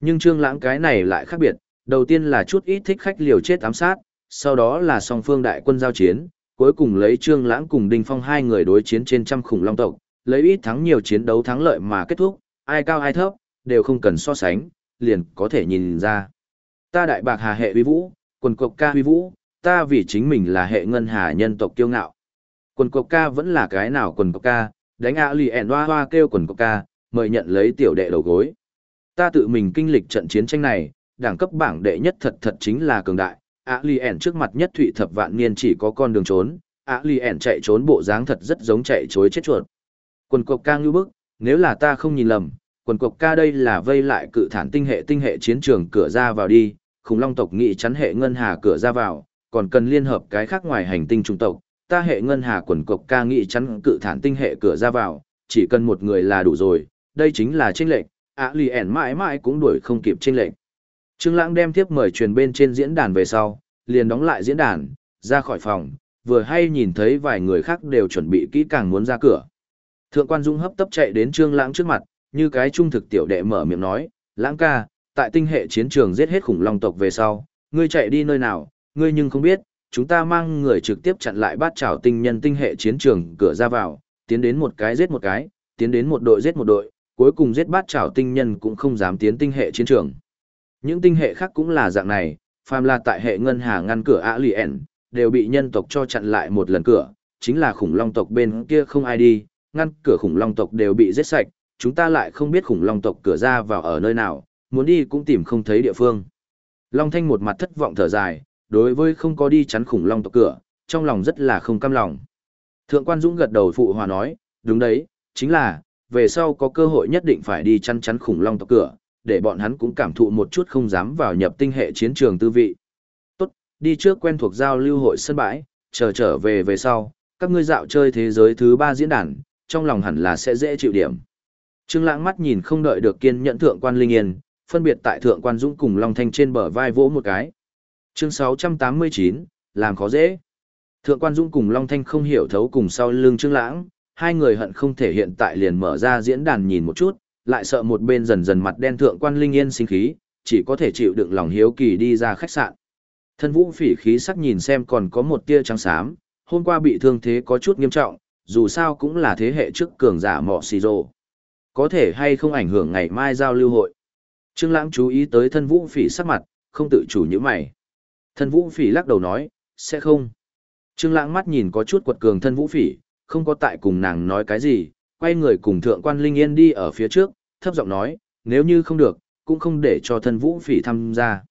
Nhưng Trương Lãng cái này lại khác biệt, đầu tiên là chút ít thích khách liều chết ám sát, sau đó là song phương đại quân giao chiến, cuối cùng lấy Trương Lãng cùng Đinh Phong hai người đối chiến trên trăm khủng long tộc, lấy ít thắng nhiều chiến đấu thắng lợi mà kết thúc, ai cao ai thấp, đều không cần so sánh, liền có thể nhìn ra. Ta đại bạc hà hệ uy vũ, quần cộc ca uy vũ, ta vì chính mình là hệ ngân hà nhân tộc kiêu ngạo. Quần cộc ca vẫn là cái nào quần cộc ca, đánh ạ lì ẻn hoa hoa kêu quần cộc ca, mời nhận lấy tiểu đệ đầu gối. Ta tự mình kinh lịch trận chiến tranh này, đẳng cấp bảng đệ nhất thật thật chính là cường đại, ạ lì ẻn trước mặt nhất thụy thập vạn niên chỉ có con đường trốn, ạ lì ẻn chạy trốn bộ dáng thật rất giống chạy chối chết chuột. Quần cộc ca ngưu bức, nếu là ta không nhìn lầm, quần cộc ca đây là vây lại cự thản tinh hệ tinh hệ chiến trường cửa ra vào đi, khủng long tộc nghị chắn hệ ngân hà cửa ra vào, còn cần liên hợp cái khác ngoài hành tinh trung tộc, ta hệ ngân hà quần cộc ca nghị chắn cự thản tinh hệ cửa ra vào, chỉ cần một người là đủ rồi, đây chính là chênh lệnh, ạ lì ẻn mãi mãi cũng đuổi không kịp tranh lệnh. Trương Lãng đem tiếp mời truyền bên trên diễn đàn về sau, liền đóng lại diễn đàn, ra khỏi phòng, vừa hay nhìn thấy vài người khác đều chuẩn bị kỹ càng muốn ra cửa. Thượng quan Dung hấp tấp chạy đến Trương Lãng trước mặt, như cái trung thực tiểu đệ mở miệng nói, "Lãng ca, tại tinh hệ chiến trường giết hết khủng long tộc về sau, ngươi chạy đi nơi nào, ngươi nhưng không biết, chúng ta mang người trực tiếp chặn lại bát trảo tinh nhân tinh hệ chiến trường cửa ra vào, tiến đến một cái giết một cái, tiến đến một đội giết một đội, cuối cùng giết bát trảo tinh nhân cũng không dám tiến tinh hệ chiến trường. Những tinh hệ khác cũng là dạng này, phàm là tại hệ ngân hà ngăn cửa Alien, đều bị nhân tộc cho chặn lại một lần cửa, chính là khủng long tộc bên kia không ai đi, ngăn cửa khủng long tộc đều bị giết sạch, chúng ta lại không biết khủng long tộc cửa ra vào ở nơi nào, muốn đi cũng tìm không thấy địa phương. Long Thanh một mặt thất vọng thở dài, đối với không có đi chắn khủng long tộc cửa, trong lòng rất là không cam lòng. Thượng quan Dũng gật đầu phụ hòa nói, đúng đấy, chính là, về sau có cơ hội nhất định phải đi chăn chắn khủng long tộc cửa, để bọn hắn cũng cảm thụ một chút không dám vào nhập tinh hệ chiến trường tư vị. Tốt, đi trước quen thuộc giao lưu hội sân bãi, chờ trở về về sau, các ngươi dạo chơi thế giới thứ ba diễn đàn, trong lòng hẳn là sẽ dễ chịu điểm. Trương Lãng mắt nhìn không đợi được kiên nhẫn thượng quan Linh Yên, phân biệt tại thượng quan Dũng cùng Long Thanh trên bờ vai vỗ một cái. Chương 689, làm khó dễ. Thượng quan Dũng cùng Long Thanh không hiểu thấu cùng sau lưng Trương Lãng, hai người hận không thể hiện tại liền mở ra diễn đàn nhìn một chút, lại sợ một bên dần dần mặt đen thượng quan Linh Yên sinh khí, chỉ có thể chịu đựng lòng hiếu kỳ đi ra khách sạn. Thân Vũ Phỉ khí sắc nhìn xem còn có một tia trắng xám, hôm qua bị thương thế có chút nghiêm trọng, dù sao cũng là thế hệ trước cường giả mọ xì rồ. Có thể hay không ảnh hưởng ngày mai giao lưu hội. Trương Lãng chú ý tới thân Vũ Phỉ sắc mặt, không tự chủ như mày. Thân Vũ Phỉ lắc đầu nói, sẽ không. Trương Lãng mắt nhìn có chút quật cường thân Vũ Phỉ, không có tại cùng nàng nói cái gì, quay người cùng Thượng quan Linh Yên đi ở phía trước, thấp giọng nói, nếu như không được, cũng không để cho thân Vũ Phỉ tham gia.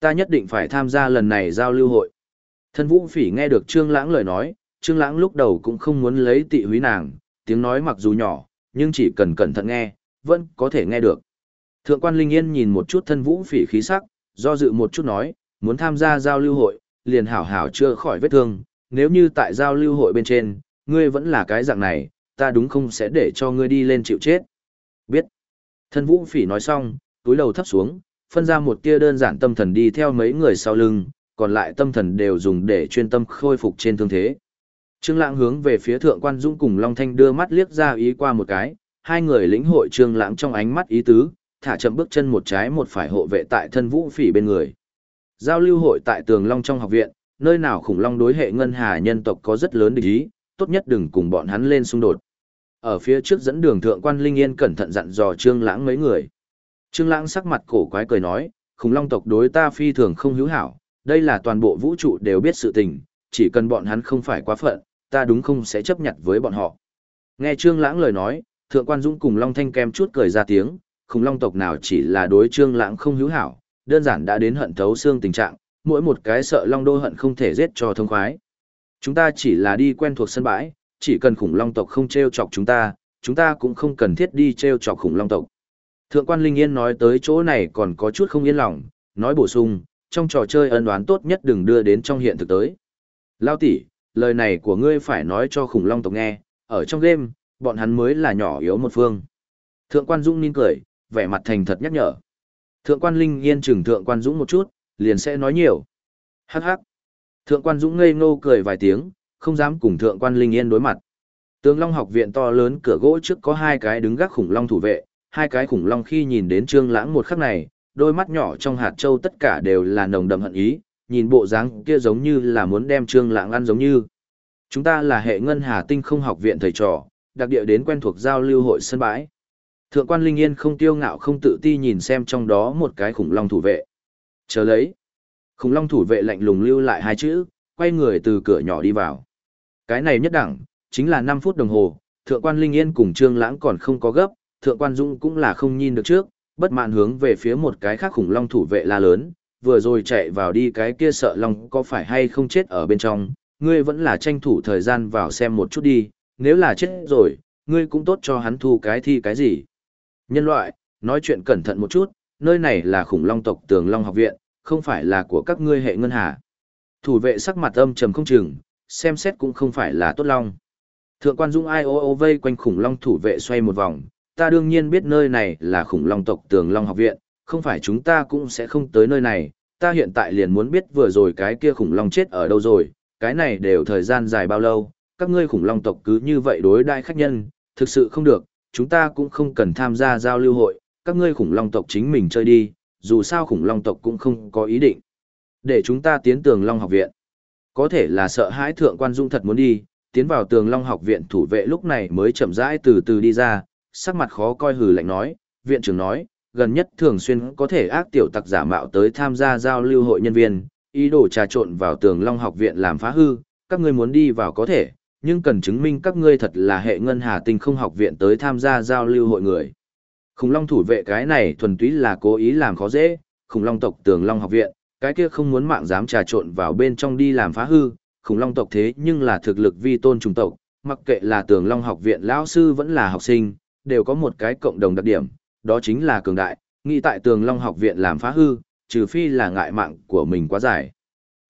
Ta nhất định phải tham gia lần này giao lưu hội. Thân Vũ Phỉ nghe được Trương Lãng lời nói, Trương Lãng lúc đầu cũng không muốn lấy tị húy nàng, tiếng nói mặc dù nhỏ, nhưng chỉ cần cẩn thận nghe, vẫn có thể nghe được. Thượng quan Linh Yên nhìn một chút thân vũ phỉ khí sắc, do dự một chút nói, muốn tham gia giao lưu hội, liền hảo hảo chưa khỏi vết thương, nếu như tại giao lưu hội bên trên, ngươi vẫn là cái dạng này, ta đúng không sẽ để cho ngươi đi lên chịu chết. Biết. Thân vũ phỉ nói xong, túi đầu thấp xuống, phân ra một tia đơn giản tâm thần đi theo mấy người sau lưng, còn lại tâm thần đều dùng để chuyên tâm khôi phục trên thương thế. Trương Lãng hướng về phía Thượng Quan Dung cùng Long Thanh đưa mắt liếc ra ý qua một cái, hai người lĩnh hội Trương Lãng trong ánh mắt ý tứ, thả chậm bước chân một trái một phải hộ vệ tại thân Vũ Phỉ bên người. Giao lưu hội tại Tường Long trong học viện, nơi nào khủng long đối hệ ngân hà nhân tộc có rất lớn địch ý, tốt nhất đừng cùng bọn hắn lên xung đột. Ở phía trước dẫn đường Thượng Quan Linh Yên cẩn thận dặn dò Trương Lãng mấy người. Trương Lãng sắc mặt cổ quái cười nói, khủng long tộc đối ta phi thường không hữu hảo, đây là toàn bộ vũ trụ đều biết sự tình, chỉ cần bọn hắn không phải quá phận, ta đúng không sẽ chấp nhận với bọn họ. Nghe Trương Lãng lời nói, Thượng quan Dũng cùng Long Thanh kem chút cười ra tiếng, khủng long tộc nào chỉ là đối Trương Lãng không hữu hảo, đơn giản đã đến hận thấu xương tình trạng, mỗi một cái sợ Long đô hận không thể giết cho thông khoái. Chúng ta chỉ là đi quen thuộc sân bãi, chỉ cần khủng long tộc không treo chọc chúng ta, chúng ta cũng không cần thiết đi treo chọc khủng long tộc. Thượng quan Linh Yên nói tới chỗ này còn có chút không yên lòng, nói bổ sung, trong trò chơi ân đoán tốt nhất đừng đưa đến trong hiện thực tới. Lao tỷ, lời này của ngươi phải nói cho khủng long tộc nghe, ở trong game, bọn hắn mới là nhỏ yếu một phương. Thượng quan Dũng nín cười, vẻ mặt thành thật nhắc nhở. Thượng quan Linh Yên chừng thượng quan Dũng một chút, liền sẽ nói nhiều. Hắc hắc. Thượng quan Dũng ngây ngô cười vài tiếng, không dám cùng thượng quan Linh Yên đối mặt. Tướng Long học viện to lớn cửa gỗ trước có hai cái đứng gác khủng long thủ vệ, hai cái khủng long khi nhìn đến Trương Lãng một khắc này, đôi mắt nhỏ trong hạt châu tất cả đều là nồng đậm hận ý, nhìn bộ dáng kia giống như là muốn đem Trương Lãng ăn giống như. Chúng ta là hệ ngân hà tinh không học viện thầy trò, đặc địa đến quen thuộc giao lưu hội sân bãi. Thượng quan Linh Yên không tiêu ngạo không tự ti nhìn xem trong đó một cái khủng long thủ vệ. Chờ lấy. Khủng long thủ vệ lạnh lùng lưu lại hai chữ, quay người từ cửa nhỏ đi vào. Cái này nhất đẳng, chính là 5 phút đồng hồ, thượng quan Linh Yên cùng Trương Lãng còn không có gấp, thượng quan Dũng cũng là không nhìn được trước, bất mãn hướng về phía một cái khác khủng long thủ vệ la lớn, vừa rồi chạy vào đi cái kia sợ long có phải hay không chết ở bên trong, ngươi vẫn là tranh thủ thời gian vào xem một chút đi, nếu là chết rồi, ngươi cũng tốt cho hắn thu cái thi cái gì. Nhân loại, nói chuyện cẩn thận một chút, nơi này là khủng long tộc tường long học viện, không phải là của các ngươi hệ ngân hà. Thủ vệ sắc mặt âm trầm không chừng, xem xét cũng không phải là tốt long. Thượng quan Dung ai ô ô vây quanh khủng long thủ vệ xoay một vòng, ta đương nhiên biết nơi này là khủng long tộc tường long học viện, không phải chúng ta cũng sẽ không tới nơi này, ta hiện tại liền muốn biết vừa rồi cái kia khủng long chết ở đâu rồi, cái này đều thời gian dài bao lâu, các ngươi khủng long tộc cứ như vậy đối đại khách nhân, thực sự không được, chúng ta cũng không cần tham gia giao lưu hội, các ngươi khủng long tộc chính mình chơi đi, dù sao khủng long tộc cũng không có ý định. Để chúng ta tiến tường long học viện. Có thể là sợ hãi thượng quan dung thật muốn đi, tiến vào tường long học viện thủ vệ lúc này mới chậm rãi từ từ đi ra, sắc mặt khó coi hừ lạnh nói, viện trưởng nói, gần nhất thường xuyên có thể ác tiểu tặc giả mạo tới tham gia giao lưu hội nhân viên, ý đồ trà trộn vào tường long học viện làm phá hư, các ngươi muốn đi vào có thể, nhưng cần chứng minh các ngươi thật là hệ ngân hà tinh không học viện tới tham gia giao lưu hội người. Khủng long thủ vệ cái này thuần túy là cố ý làm khó dễ, khủng long tộc tường long học viện, cái kia không muốn mạng dám trà trộn vào bên trong đi làm phá hư, khủng long tộc thế nhưng là thực lực vi tôn trùng tộc, mặc kệ là tường long học viện lão sư vẫn là học sinh, đều có một cái cộng đồng đặc điểm, đó chính là cường đại, nghĩ tại tường long học viện làm phá hư, trừ phi là ngại mạng của mình quá dài.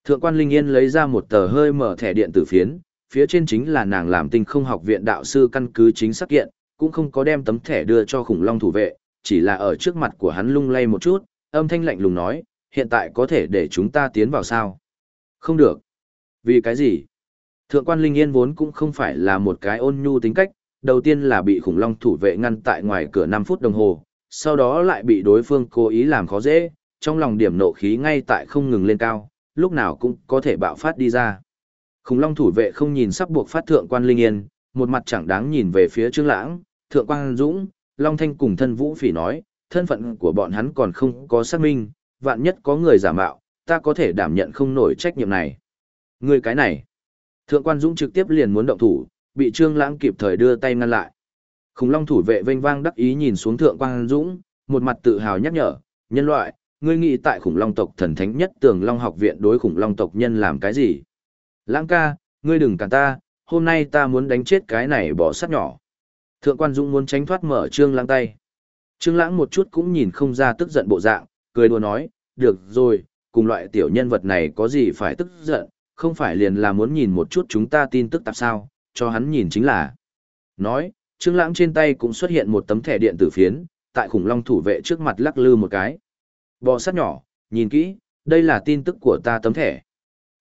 Thượng quan Linh Yên lấy ra một tờ hơi mở thẻ điện tử phiến, phía trên chính là nàng làm tinh không học viện đạo sư căn cứ chính xác kiện, cũng không có đem tấm thẻ đưa cho khủng long thủ vệ, chỉ là ở trước mặt của hắn lung lay một chút, âm thanh lạnh lùng nói, hiện tại có thể để chúng ta tiến vào sao? Không được. Vì cái gì? Thượng quan Linh Yên vốn cũng không phải là một cái ôn nhu tính cách, đầu tiên là bị khủng long thủ vệ ngăn tại ngoài cửa 5 phút đồng hồ, sau đó lại bị đối phương cố ý làm khó dễ, trong lòng điểm nộ khí ngay tại không ngừng lên cao, lúc nào cũng có thể bạo phát đi ra. Khủng long thủ vệ không nhìn sắp buộc phát thượng quan Linh Yên, một mặt chẳng đáng nhìn về phía Trương Lãng, thượng quan Dũng, Long Thanh cùng thân Vũ Phỉ nói, thân phận của bọn hắn còn không có xác minh, vạn nhất có người giả mạo, ta có thể đảm nhận không nổi trách nhiệm này. Người cái này. Thượng quan Dũng trực tiếp liền muốn động thủ, bị Trương Lãng kịp thời đưa tay ngăn lại. Khủng long thủ vệ vênh vang đắc ý nhìn xuống thượng quan Dũng, một mặt tự hào nhắc nhở, nhân loại, ngươi nghĩ tại khủng long tộc thần thánh nhất tường long học viện đối khủng long tộc nhân làm cái gì? Lãng ca, ngươi đừng cản ta, hôm nay ta muốn đánh chết cái này bỏ sát nhỏ. Thượng quan Dũng muốn tránh thoát mở Trương Lãng tay. Trương Lãng một chút cũng nhìn không ra tức giận bộ dạng, cười đùa nói, được rồi, cùng loại tiểu nhân vật này có gì phải tức giận, không phải liền là muốn nhìn một chút chúng ta tin tức tạp sao, cho hắn nhìn chính là. Nói, Trương Lãng trên tay cũng xuất hiện một tấm thẻ điện tử phiến, tại khủng long thủ vệ trước mặt lắc lư một cái. Bò sát nhỏ, nhìn kỹ, đây là tin tức của ta tấm thẻ.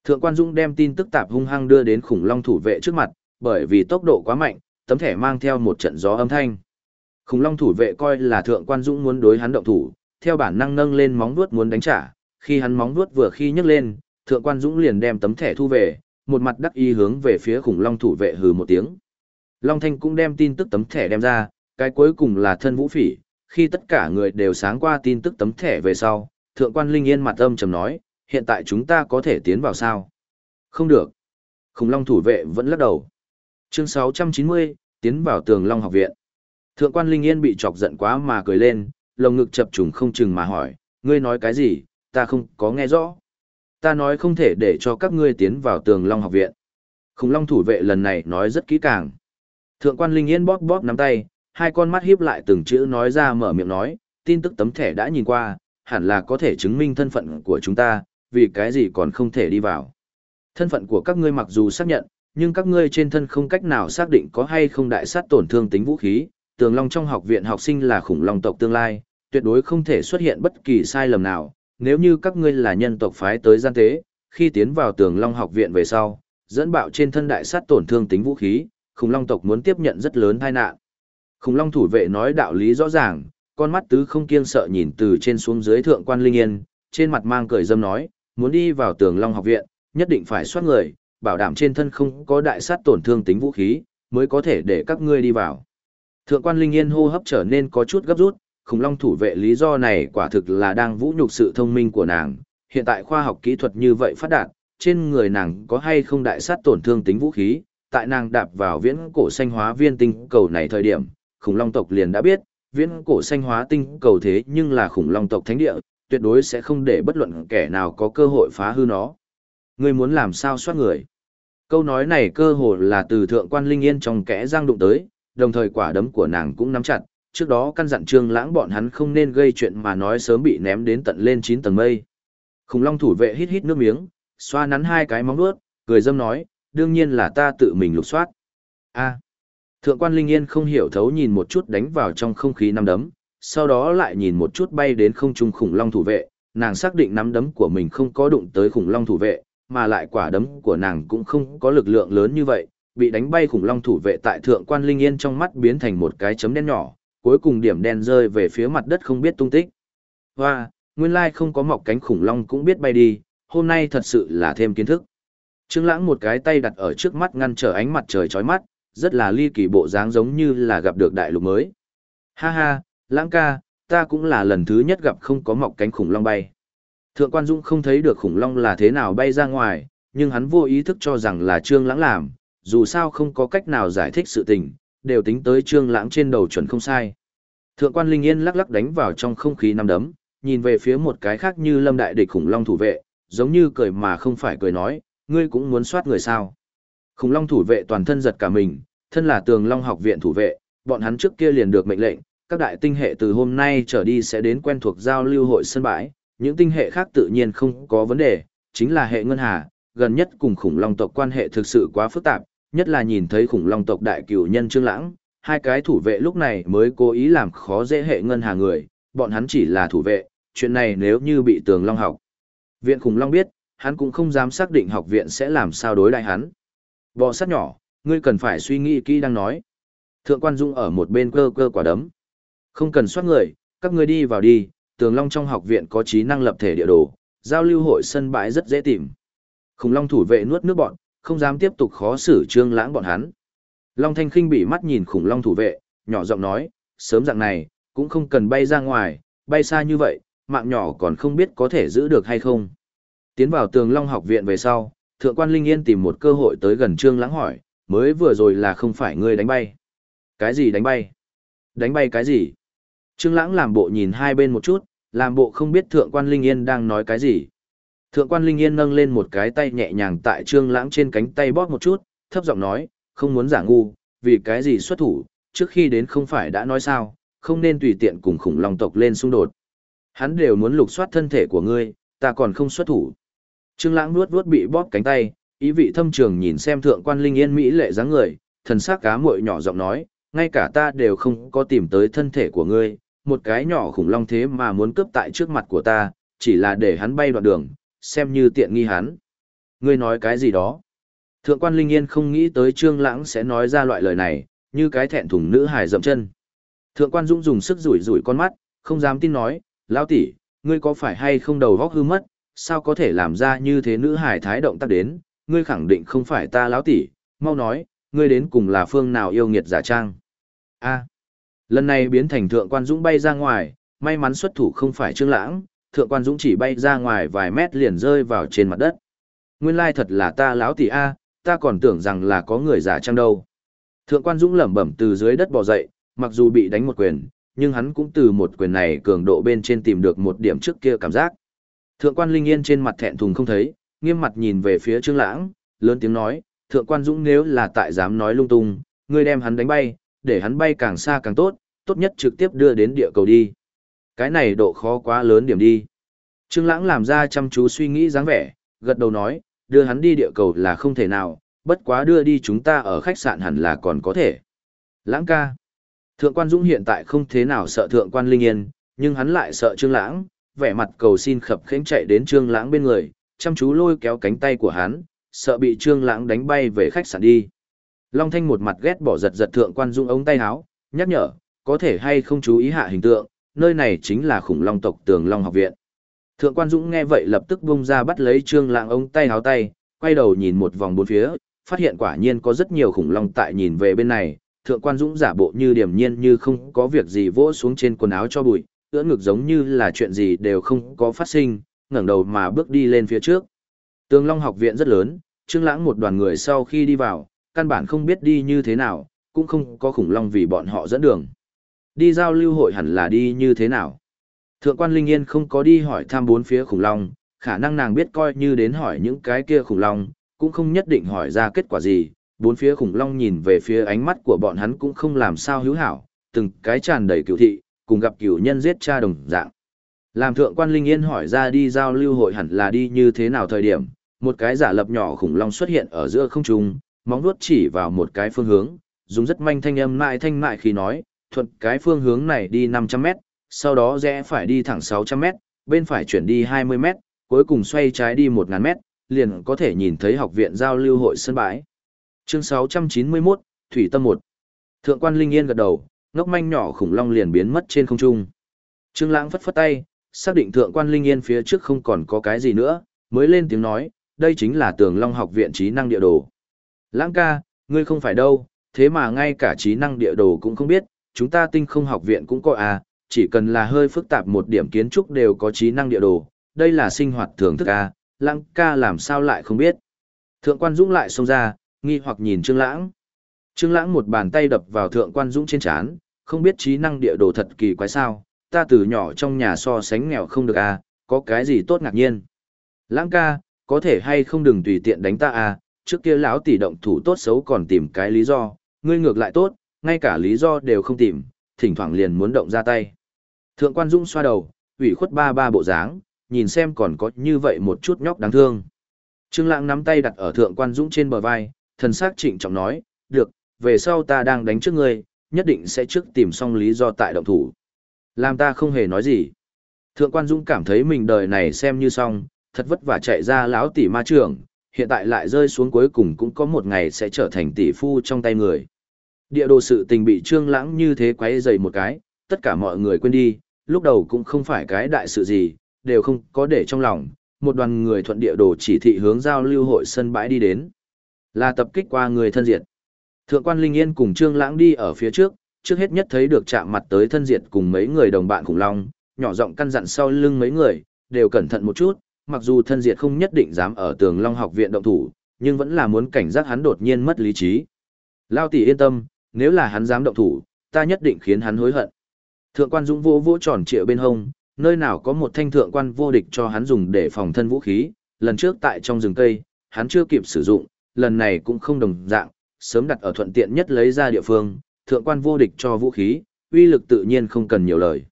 Thượng quan Dung đem tin tức tạp hung hăng đưa đến khủng long thủ vệ trước mặt, bởi vì tốc độ quá mạnh, tấm thẻ mang theo một trận gió âm thanh. Khủng long thủ vệ coi là thượng quan dũng muốn đối hắn động thủ, theo bản năng nâng lên móng vuốt muốn đánh trả, khi hắn móng vuốt vừa khi nhấc lên, thượng quan Dũng liền đem tấm thẻ thu về, một mặt đắc ý hướng về phía khủng long thủ vệ hừ một tiếng. Long Thanh cũng đem tin tức tấm thẻ đem ra, cái cuối cùng là thân vũ phỉ, khi tất cả người đều sáng qua tin tức tấm thẻ về sau, thượng quan Linh Yên mặt âm trầm nói, hiện tại chúng ta có thể tiến vào sao? Không được. Khủng long thủ vệ vẫn lắc đầu. Chương 690, tiến vào tường long học viện. Thượng quan Linh Yên bị chọc giận quá mà cười lên, lồng ngực chập trùng không chừng mà hỏi, ngươi nói cái gì, ta không có nghe rõ. Ta nói không thể để cho các ngươi tiến vào tường long học viện. Khủng long thủ vệ lần này nói rất kỹ càng. Thượng quan Linh Yên bóp bóp nắm tay, hai con mắt hiếp lại từng chữ nói ra mở miệng nói, tin tức tấm thẻ đã nhìn qua, hẳn là có thể chứng minh thân phận của chúng ta, vì cái gì còn không thể đi vào. Thân phận của các ngươi mặc dù xác nhận, nhưng các ngươi trên thân không cách nào xác định có hay không đại sát tổn thương tính vũ khí, tường long trong học viện học sinh là khủng long tộc tương lai, tuyệt đối không thể xuất hiện bất kỳ sai lầm nào, nếu như các ngươi là nhân tộc phái tới gian tế, khi tiến vào tường long học viện về sau, dẫn bạo trên thân đại sát tổn thương tính vũ khí, khủng long tộc muốn tiếp nhận rất lớn tai nạn. Khủng long thủ vệ nói đạo lý rõ ràng, con mắt tứ không kiêng sợ nhìn từ trên xuống dưới thượng quan linh yên, trên mặt mang cười dâm nói, muốn đi vào tường long học viện, nhất định phải soát người, bảo đảm trên thân không có đại sát tổn thương tính vũ khí, mới có thể để các ngươi đi vào. Thượng quan linh yên hô hấp trở nên có chút gấp rút, khủng long thủ vệ lý do này quả thực là đang vũ nhục sự thông minh của nàng. Hiện tại khoa học kỹ thuật như vậy phát đạt, trên người nàng có hay không đại sát tổn thương tính vũ khí, tại nàng đạp vào viễn cổ xanh hóa viên tinh cầu này thời điểm, khủng long tộc liền đã biết, viễn cổ xanh hóa tinh cầu thế nhưng là khủng long tộc thánh địa, tuyệt đối sẽ không để bất luận kẻ nào có cơ hội phá hư nó. Ngươi muốn làm sao soát người? Câu nói này cơ hồ là từ thượng quan linh yên trong kẽ giang đụng tới, đồng thời quả đấm của nàng cũng nắm chặt, trước đó căn dặn trương lãng bọn hắn không nên gây chuyện mà nói sớm bị ném đến tận lên 9 tầng mây. Khủng long thủ vệ hít hít nước miếng, xoa nắn hai cái móng vuốt, cười dâm nói, đương nhiên là ta tự mình lục soát. A. Thượng quan Linh Yên không hiểu thấu nhìn một chút đánh vào trong không khí năm đấm, sau đó lại nhìn một chút bay đến không trung khủng long thủ vệ, nàng xác định nắm đấm của mình không có đụng tới khủng long thủ vệ, mà lại quả đấm của nàng cũng không có lực lượng lớn như vậy, bị đánh bay khủng long thủ vệ tại thượng quan Linh Yên trong mắt biến thành một cái chấm đen nhỏ, cuối cùng điểm đen rơi về phía mặt đất không biết tung tích. Hoa, nguyên lai không có mọc cánh khủng long cũng biết bay đi, hôm nay thật sự là thêm kiến thức. Trương Lãng một cái tay đặt ở trước mắt ngăn trở ánh mặt trời chói mắt, rất là ly kỳ bộ dáng giống như là gặp được đại lục mới. Ha ha, Lãng ca, ta cũng là lần thứ nhất gặp không có mọc cánh khủng long bay. Thượng quan Dung không thấy được khủng long là thế nào bay ra ngoài, nhưng hắn vô ý thức cho rằng là Trương Lãng làm, dù sao không có cách nào giải thích sự tình, đều tính tới Trương Lãng trên đầu chuẩn không sai. Thượng quan Linh Yên lắc lắc đánh vào trong không khí năm đấm, nhìn về phía một cái khác như Lâm đại địch khủng long thủ vệ, giống như cười mà không phải cười nói, ngươi cũng muốn soát người sao? Khủng long thủ vệ toàn thân giật cả mình, thân là tường long học viện thủ vệ, bọn hắn trước kia liền được mệnh lệnh, các đại tinh hệ từ hôm nay trở đi sẽ đến quen thuộc giao lưu hội sân bãi, những tinh hệ khác tự nhiên không có vấn đề, chính là hệ ngân hà, gần nhất cùng khủng long tộc quan hệ thực sự quá phức tạp, nhất là nhìn thấy khủng long tộc đại cửu nhân Trương Lãng, hai cái thủ vệ lúc này mới cố ý làm khó dễ hệ ngân hà người, bọn hắn chỉ là thủ vệ, chuyện này nếu như bị tường long học. Viện khủng long biết, hắn cũng không dám xác định học viện sẽ làm sao đối đãi hắn. Bò sát nhỏ, ngươi cần phải suy nghĩ kỹ đang nói. Thượng quan Dung ở một bên cơ cơ quả đấm. Không cần soát người, các ngươi đi vào đi, tường long trong học viện có trí năng lập thể địa đồ, giao lưu hội sân bãi rất dễ tìm. Khủng long thủ vệ nuốt nước bọn, không dám tiếp tục khó xử trương lãng bọn hắn. Long Thanh Khinh bị mắt nhìn khủng long thủ vệ, nhỏ giọng nói, sớm dạng này, cũng không cần bay ra ngoài, bay xa như vậy, mạng nhỏ còn không biết có thể giữ được hay không. Tiến vào tường long học viện về sau, thượng quan Linh Yên tìm một cơ hội tới gần Trương Lãng hỏi, mới vừa rồi là không phải ngươi đánh bay. Cái gì đánh bay? Đánh bay cái gì? Trương Lãng làm bộ nhìn hai bên một chút, làm bộ không biết thượng quan Linh Yên đang nói cái gì. Thượng quan Linh Yên nâng lên một cái tay nhẹ nhàng tại Trương Lãng trên cánh tay bóp một chút, thấp giọng nói, không muốn giả ngu, vì cái gì xuất thủ, trước khi đến không phải đã nói sao, không nên tùy tiện cùng khủng long tộc lên xung đột. Hắn đều muốn lục soát thân thể của ngươi, ta còn không xuất thủ. Trương Lãng nuốt nuốt bị bóp cánh tay, ý vị thâm trường nhìn xem thượng quan linh yên mỹ lệ dáng người, thần sắc cá muội nhỏ giọng nói, ngay cả ta đều không có tìm tới thân thể của ngươi, một cái nhỏ khủng long thế mà muốn cướp tại trước mặt của ta, chỉ là để hắn bay đoạn đường, xem như tiện nghi hắn. Ngươi nói cái gì đó? Thượng quan Linh Yên không nghĩ tới Trương Lãng sẽ nói ra loại lời này, như cái thẹn thùng nữ hài dậm chân. Thượng quan Dũng dùng sức rủi rủi con mắt, không dám tin nói, lão tỷ, ngươi có phải hay không đầu óc hư mất, sao có thể làm ra như thế nữ hài thái động tác đến, ngươi khẳng định không phải ta lão tỷ, mau nói, ngươi đến cùng là phương nào yêu nghiệt giả trang. A lần này biến thành thượng quan Dũng bay ra ngoài, may mắn xuất thủ không phải Trương Lãng, thượng quan Dũng chỉ bay ra ngoài vài mét liền rơi vào trên mặt đất. Nguyên lai thật là ta lão tỷ a, ta còn tưởng rằng là có người giả trang đâu. Thượng quan Dũng lẩm bẩm từ dưới đất bò dậy, mặc dù bị đánh một quyền, nhưng hắn cũng từ một quyền này cường độ bên trên tìm được một điểm trước kia cảm giác. Thượng quan Linh Yên trên mặt thẹn thùng không thấy, nghiêm mặt nhìn về phía Trương Lãng, lớn tiếng nói, "Thượng quan Dũng nếu là tại dám nói lung tung, ngươi đem hắn đánh bay, để hắn bay càng xa càng tốt, tốt nhất trực tiếp đưa đến địa cầu đi." Cái này độ khó quá lớn điểm đi. Trương Lãng làm ra chăm chú suy nghĩ dáng vẻ, gật đầu nói, đưa hắn đi địa cầu là không thể nào, bất quá đưa đi chúng ta ở khách sạn hẳn là còn có thể. Lãng ca. Thượng quan Dũng hiện tại không thế nào sợ thượng quan Linh Yên, nhưng hắn lại sợ Trương Lãng, vẻ mặt cầu xin khập khiễng chạy đến Trương Lãng bên người, chăm chú lôi kéo cánh tay của hắn, sợ bị Trương Lãng đánh bay về khách sạn đi. Long Thanh một mặt ghét bỏ giật giật thượng quan dung ống tay áo, nhắc nhở, có thể hay không chú ý hạ hình tượng, nơi này chính là khủng long tộc tường long học viện. Thượng quan Dũng nghe vậy lập tức bung ra bắt lấy trương lãng ống tay háo tay, quay đầu nhìn một vòng bốn phía, phát hiện quả nhiên có rất nhiều khủng long tại nhìn về bên này. Thượng quan Dũng giả bộ như điềm nhiên như không có việc gì vỗ xuống trên quần áo cho bụi, ưỡn ngực giống như là chuyện gì đều không có phát sinh, ngẩng đầu mà bước đi lên phía trước. Tường Long học viện rất lớn, Trương Lãng một đoàn người sau khi đi vào, căn bản không biết đi như thế nào, cũng không có khủng long vì bọn họ dẫn đường. Đi giao lưu hội hẳn là đi như thế nào? Thượng quan Linh Yên không có đi hỏi thăm bốn phía khủng long, khả năng nàng biết coi như đến hỏi những cái kia khủng long, cũng không nhất định hỏi ra kết quả gì. Bốn phía khủng long nhìn về phía ánh mắt của bọn hắn cũng không làm sao hữu hảo, từng cái tràn đầy cựu thị, cùng gặp cựu nhân giết cha đồng dạng. Làm thượng quan Linh Yên hỏi ra đi giao lưu hội hẳn là đi như thế nào thời điểm, một cái giả lập nhỏ khủng long xuất hiện ở giữa không trung, móng vuốt chỉ vào một cái phương hướng, dùng rất manh thanh âm mại thanh mại khi nói, thuận cái phương hướng này đi 500 mét, sau đó rẽ phải đi thẳng 600 mét, bên phải chuyển đi 20 mét, cuối cùng xoay trái đi 1000 mét, liền có thể nhìn thấy học viện giao lưu hội sân bãi. Chương 691, Thủy Tâm 1. Thượng quan Linh Yên gật đầu, ngốc manh nhỏ khủng long liền biến mất trên không trung. Trương Lãng phất phất tay, xác định thượng quan Linh Yên phía trước không còn có cái gì nữa, mới lên tiếng nói, đây chính là Tường Long học viện trí năng địa đồ. Lãng ca, ngươi không phải đâu, thế mà ngay cả trí năng địa đồ cũng không biết, chúng ta tinh không học viện cũng có à, chỉ cần là hơi phức tạp một điểm kiến trúc đều có trí năng địa đồ, đây là sinh hoạt thường thức à, lãng ca làm sao lại không biết. Thượng quan Dũng lại xông ra, nghi hoặc nhìn Trương Lãng. Trương Lãng một bàn tay đập vào thượng quan Dũng trên chán, không biết trí năng địa đồ thật kỳ quái sao, ta từ nhỏ trong nhà so sánh nghèo không được à, có cái gì tốt ngạc nhiên. Lãng ca, có thể hay không đừng tùy tiện đánh ta à, trước kia lão tỷ động thủ tốt xấu còn tìm cái lý do, ngươi ngược lại tốt, ngay cả lý do đều không tìm, thỉnh thoảng liền muốn động ra tay. Thượng quan Dung xoa đầu, ủy khuất ba ba bộ dáng, nhìn xem còn có như vậy một chút nhóc đáng thương. Trương Lãng nắm tay đặt ở Thượng quan Dũng trên bờ vai, thần sắc trịnh trọng nói, "Được, về sau ta đang đánh trước ngươi, nhất định sẽ trước tìm xong lý do tại động thủ." Làm ta không hề nói gì. Thượng quan Dũng cảm thấy mình đời này xem như xong, thật vất vả chạy ra lão tỷ ma trưởng, hiện tại lại rơi xuống cuối cùng cũng có một ngày sẽ trở thành tỷ phu trong tay người. Địa đồ sự tình bị trương lãng như thế quấy dày một cái, tất cả mọi người quên đi, lúc đầu cũng không phải cái đại sự gì, đều không có để trong lòng, một đoàn người thuận địa đồ chỉ thị hướng giao lưu hội sân bãi đi đến. Là tập kích qua người thân diệt. Thượng quan Linh Yên cùng Trương Lãng đi ở phía trước, trước hết nhất thấy được chạm mặt tới thân diệt cùng mấy người đồng bạn khủng long, nhỏ giọng căn dặn sau lưng mấy người, đều cẩn thận một chút, mặc dù thân diệt không nhất định dám ở tường long học viện động thủ, nhưng vẫn là muốn cảnh giác hắn đột nhiên mất lý trí. Lao tỷ yên tâm, nếu là hắn dám động thủ, ta nhất định khiến hắn hối hận. Thượng quan dũng vô vỗ tròn trịa bên hông, nơi nào có một thanh thượng quan vô địch cho hắn dùng để phòng thân vũ khí, lần trước tại trong rừng cây, hắn chưa kịp sử dụng, lần này cũng không đồng dạng, sớm đặt ở thuận tiện nhất lấy ra địa phương, thượng quan vô địch cho vũ khí, uy lực tự nhiên không cần nhiều lời.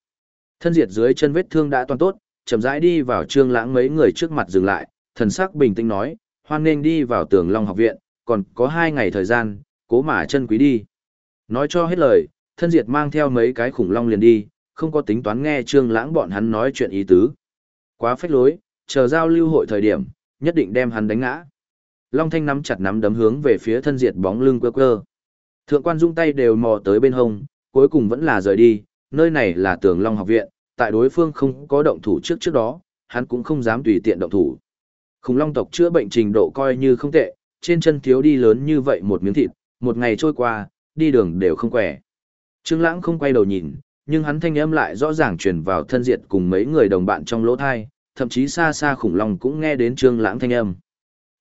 Thân diệt dưới chân vết thương đã toàn tốt, chậm rãi đi vào trương lãng mấy người trước mặt dừng lại, thần sắc bình tĩnh nói, hoan nên đi vào tường long học viện, còn có hai ngày thời gian, cố mà chân quý đi. Nói cho hết lời, thân diệt mang theo mấy cái khủng long liền đi, không có tính toán nghe trương lãng bọn hắn nói chuyện ý tứ. Quá phách lối, chờ giao lưu hội thời điểm, nhất định đem hắn đánh ngã. Long thanh nắm chặt nắm đấm hướng về phía thân diệt bóng lưng quơ quơ. Thượng quan dung tay đều mò tới bên hông, cuối cùng vẫn là rời đi, nơi này là tường long học viện, tại đối phương không có động thủ trước trước đó, hắn cũng không dám tùy tiện động thủ. Khủng long tộc chữa bệnh trình độ coi như không tệ, trên chân thiếu đi lớn như vậy một miếng thịt, một ngày trôi qua, đi đường đều không quẻ. Trương Lãng không quay đầu nhìn, nhưng hắn thanh âm lại rõ ràng truyền vào thân diệt cùng mấy người đồng bạn trong lỗ tai, thậm chí xa xa khủng long cũng nghe đến Trương Lãng thanh âm.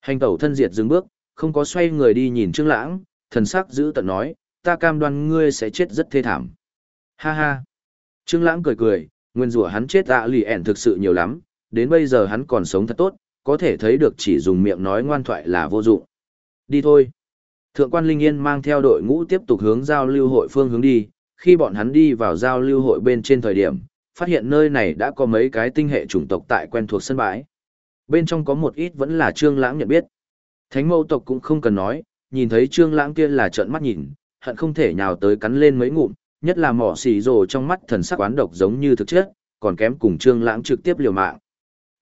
Hành tẩu thân diệt dừng bước, không có xoay người đi nhìn Trương Lãng, thần sắc giữ tận nói, ta cam đoan ngươi sẽ chết rất thê thảm. Ha ha. Trương Lãng cười cười, nguyên rủa hắn chết ạ lì ẻn thực sự nhiều lắm, đến bây giờ hắn còn sống thật tốt, có thể thấy được chỉ dùng miệng nói ngoan thoại là vô dụng. Đi thôi. Thượng quan Linh Yên mang theo đội ngũ tiếp tục hướng giao lưu hội phương hướng đi, khi bọn hắn đi vào giao lưu hội bên trên thời điểm, phát hiện nơi này đã có mấy cái tinh hệ chủng tộc tại quen thuộc sân bãi. Bên trong có một ít vẫn là Trương Lãng nhận biết. Thánh mẫu tộc cũng không cần nói, nhìn thấy Trương Lãng kia là trợn mắt nhìn, hận không thể nhào tới cắn lên mấy ngụm, nhất là mỏ xì rồ trong mắt thần sắc oán độc giống như thực chất, còn kém cùng Trương Lãng trực tiếp liều mạng.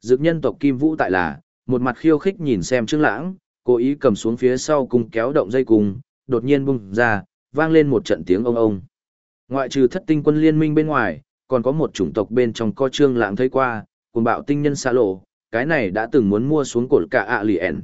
Dực nhân tộc Kim Vũ tại là, một mặt khiêu khích nhìn xem Trương Lãng, cố ý cầm xuống phía sau cùng kéo động dây cung, đột nhiên bung ra, vang lên một trận tiếng ông ông. Ngoại trừ thất tinh quân liên minh bên ngoài, còn có một chủng tộc bên trong co trương lãng thấy qua, cùng bạo tinh nhân xa lộ, cái này đã từng muốn mua xuống cột cả ạ lì ẻn.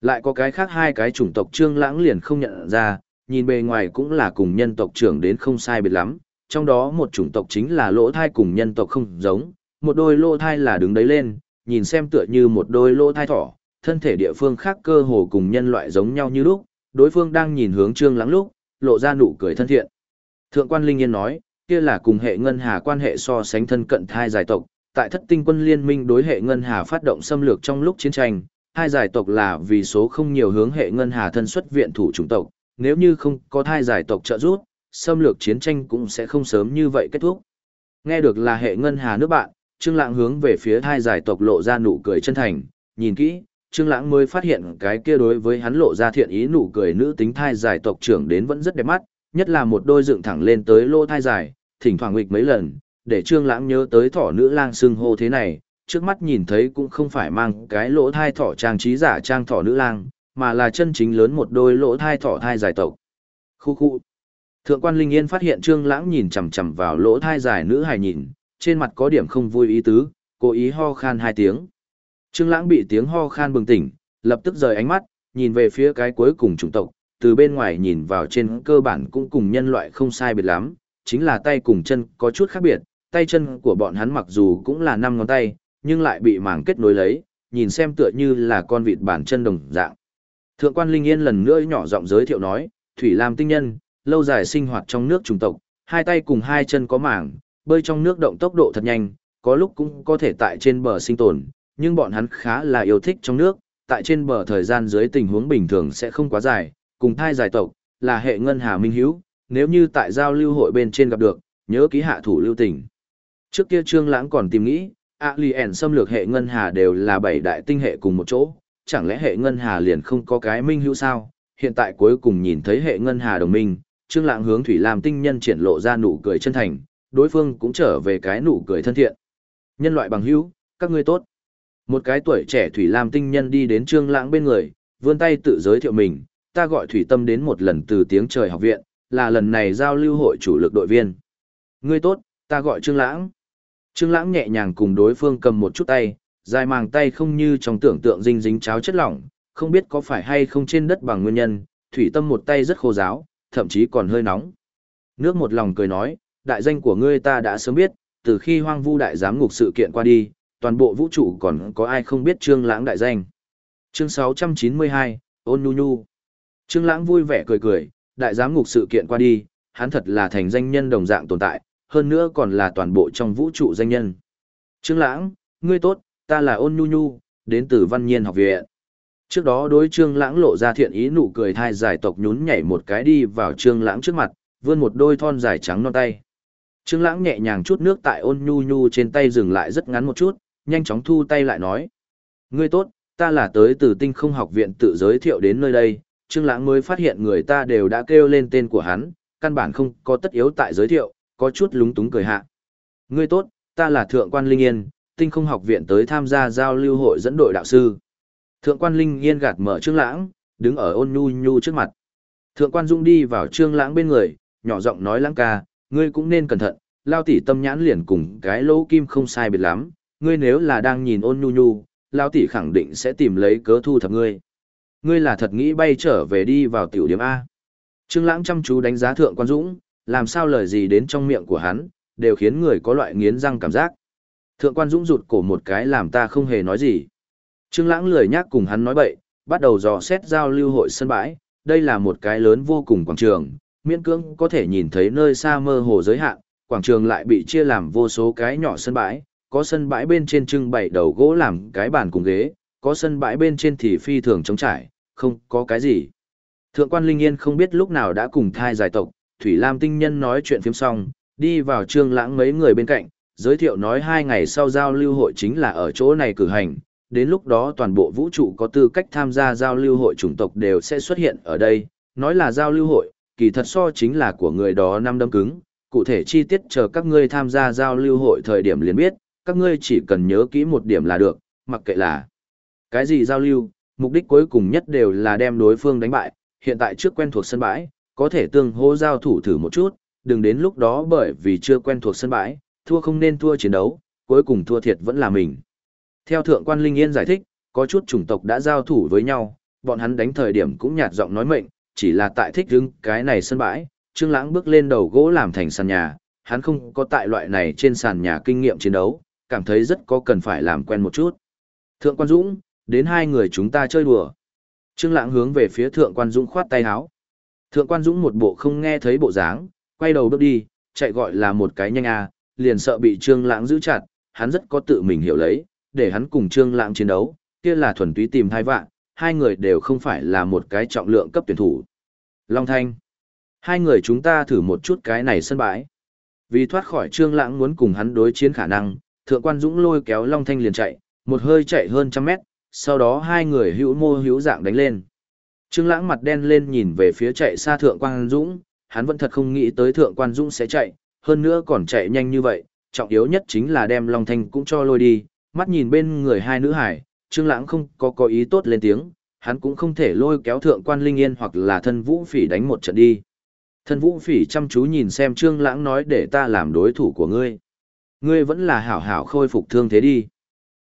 Lại có cái khác hai cái chủng tộc trương lãng liền không nhận ra, nhìn bề ngoài cũng là cùng nhân tộc trưởng đến không sai biệt lắm, trong đó một chủng tộc chính là lỗ thai cùng nhân tộc không giống, một đôi lỗ thai là đứng đấy lên, nhìn xem tựa như một đôi lỗ thai thỏ, thân thể địa phương khác cơ hồ cùng nhân loại giống nhau như lúc, đối phương đang nhìn hướng trương lãng lúc, lộ ra nụ cười thân thiện. Thượng quan Linh Yên nói, kia là cùng hệ ngân hà quan hệ so sánh thân cận thai giải tộc, tại thất tinh quân liên minh đối hệ ngân hà phát động xâm lược trong lúc chiến tranh, hai giải tộc là vì số không nhiều hướng hệ ngân hà thân xuất viện thủ chủng tộc, nếu như không có thai giải tộc trợ giúp, xâm lược chiến tranh cũng sẽ không sớm như vậy kết thúc. Nghe được là hệ ngân hà nước bạn, Trương Lãng hướng về phía thai giải tộc lộ ra nụ cười chân thành, nhìn kỹ, Trương Lãng mới phát hiện cái kia đối với hắn lộ ra thiện ý nụ cười nữ tính thai giải tộc trưởng đến vẫn rất đẹp mắt, nhất là một đôi dựng thẳng lên tới lỗ thai dài, thỉnh thoảng nghịch mấy lần, để Trương Lãng nhớ tới thỏ nữ lang xưng hô thế này, trước mắt nhìn thấy cũng không phải mang cái lỗ thai thỏ trang trí giả trang thỏ nữ lang, mà là chân chính lớn một đôi lỗ thai thỏ thai dài tộc. Khu khu. Thượng quan Linh Yên phát hiện Trương Lãng nhìn chằm chằm vào lỗ thai dài nữ hài nhìn, trên mặt có điểm không vui ý tứ, cố ý ho khan hai tiếng. Trương Lãng bị tiếng ho khan bừng tỉnh, lập tức rời ánh mắt, nhìn về phía cái cuối cùng chủng tộc, từ bên ngoài nhìn vào trên cơ bản cũng cùng nhân loại không sai biệt lắm, chính là tay cùng chân có chút khác biệt, tay chân của bọn hắn mặc dù cũng là năm ngón tay, nhưng lại bị màng kết nối lấy, nhìn xem tựa như là con vịt bản chân đồng dạng. Thượng quan Linh Yên lần nữa nhỏ giọng giới thiệu nói, Thủy Lam tinh nhân, lâu dài sinh hoạt trong nước trùng tộc, hai tay cùng hai chân có màng, bơi trong nước động tốc độ thật nhanh, có lúc cũng có thể tại trên bờ sinh tồn, nhưng bọn hắn khá là yêu thích trong nước, tại trên bờ thời gian dưới tình huống bình thường sẽ không quá dài, cùng thai dài tộc, là hệ ngân hà minh hiếu, nếu như tại giao lưu hội bên trên gặp được, nhớ ký hạ thủ lưu tình. Trước kia Trương Lãng còn tìm nghĩ, Alien xâm lược hệ ngân hà đều là bảy đại tinh hệ cùng một chỗ, chẳng lẽ hệ ngân hà liền không có cái minh hữu sao? Hiện tại cuối cùng nhìn thấy hệ ngân hà đồng minh, Trương Lãng hướng Thủy Lam tinh nhân triển lộ ra nụ cười chân thành, đối phương cũng trở về cái nụ cười thân thiện. Nhân loại bằng hữu, các ngươi tốt. Một cái tuổi trẻ Thủy Lam tinh nhân đi đến Trương Lãng bên người, vươn tay tự giới thiệu mình, ta gọi Thủy Tâm đến một lần từ tiếng trời học viện, là lần này giao lưu hội chủ lực đội viên. Ngươi tốt, ta gọi Trương Lãng. Trương Lãng nhẹ nhàng cùng đối phương cầm một chút tay, dài màng tay không như trong tưởng tượng dinh dính cháo chất lỏng, không biết có phải hay không trên đất bằng nguyên nhân, Thủy Tâm một tay rất khô ráo, thậm chí còn hơi nóng. Nước một lòng cười nói, đại danh của ngươi ta đã sớm biết, từ khi hoang vu đại giám ngục sự kiện qua đi, toàn bộ vũ trụ còn có ai không biết Trương Lãng đại danh. Chương 692, Ôn Nhu Nhu. Trương Lãng vui vẻ cười cười, đại giám ngục sự kiện qua đi, hắn thật là thành danh nhân đồng dạng tồn tại, hơn nữa còn là toàn bộ trong vũ trụ danh nhân. Trương Lãng, ngươi tốt, ta là Ôn Nhu Nhu, đến từ Văn Nhiên học viện. Trước đó đối Trương Lãng lộ ra thiện ý nụ cười thai giải tộc nhún nhảy một cái đi vào Trương Lãng trước mặt, vươn một đôi thon dài trắng non tay. Trương Lãng nhẹ nhàng chút nước tại Ôn Nhu Nhu trên tay dừng lại rất ngắn một chút, nhanh chóng thu tay lại nói: "Ngươi tốt, ta là tới từ Tinh Không học viện tự giới thiệu đến nơi đây." Trương Lãng mới phát hiện người ta đều đã kêu lên tên của hắn, căn bản không có tất yếu tại giới thiệu, có chút lúng túng cười hạ. Ngươi tốt, ta là Thượng quan Linh Yên, tinh không học viện tới tham gia giao lưu hội dẫn đội đạo sư. Thượng quan Linh Yên gạt mở Trương Lãng, đứng ở ôn nhu nhu trước mặt. Thượng quan Dung đi vào Trương Lãng bên người, nhỏ giọng nói Lãng ca, ngươi cũng nên cẩn thận, lao tỷ tâm nhãn liền cùng cái lỗ kim không sai biệt lắm, ngươi nếu là đang nhìn ôn nhu nhu, lao tỷ khẳng định sẽ tìm lấy cớ thu thập ngươi. Ngươi là thật nghĩ bay trở về đi vào tiểu điểm A. Trương Lãng chăm chú đánh giá Thượng quan Dũng, làm sao lời gì đến trong miệng của hắn, đều khiến người có loại nghiến răng cảm giác. Thượng quan Dũng rụt cổ một cái làm ta không hề nói gì. Trương Lãng lười nhác cùng hắn nói bậy, bắt đầu dò xét giao lưu hội sân bãi, đây là một cái lớn vô cùng quảng trường, miễn cưỡng có thể nhìn thấy nơi xa mơ hồ giới hạn, quảng trường lại bị chia làm vô số cái nhỏ sân bãi, có sân bãi bên trên trưng bày đầu gỗ làm cái bàn cùng ghế, có sân bãi bên trên thì phi thường trống trải, không có cái gì. Thượng quan Linh Yên không biết lúc nào đã cùng thai giải tộc, Thủy Lam tinh nhân nói chuyện phiếm xong, đi vào trương lãng mấy người bên cạnh, giới thiệu nói hai ngày sau giao lưu hội chính là ở chỗ này cử hành, đến lúc đó toàn bộ vũ trụ có tư cách tham gia giao lưu hội chủng tộc đều sẽ xuất hiện ở đây, nói là giao lưu hội, kỳ thật so chính là của người đó năm đâm cứng, cụ thể chi tiết chờ các ngươi tham gia giao lưu hội thời điểm liền biết, các ngươi chỉ cần nhớ kỹ một điểm là được, mặc kệ là cái gì giao lưu, mục đích cuối cùng nhất đều là đem đối phương đánh bại, hiện tại trước quen thuộc sân bãi, có thể tương hô giao thủ thử một chút, đừng đến lúc đó bởi vì chưa quen thuộc sân bãi, thua không nên thua chiến đấu, cuối cùng thua thiệt vẫn là mình. Theo Thượng quan Linh Yên giải thích, có chút chủng tộc đã giao thủ với nhau, bọn hắn đánh thời điểm cũng nhạt giọng nói mệnh, chỉ là tại thích hứng cái này sân bãi, Trương Lãng bước lên đầu gỗ làm thành sàn nhà, hắn không có tại loại này trên sàn nhà kinh nghiệm chiến đấu, cảm thấy rất có cần phải làm quen một chút. Thượng quan Dũng, đến hai người chúng ta chơi đùa. Trương Lãng hướng về phía Thượng quan Dũng khoát tay áo. Thượng quan Dũng một bộ không nghe thấy bộ dáng, quay đầu bước đi, chạy gọi là một cái nhanh a, liền sợ bị Trương Lãng giữ chặt, hắn rất có tự mình hiểu lấy, để hắn cùng Trương Lãng chiến đấu, kia là thuần túy tìm hai vạn, hai người đều không phải là một cái trọng lượng cấp tuyển thủ. Long Thanh, hai người chúng ta thử một chút cái này sân bãi. Vì thoát khỏi Trương Lãng muốn cùng hắn đối chiến khả năng, Thượng quan Dũng lôi kéo Long Thanh liền chạy, một hơi chạy hơn trăm mét, sau đó hai người hữu mô hữu dạng đánh lên. Trương Lãng mặt đen lên nhìn về phía chạy xa Thượng quan Dũng, hắn vẫn thật không nghĩ tới Thượng quan Dũng sẽ chạy, hơn nữa còn chạy nhanh như vậy, trọng yếu nhất chính là đem Long Thanh cũng cho lôi đi, mắt nhìn bên người hai nữ hải, Trương Lãng không có có ý tốt lên tiếng, hắn cũng không thể lôi kéo thượng quan Linh Yên hoặc là thân Vũ Phỉ đánh một trận đi. Thân Vũ Phỉ chăm chú nhìn xem Trương Lãng nói để ta làm đối thủ của ngươi. Ngươi vẫn là hảo hảo khôi phục thương thế đi.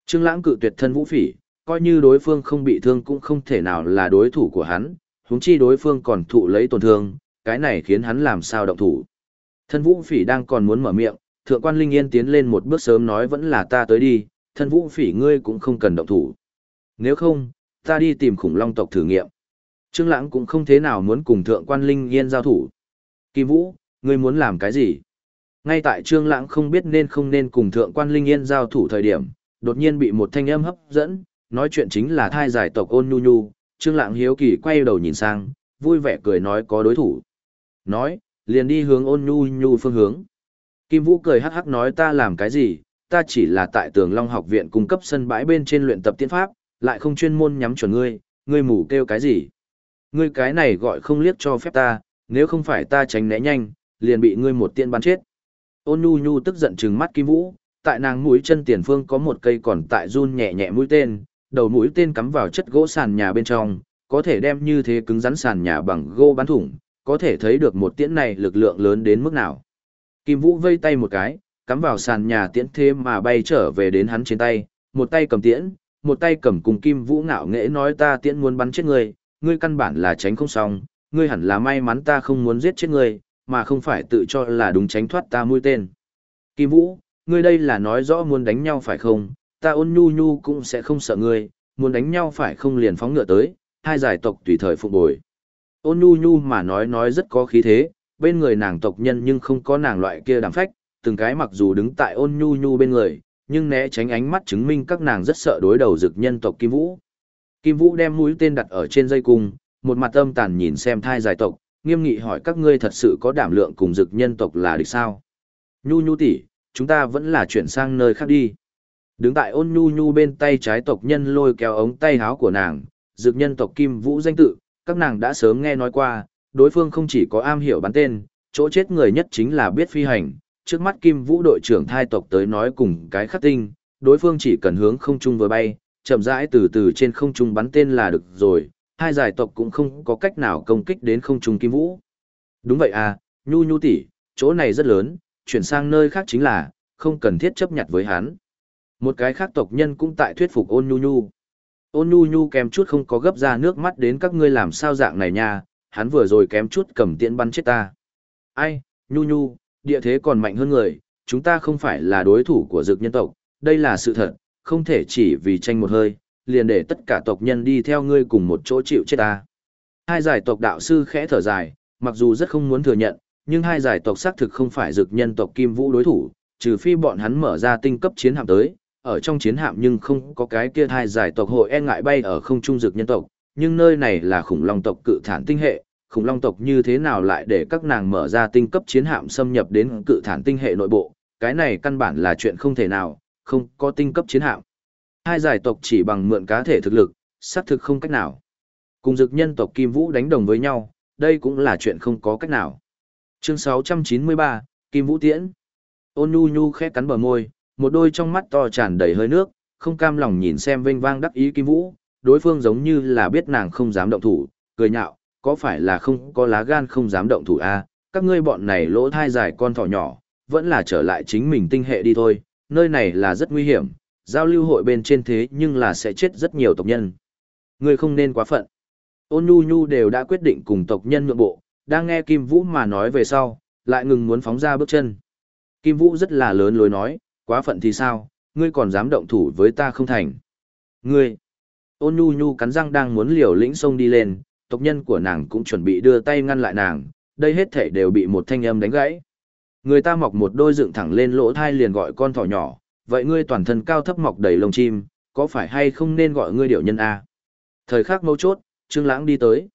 Trương Lãng cự tuyệt thân Vũ Phỉ, coi như đối phương không bị thương cũng không thể nào là đối thủ của hắn, huống chi đối phương còn thụ lấy tổn thương, cái này khiến hắn làm sao động thủ. Thân Vũ Phỉ đang còn muốn mở miệng, Thượng quan Linh Yên tiến lên một bước sớm nói vẫn là ta tới đi, thân Vũ Phỉ ngươi cũng không cần động thủ. Nếu không, ta đi tìm khủng long tộc thử nghiệm. Trương Lãng cũng không thế nào muốn cùng Thượng quan Linh Yên giao thủ. Kim Vũ, ngươi muốn làm cái gì? Ngay tại Trương Lãng không biết nên không nên cùng Thượng quan Linh Yên giao thủ thời điểm, đột nhiên bị một thanh âm hấp dẫn, nói chuyện chính là thai giải tộc Ôn Nhu Nhu, Trương Lãng hiếu kỳ quay đầu nhìn sang, vui vẻ cười nói có đối thủ. Nói, liền đi hướng Ôn Nhu Nhu phương hướng. Kim Vũ cười hắc hắc nói ta làm cái gì, ta chỉ là tại Tường Long học viện cung cấp sân bãi bên trên luyện tập tiên pháp, lại không chuyên môn nhắm chuẩn ngươi, ngươi mù kêu cái gì? Ngươi cái này gọi không liếc cho phép ta, nếu không phải ta tránh né nhanh, liền bị ngươi một tiên bắn chết. Ôn Nhu Nhu tức giận trừng mắt Kim Vũ, tại nàng mũi chân tiền phương có một cây còn tại run nhẹ nhẹ mũi tên, đầu mũi tên cắm vào chất gỗ sàn nhà bên trong, có thể đem như thế cứng rắn sàn nhà bằng gỗ bắn thủng, có thể thấy được một tiễn này lực lượng lớn đến mức nào. Kim Vũ vây tay một cái, cắm vào sàn nhà tiễn thế mà bay trở về đến hắn trên tay, một tay cầm tiễn, một tay cầm cùng Kim Vũ ngạo nghễ nói ta tiễn muốn bắn chết ngươi, ngươi căn bản là tránh không xong, ngươi hẳn là may mắn ta không muốn giết chết ngươi, mà không phải tự cho là đúng tránh thoát ta mũi tên. Kim Vũ, ngươi đây là nói rõ muốn đánh nhau phải không, ta ôn nhu nhu cũng sẽ không sợ ngươi, muốn đánh nhau phải không liền phóng ngựa tới, hai giải tộc tùy thời phục bồi. Ôn nhu nhu mà nói nói rất có khí thế, bên người nàng tộc nhân nhưng không có nàng loại kia đàm phách, từng cái mặc dù đứng tại ôn nhu nhu bên người, nhưng né tránh ánh mắt chứng minh các nàng rất sợ đối đầu dực nhân tộc Kim Vũ. Kim Vũ đem mũi tên đặt ở trên dây cung, một mặt âm tàn nhìn xem thai giải tộc, nghiêm nghị hỏi các ngươi thật sự có đảm lượng cùng dực nhân tộc là địch sao? Nhu nhu tỷ, chúng ta vẫn là chuyển sang nơi khác đi. Đứng tại ôn nhu nhu bên tay trái tộc nhân lôi kéo ống tay háo của nàng, dực nhân tộc Kim Vũ danh tự, các nàng đã sớm nghe nói qua, đối phương không chỉ có am hiểu bắn tên, chỗ chết người nhất chính là biết phi hành, trước mắt Kim Vũ đội trưởng thai tộc tới nói cùng cái khắc tinh, đối phương chỉ cần hướng không trung vừa bay, chậm rãi từ từ trên không trung bắn tên là được rồi, hai giải tộc cũng không có cách nào công kích đến không trung Kim Vũ. Đúng vậy à, Nhu Nhu tỷ, chỗ này rất lớn, chuyển sang nơi khác chính là, không cần thiết chấp nhận với hắn. Một cái khác tộc nhân cũng tại thuyết phục ôn Nhu Nhu. Ôn Nhu Nhu kém chút không có gấp ra nước mắt đến các ngươi làm sao dạng này nha, hắn vừa rồi kém chút cầm tiễn bắn chết ta. Ai, Nhu Nhu, địa thế còn mạnh hơn người, chúng ta không phải là đối thủ của dược nhân tộc, đây là sự thật, không thể chỉ vì tranh một hơi, liền để tất cả tộc nhân đi theo ngươi cùng một chỗ chịu chết ta. Hai giải tộc đạo sư khẽ thở dài, mặc dù rất không muốn thừa nhận, nhưng hai giải tộc xác thực không phải dược nhân tộc Kim Vũ đối thủ, trừ phi bọn hắn mở ra tinh cấp chiến hạm tới, ở trong chiến hạm nhưng không có cái kia hai giải tộc hội e ngại bay ở không trung dược nhân tộc, nhưng nơi này là khủng long tộc cự thản tinh hệ, khủng long tộc như thế nào lại để các nàng mở ra tinh cấp chiến hạm xâm nhập đến cự thản tinh hệ nội bộ, cái này căn bản là chuyện không thể nào, không có tinh cấp chiến hạm. Hai giải tộc chỉ bằng mượn cá thể thực lực, xác thực không cách nào. Cùng dực nhân tộc Kim Vũ đánh đồng với nhau, đây cũng là chuyện không có cách nào. Chương 693, Kim Vũ Tiễn. Ôn Nhu Nhu khẽ cắn bờ môi, một đôi trong mắt to tràn đầy hơi nước, không cam lòng nhìn xem vinh vang đắc ý Kim Vũ, đối phương giống như là biết nàng không dám động thủ, cười nhạo, có phải là không có lá gan không dám động thủ a à? các ngươi bọn này lỗ thai dài con thỏ nhỏ, vẫn là trở lại chính mình tinh hệ đi thôi, nơi này là rất nguy hiểm, giao lưu hội bên trên thế nhưng là sẽ chết rất nhiều tộc nhân. Ngươi không nên quá phận. Ôn nhu nhu đều đã quyết định cùng tộc nhân nhượng bộ, đang nghe Kim Vũ mà nói về sau, lại ngừng muốn phóng ra bước chân. Kim Vũ rất là lớn lối nói, quá phận thì sao, ngươi còn dám động thủ với ta không thành. Ngươi, ôn nhu nhu cắn răng đang muốn liều lĩnh sông đi lên, tộc nhân của nàng cũng chuẩn bị đưa tay ngăn lại nàng, đây hết thể đều bị một thanh âm đánh gãy. Người ta mọc một đôi dựng thẳng lên lỗ thai liền gọi con thỏ nhỏ, vậy ngươi toàn thân cao thấp mọc đầy lông chim, có phải hay không nên gọi ngươi điệu nhân A? Thời khắc mấu chốt, Trương Lãng đi tới.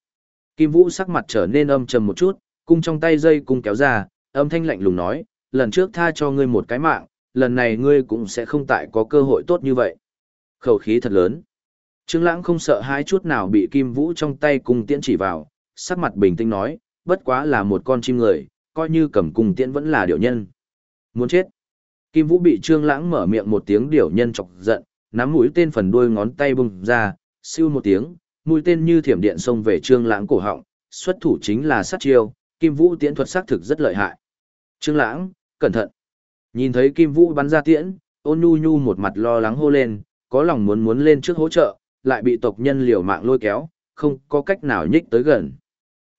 Kim Vũ sắc mặt trở nên âm trầm một chút, cung trong tay dây cung kéo ra, âm thanh lạnh lùng nói, lần trước tha cho ngươi một cái mạng, lần này ngươi cũng sẽ không tại có cơ hội tốt như vậy. Khẩu khí thật lớn. Trương Lãng không sợ hãi chút nào bị Kim Vũ trong tay cung tiễn chỉ vào, sắc mặt bình tĩnh nói, bất quá là một con chim người, coi như cầm cung tiễn vẫn là điểu nhân. Muốn chết. Kim Vũ bị Trương Lãng mở miệng một tiếng điểu nhân chọc giận, nắm mũi tên phần đuôi ngón tay bung ra, siêu một tiếng, mũi tên như thiểm điện xông về Trương Lãng cổ họng, xuất thủ chính là sát chiêu, Kim Vũ tiễn thuật xác thực rất lợi hại. Trương Lãng, cẩn thận. Nhìn thấy Kim Vũ bắn ra tiễn, Ôn Nhu Nhu một mặt lo lắng hô lên, có lòng muốn muốn lên trước hỗ trợ, lại bị tộc nhân liều mạng lôi kéo, không có cách nào nhích tới gần.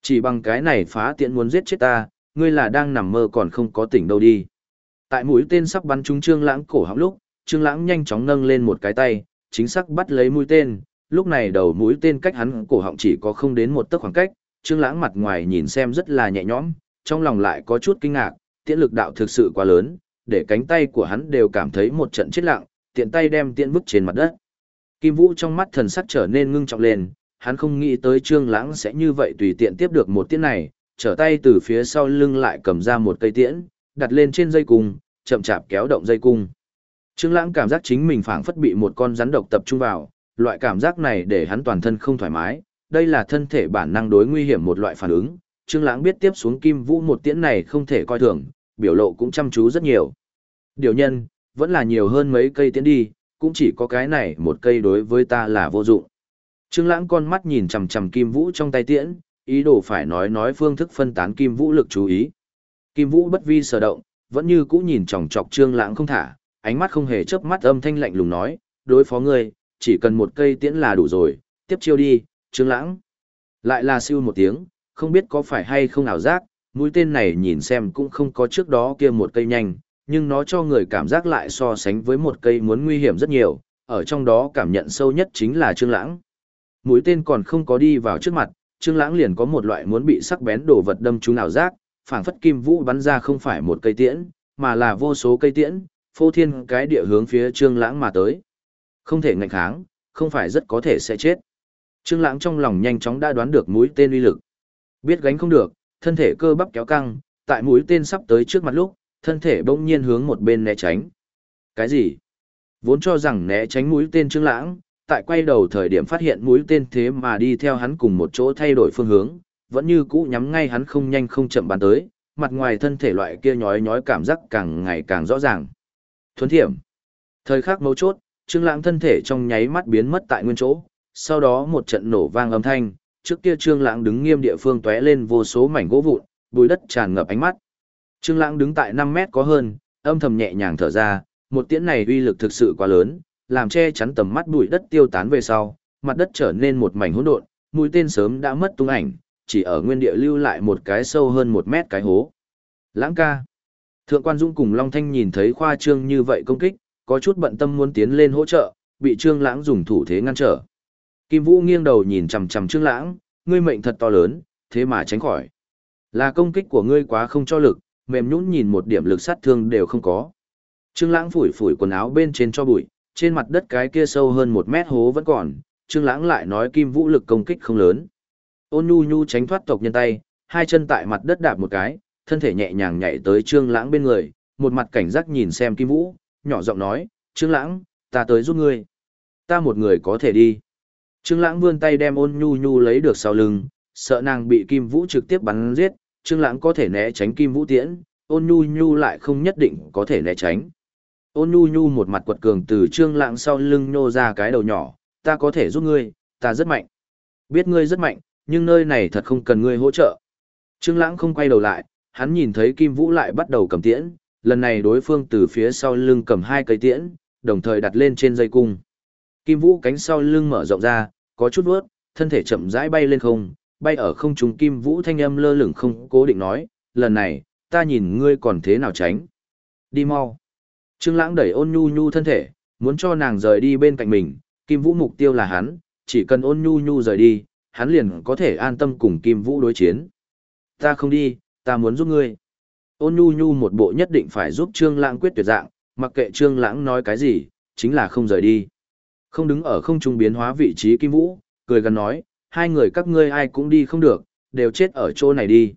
Chỉ bằng cái này phá tiễn muốn giết chết ta, ngươi là đang nằm mơ còn không có tỉnh đâu đi. Tại mũi tên sắp bắn trúng Trương Lãng cổ họng lúc, Trương Lãng nhanh chóng nâng lên một cái tay, chính xác bắt lấy mũi tên, lúc này đầu mũi tên cách hắn cổ họng chỉ có không đến một tấc khoảng cách, Trương Lãng mặt ngoài nhìn xem rất là nhẹ nhõm, trong lòng lại có chút kinh ngạc, tiễn lực đạo thực sự quá lớn, để cánh tay của hắn đều cảm thấy một trận chết lặng, tiện tay đem tiễn vứt trên mặt đất. Kim Vũ trong mắt thần sắc trở nên ngưng trọng lên, hắn không nghĩ tới Trương Lãng sẽ như vậy tùy tiện tiếp được một tiễn này, trở tay từ phía sau lưng lại cầm ra một cây tiễn, đặt lên trên dây cung, chậm chạp kéo động dây cung. Trương Lãng cảm giác chính mình phảng phất bị một con rắn độc tập trung vào, loại cảm giác này để hắn toàn thân không thoải mái, đây là thân thể bản năng đối nguy hiểm một loại phản ứng. Trương Lãng biết tiếp xuống Kim Vũ một tiễn này không thể coi thường, biểu lộ cũng chăm chú rất nhiều. Điều nhân, vẫn là nhiều hơn mấy cây tiễn đi, cũng chỉ có cái này một cây đối với ta là vô dụng. Trương Lãng con mắt nhìn chằm chằm Kim Vũ trong tay tiễn, ý đồ phải nói nói phương thức phân tán Kim Vũ lực chú ý. Kim Vũ bất vi sở động, vẫn như cũ nhìn chòng chọc Trương Lãng không thả, ánh mắt không hề chớp mắt âm thanh lạnh lùng nói, đối phó ngươi, chỉ cần một cây tiễn là đủ rồi, tiếp chiêu đi, Trương Lãng. Lại là siêu một tiếng, không biết có phải hay không ảo giác, mũi tên này nhìn xem cũng không có trước đó kia một cây nhanh, nhưng nó cho người cảm giác lại so sánh với một cây muốn nguy hiểm rất nhiều, ở trong đó cảm nhận sâu nhất chính là Trương Lãng. Mũi tên còn không có đi vào trước mặt, Trương Lãng liền có một loại muốn bị sắc bén đồ vật đâm trúng ảo giác, phảng phất kim vũ bắn ra không phải một cây tiễn, mà là vô số cây tiễn, phô thiên cái địa hướng phía Trương Lãng mà tới. Không thể ngăn kháng, không phải rất có thể sẽ chết. Trương Lãng trong lòng nhanh chóng đã đoán được mũi tên uy lực. Biết gánh không được, thân thể cơ bắp kéo căng, tại mũi tên sắp tới trước mặt lúc, thân thể bỗng nhiên hướng một bên né tránh. Cái gì? Vốn cho rằng né tránh mũi tên Trương Lãng, tại quay đầu thời điểm phát hiện mũi tên thế mà đi theo hắn cùng một chỗ thay đổi phương hướng, vẫn như cũ nhắm ngay hắn không nhanh không chậm bắn tới, mặt ngoài thân thể loại kia nhói nhói cảm giác càng ngày càng rõ ràng. Thuấn thiểm. Thời khắc mấu chốt, Trương Lãng thân thể trong nháy mắt biến mất tại nguyên chỗ, sau đó một trận nổ vang âm thanh, trước kia Trương Lãng đứng nghiêm địa phương tóe lên vô số mảnh gỗ vụn, bụi đất tràn ngập ánh mắt. Trương Lãng đứng tại 5 mét có hơn, âm thầm nhẹ nhàng thở ra, một tiễn này uy lực thực sự quá lớn, làm che chắn tầm mắt bụi đất tiêu tán về sau, mặt đất trở nên một mảnh hỗn độn, mũi tên sớm đã mất tung ảnh, chỉ ở nguyên địa lưu lại một cái sâu hơn một mét cái hố. Lãng ca. Thượng quan Dung cùng Long Thanh nhìn thấy khoa trương như vậy công kích, có chút bận tâm muốn tiến lên hỗ trợ, bị Trương Lãng dùng thủ thế ngăn trở. Kim Vũ nghiêng đầu nhìn chằm chằm Trương Lãng, ngươi mệnh thật to lớn, thế mà tránh khỏi. Là công kích của ngươi quá không cho lực, mềm nhũn nhìn một điểm lực sát thương đều không có. Trương Lãng phủi phủi quần áo bên trên cho bụi, trên mặt đất cái kia sâu hơn một mét hố vẫn còn, Trương Lãng lại nói Kim Vũ lực công kích không lớn. Ôn Nhu Nhu tránh thoát tộc nhân tay, hai chân tại mặt đất đạp một cái, thân thể nhẹ nhàng nhảy tới Trương Lãng bên người, một mặt cảnh giác nhìn xem Kim Vũ, nhỏ giọng nói, "Trương Lãng, ta tới giúp ngươi. Ta một người có thể đi." Trương Lãng vươn tay đem Ôn Nhu Nhu lấy được sau lưng, sợ nàng bị Kim Vũ trực tiếp bắn giết, Trương Lãng có thể né tránh Kim Vũ tiễn, Ôn Nhu Nhu lại không nhất định có thể né tránh. Ôn Nhu Nhu một mặt quật cường từ Trương Lãng sau lưng nhô ra cái đầu nhỏ, "Ta có thể giúp ngươi, ta rất mạnh." "Biết ngươi rất mạnh, nhưng nơi này thật không cần ngươi hỗ trợ." Trương Lãng không quay đầu lại, hắn nhìn thấy Kim Vũ lại bắt đầu cầm tiễn, lần này đối phương từ phía sau lưng cầm hai cây tiễn, đồng thời đặt lên trên dây cung. Kim Vũ cánh sau lưng mở rộng ra, có chút vớt, thân thể chậm rãi bay lên không, bay ở không trung Kim Vũ thanh âm lơ lửng không cố định nói, lần này, ta nhìn ngươi còn thế nào tránh. Đi mau. Trương Lãng đẩy ôn nhu nhu thân thể, muốn cho nàng rời đi bên cạnh mình, Kim Vũ mục tiêu là hắn, chỉ cần ôn nhu nhu rời đi, hắn liền có thể an tâm cùng Kim Vũ đối chiến. Ta không đi, ta muốn giúp ngươi. Ôn nhu nhu một bộ nhất định phải giúp Trương Lãng quyết tuyệt dạng, mặc kệ Trương Lãng nói cái gì, chính là không rời đi. Không đứng ở không trung biến hóa vị trí Kim Vũ, cười gần nói, hai người các ngươi ai cũng đi không được, đều chết ở chỗ này đi.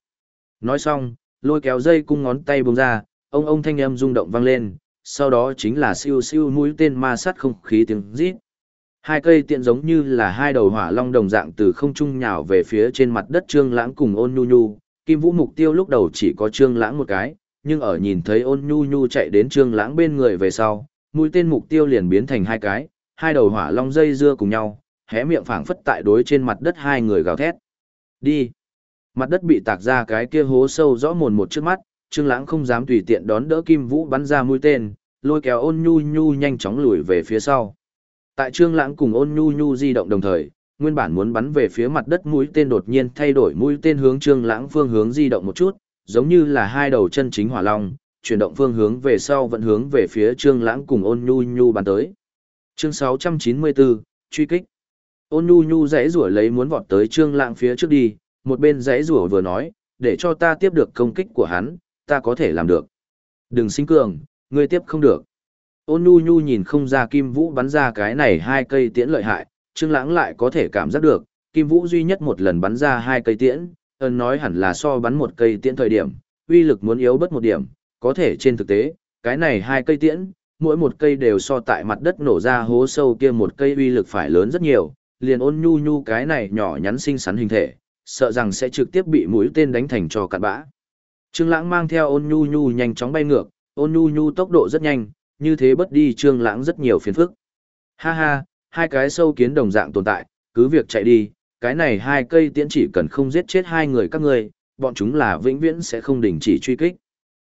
Nói xong, lôi kéo dây cung ngón tay bông ra, ông ông thanh âm rung động vang lên, sau đó chính là siêu siêu mũi tên ma sát không khí tiếng rít. Hai cây tiện giống như là hai đầu hỏa long đồng dạng từ không trung nhào về phía trên mặt đất Trương Lãng cùng Ôn Nhu Nhu, Kim Vũ mục tiêu lúc đầu chỉ có Trương Lãng một cái, nhưng ở nhìn thấy Ôn Nhu Nhu chạy đến Trương Lãng bên người về sau, mũi tên mục tiêu liền biến thành hai cái, hai đầu hỏa long dây dưa cùng nhau, hé miệng phảng phất tại đối trên mặt đất hai người gào thét. Đi. Mặt đất bị tạc ra cái kia hố sâu rõ mồn một trước mắt, Trương Lãng không dám tùy tiện đón đỡ Kim Vũ bắn ra mũi tên, lôi kéo Ôn Nhu Nhu nhanh chóng lùi về phía sau. Tại Trương Lãng cùng Ôn Nhu Nhu di động đồng thời, nguyên bản muốn bắn về phía mặt đất mũi tên đột nhiên thay đổi mũi tên hướng Trương Lãng phương hướng di động một chút, giống như là hai đầu chân chính hỏa long, chuyển động phương hướng về sau vẫn hướng về phía Trương Lãng cùng Ôn Nhu Nhu bắn tới. Chương 694, truy kích. Ôn Nhu Nhu rẽ rủa lấy muốn vọt tới Trương Lãng phía trước đi, một bên rẽ rủa vừa nói, để cho ta tiếp được công kích của hắn, ta có thể làm được. Đừng sinh cường, ngươi tiếp không được. Ôn nhu nhu nhìn không ra Kim Vũ bắn ra cái này hai cây tiễn lợi hại, Trương Lãng lại có thể cảm giác được, Kim Vũ duy nhất một lần bắn ra hai cây tiễn, ơn nói hẳn là so bắn một cây tiễn thời điểm, uy lực muốn yếu bớt một điểm, có thể trên thực tế, cái này hai cây tiễn, mỗi một cây đều so tại mặt đất nổ ra hố sâu kia một cây uy lực phải lớn rất nhiều, liền ôn nhu nhu cái này nhỏ nhắn xinh xắn hình thể, sợ rằng sẽ trực tiếp bị mũi tên đánh thành cho cạn bã. Trương Lãng mang theo ôn nhu nhu nhanh chóng bay ngược, ôn nhu nhu tốc độ rất nhanh, như thế bất đi Trương Lãng rất nhiều phiền phức. Ha ha, hai cái sâu kiến đồng dạng tồn tại, cứ việc chạy đi, cái này hai cây tiễn chỉ cần không giết chết hai người các ngươi, bọn chúng là vĩnh viễn sẽ không đình chỉ truy kích.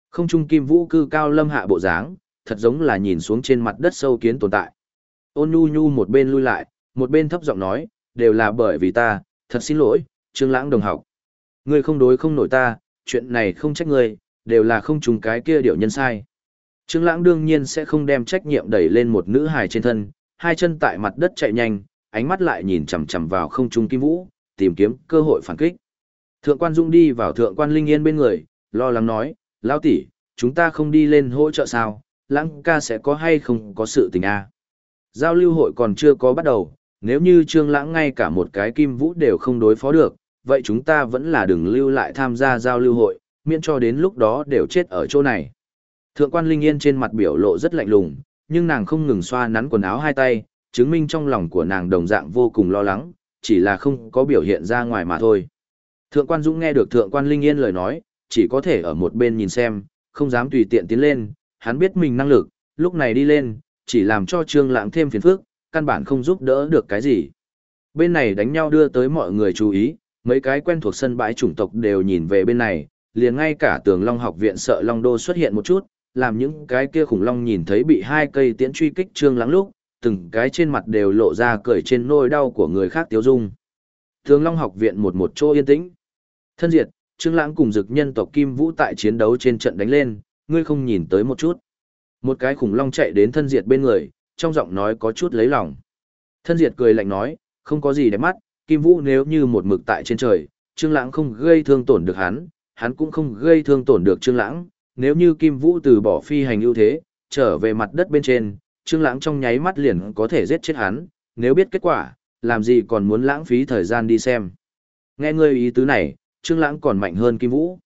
Không trung kim vũ cư cao lâm hạ bộ dáng, thật giống là nhìn xuống trên mặt đất sâu kiến tồn tại. Ôn nhu nhu một bên lui lại, một bên thấp giọng nói, đều là bởi vì ta, thật xin lỗi, Trương Lãng đồng học. Ngươi không đối không nổi ta, chuyện này không trách ngươi, đều là không trùng cái kia điệu nhân sai. Trương Lãng đương nhiên sẽ không đem trách nhiệm đẩy lên một nữ hài trên thân, hai chân tại mặt đất chạy nhanh, ánh mắt lại nhìn chằm chằm vào không trung Kim Vũ, tìm kiếm cơ hội phản kích. Thượng quan Dung đi vào thượng quan Linh Yên bên người, lo lắng nói, lão tỷ, chúng ta không đi lên hỗ trợ sao, Lãng ca sẽ có hay không có sự tình a? Giao lưu hội còn chưa có bắt đầu, nếu như Trương Lãng ngay cả một cái Kim Vũ đều không đối phó được, vậy chúng ta vẫn là đừng lưu lại tham gia giao lưu hội, miễn cho đến lúc đó đều chết ở chỗ này. Thượng quan Linh Yên trên mặt biểu lộ rất lạnh lùng, nhưng nàng không ngừng xoa nắn quần áo hai tay, chứng minh trong lòng của nàng đồng dạng vô cùng lo lắng, chỉ là không có biểu hiện ra ngoài mà thôi. Thượng quan Dũng nghe được Thượng quan Linh Yên lời nói, chỉ có thể ở một bên nhìn xem, không dám tùy tiện tiến lên, hắn biết mình năng lực, lúc này đi lên, chỉ làm cho Trương Lãng thêm phiền phức, căn bản không giúp đỡ được cái gì. Bên này đánh nhau đưa tới mọi người chú ý, mấy cái quen thuộc sân bãi chủng tộc đều nhìn về bên này, liền ngay cả tường Long học viện sợ Long Đô xuất hiện một chút, làm những cái kia khủng long nhìn thấy bị hai cây tiễn truy kích trương lãng lúc, từng cái trên mặt đều lộ ra cười trên nỗi đau của người khác tiêu dung. Tường Long học viện một một chỗ yên tĩnh. Thân diệt, Trương Lãng cùng dực nhân tộc Kim Vũ tại chiến đấu trên trận đánh lên, ngươi không nhìn tới một chút. Một cái khủng long chạy đến thân diệt bên người, trong giọng nói có chút lấy lòng. Thân diệt cười lạnh nói, không có gì để mắt, Kim Vũ nếu như một mực tại trên trời, Trương Lãng không gây thương tổn được hắn, hắn cũng không gây thương tổn được Trương Lãng, nếu như Kim Vũ từ bỏ phi hành ưu thế, trở về mặt đất bên trên, Trương Lãng trong nháy mắt liền có thể giết chết hắn, nếu biết kết quả, làm gì còn muốn lãng phí thời gian đi xem. Nghe ngươi ý tứ này, Trương Lãng còn mạnh hơn Kim Vũ.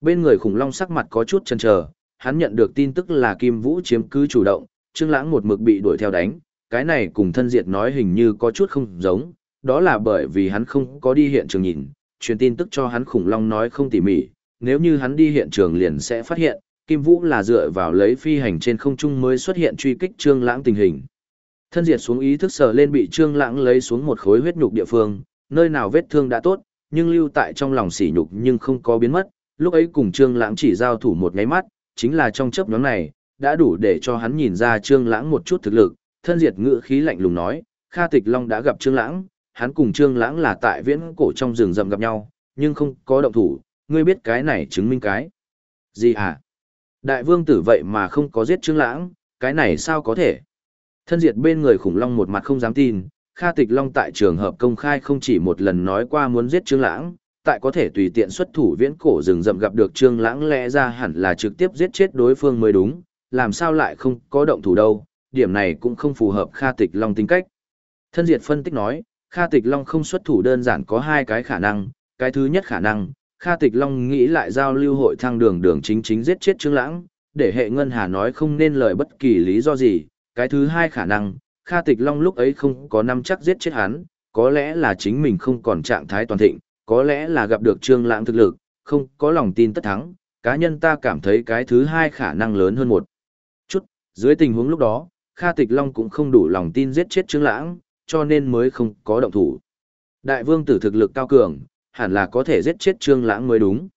Bên người khủng long sắc mặt có chút chần chờ, hắn nhận được tin tức là Kim Vũ chiếm cứ chủ động, Trương Lãng một mực bị đuổi theo đánh, cái này cùng thân diệt nói hình như có chút không giống, đó là bởi vì hắn không có đi hiện trường nhìn, truyền tin tức cho hắn khủng long nói không tỉ mỉ, nếu như hắn đi hiện trường liền sẽ phát hiện, Kim Vũ là dựa vào lấy phi hành trên không trung mới xuất hiện truy kích Trương Lãng tình hình. Thân diệt xuống ý thức sờ lên bị Trương Lãng lấy xuống một khối huyết nhục địa phương, nơi nào vết thương đã tốt, nhưng lưu tại trong lòng sỉ nhục nhưng không có biến mất, lúc ấy cùng Trương Lãng chỉ giao thủ một cái mắt, chính là trong chớp nhóm này, đã đủ để cho hắn nhìn ra Trương Lãng một chút thực lực, thân diệt ngữ khí lạnh lùng nói, Kha Tịch Long đã gặp Trương Lãng, hắn cùng Trương Lãng là tại viễn cổ trong rừng rậm gặp nhau, nhưng không có động thủ, ngươi biết cái này chứng minh cái. Gì hả? Đại vương tử vậy mà không có giết Trương Lãng, cái này sao có thể? Thân diệt bên người khủng long một mặt không dám tin, Kha Tịch Long tại trường hợp công khai không chỉ một lần nói qua muốn giết Trương Lãng, tại có thể tùy tiện xuất thủ viễn cổ rừng rậm gặp được Trương Lãng lẽ ra hẳn là trực tiếp giết chết đối phương mới đúng, làm sao lại không có động thủ đâu, điểm này cũng không phù hợp Kha Tịch Long tính cách. Thân diệt phân tích nói, Kha Tịch Long không xuất thủ đơn giản có hai cái khả năng, cái thứ nhất khả năng, Kha Tịch Long nghĩ lại giao lưu hội thăng đường đường chính chính giết chết Trương Lãng, để hệ ngân hà nói không nên lời bất kỳ lý do gì, cái thứ hai khả năng, Kha Tịch Long lúc ấy không có năm chắc giết chết hắn, có lẽ là chính mình không còn trạng thái toàn thịnh, có lẽ là gặp được Trương Lãng thực lực, không có lòng tin tất thắng, cá nhân ta cảm thấy cái thứ hai khả năng lớn hơn một chút, dưới tình huống lúc đó, Kha Tịch Long cũng không đủ lòng tin giết chết Trương Lãng, cho nên mới không có động thủ. Đại vương tử thực lực cao cường, hẳn là có thể giết chết Trương Lãng mới đúng.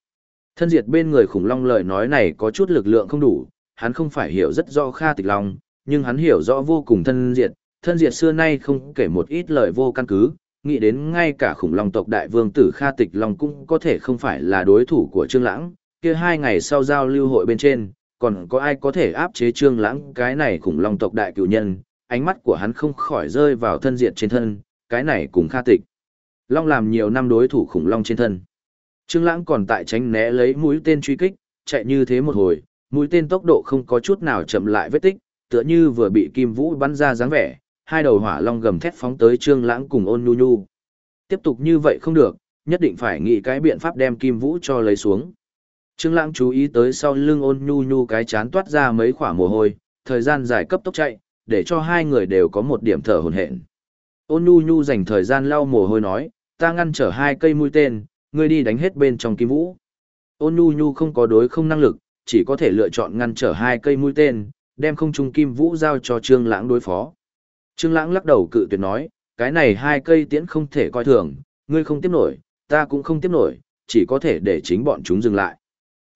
Thân diệt bên người khủng long lời nói này có chút lực lượng không đủ, hắn không phải hiểu rất rõ Kha Tịch Long, nhưng hắn hiểu rõ vô cùng thân diệt, thân diệt xưa nay không kể một ít lời vô căn cứ, nghĩ đến ngay cả khủng long tộc đại vương tử Kha Tịch Long cũng có thể không phải là đối thủ của Trương Lãng, kia hai ngày sau giao lưu hội bên trên, còn có ai có thể áp chế Trương Lãng cái này khủng long tộc đại cửu nhân, ánh mắt của hắn không khỏi rơi vào thân diện trên thân, cái này cùng Kha Tịch. Long làm nhiều năm đối thủ khủng long trên thân. Trương Lãng còn tại tránh né lấy mũi tên truy kích, chạy như thế một hồi, mũi tên tốc độ không có chút nào chậm lại vết tích, tựa như vừa bị Kim Vũ bắn ra dáng vẻ, hai đầu hỏa long gầm thét phóng tới Trương Lãng cùng Ôn Nhu Nhu. Tiếp tục như vậy không được, nhất định phải nghĩ cái biện pháp đem Kim Vũ cho lấy xuống. Trương Lãng chú ý tới sau lưng Ôn Nhu Nhu cái chán toát ra mấy quả mồ hôi, thời gian dài cấp tốc chạy, để cho hai người đều có một điểm thở hổn hển. Ôn Nhu Nhu dành thời gian lau mồ hôi nói, ta ngăn trở hai cây mũi tên, ngươi đi đánh hết bên trong Kim Vũ. Ôn Nhu Nhu không có đối không năng lực, chỉ có thể lựa chọn ngăn trở hai cây mũi tên, đem không trung Kim Vũ giao cho Trương Lãng đối phó. Trương Lãng lắc đầu cự tuyệt nói, cái này hai cây tiễn không thể coi thường, ngươi không tiếp nổi, ta cũng không tiếp nổi, chỉ có thể để chính bọn chúng dừng lại.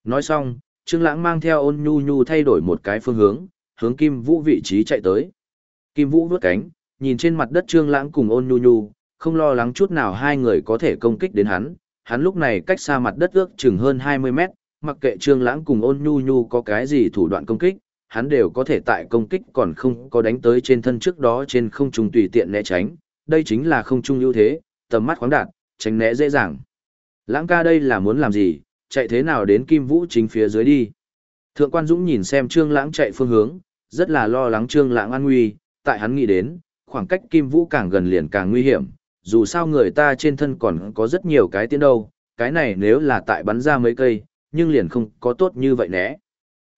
Nói xong, Trương Lãng mang theo Ôn Nhu Nhu thay đổi một cái phương hướng, hướng Kim Vũ vị trí chạy tới. Kim Vũ vút cánh, nhìn trên mặt đất Trương Lãng cùng Ôn Nhu Nhu, không lo lắng chút nào hai người có thể công kích đến hắn. Hắn lúc này cách xa mặt đất ước chừng hơn 20 mét, mặc kệ Trương Lãng cùng Ôn Nhu Nhu có cái gì thủ đoạn công kích, hắn đều có thể tại công kích còn không có đánh tới trên thân trước đó trên không trung tùy tiện né tránh, đây chính là không trung ưu thế, tầm mắt khoáng đạt, tránh né dễ dàng. Lãng ca đây là muốn làm gì, chạy thế nào đến Kim Vũ chính phía dưới đi. Thượng quan Dũng nhìn xem Trương Lãng chạy phương hướng, rất là lo lắng Trương Lãng an nguy, tại hắn nghĩ đến, khoảng cách Kim Vũ càng gần liền càng nguy hiểm, dù sao người ta trên thân còn có rất nhiều cái tiến đâu, cái này nếu là tại bắn ra mấy cây, nhưng liền không có tốt như vậy né.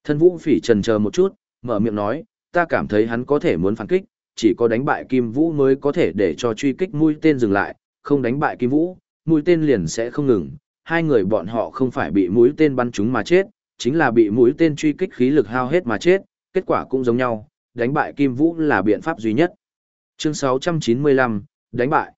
Thân Vũ Phỉ trần chờ một chút, mở miệng nói, ta cảm thấy hắn có thể muốn phản kích, chỉ có đánh bại Kim Vũ mới có thể để cho truy kích mũi tên dừng lại, không đánh bại Kim Vũ, mũi tên liền sẽ không ngừng. Hai người bọn họ không phải bị mũi tên bắn trúng mà chết, chính là bị mũi tên truy kích khí lực hao hết mà chết, kết quả cũng giống nhau, đánh bại Kim Vũ là biện pháp duy nhất. Chương 695, đánh bại.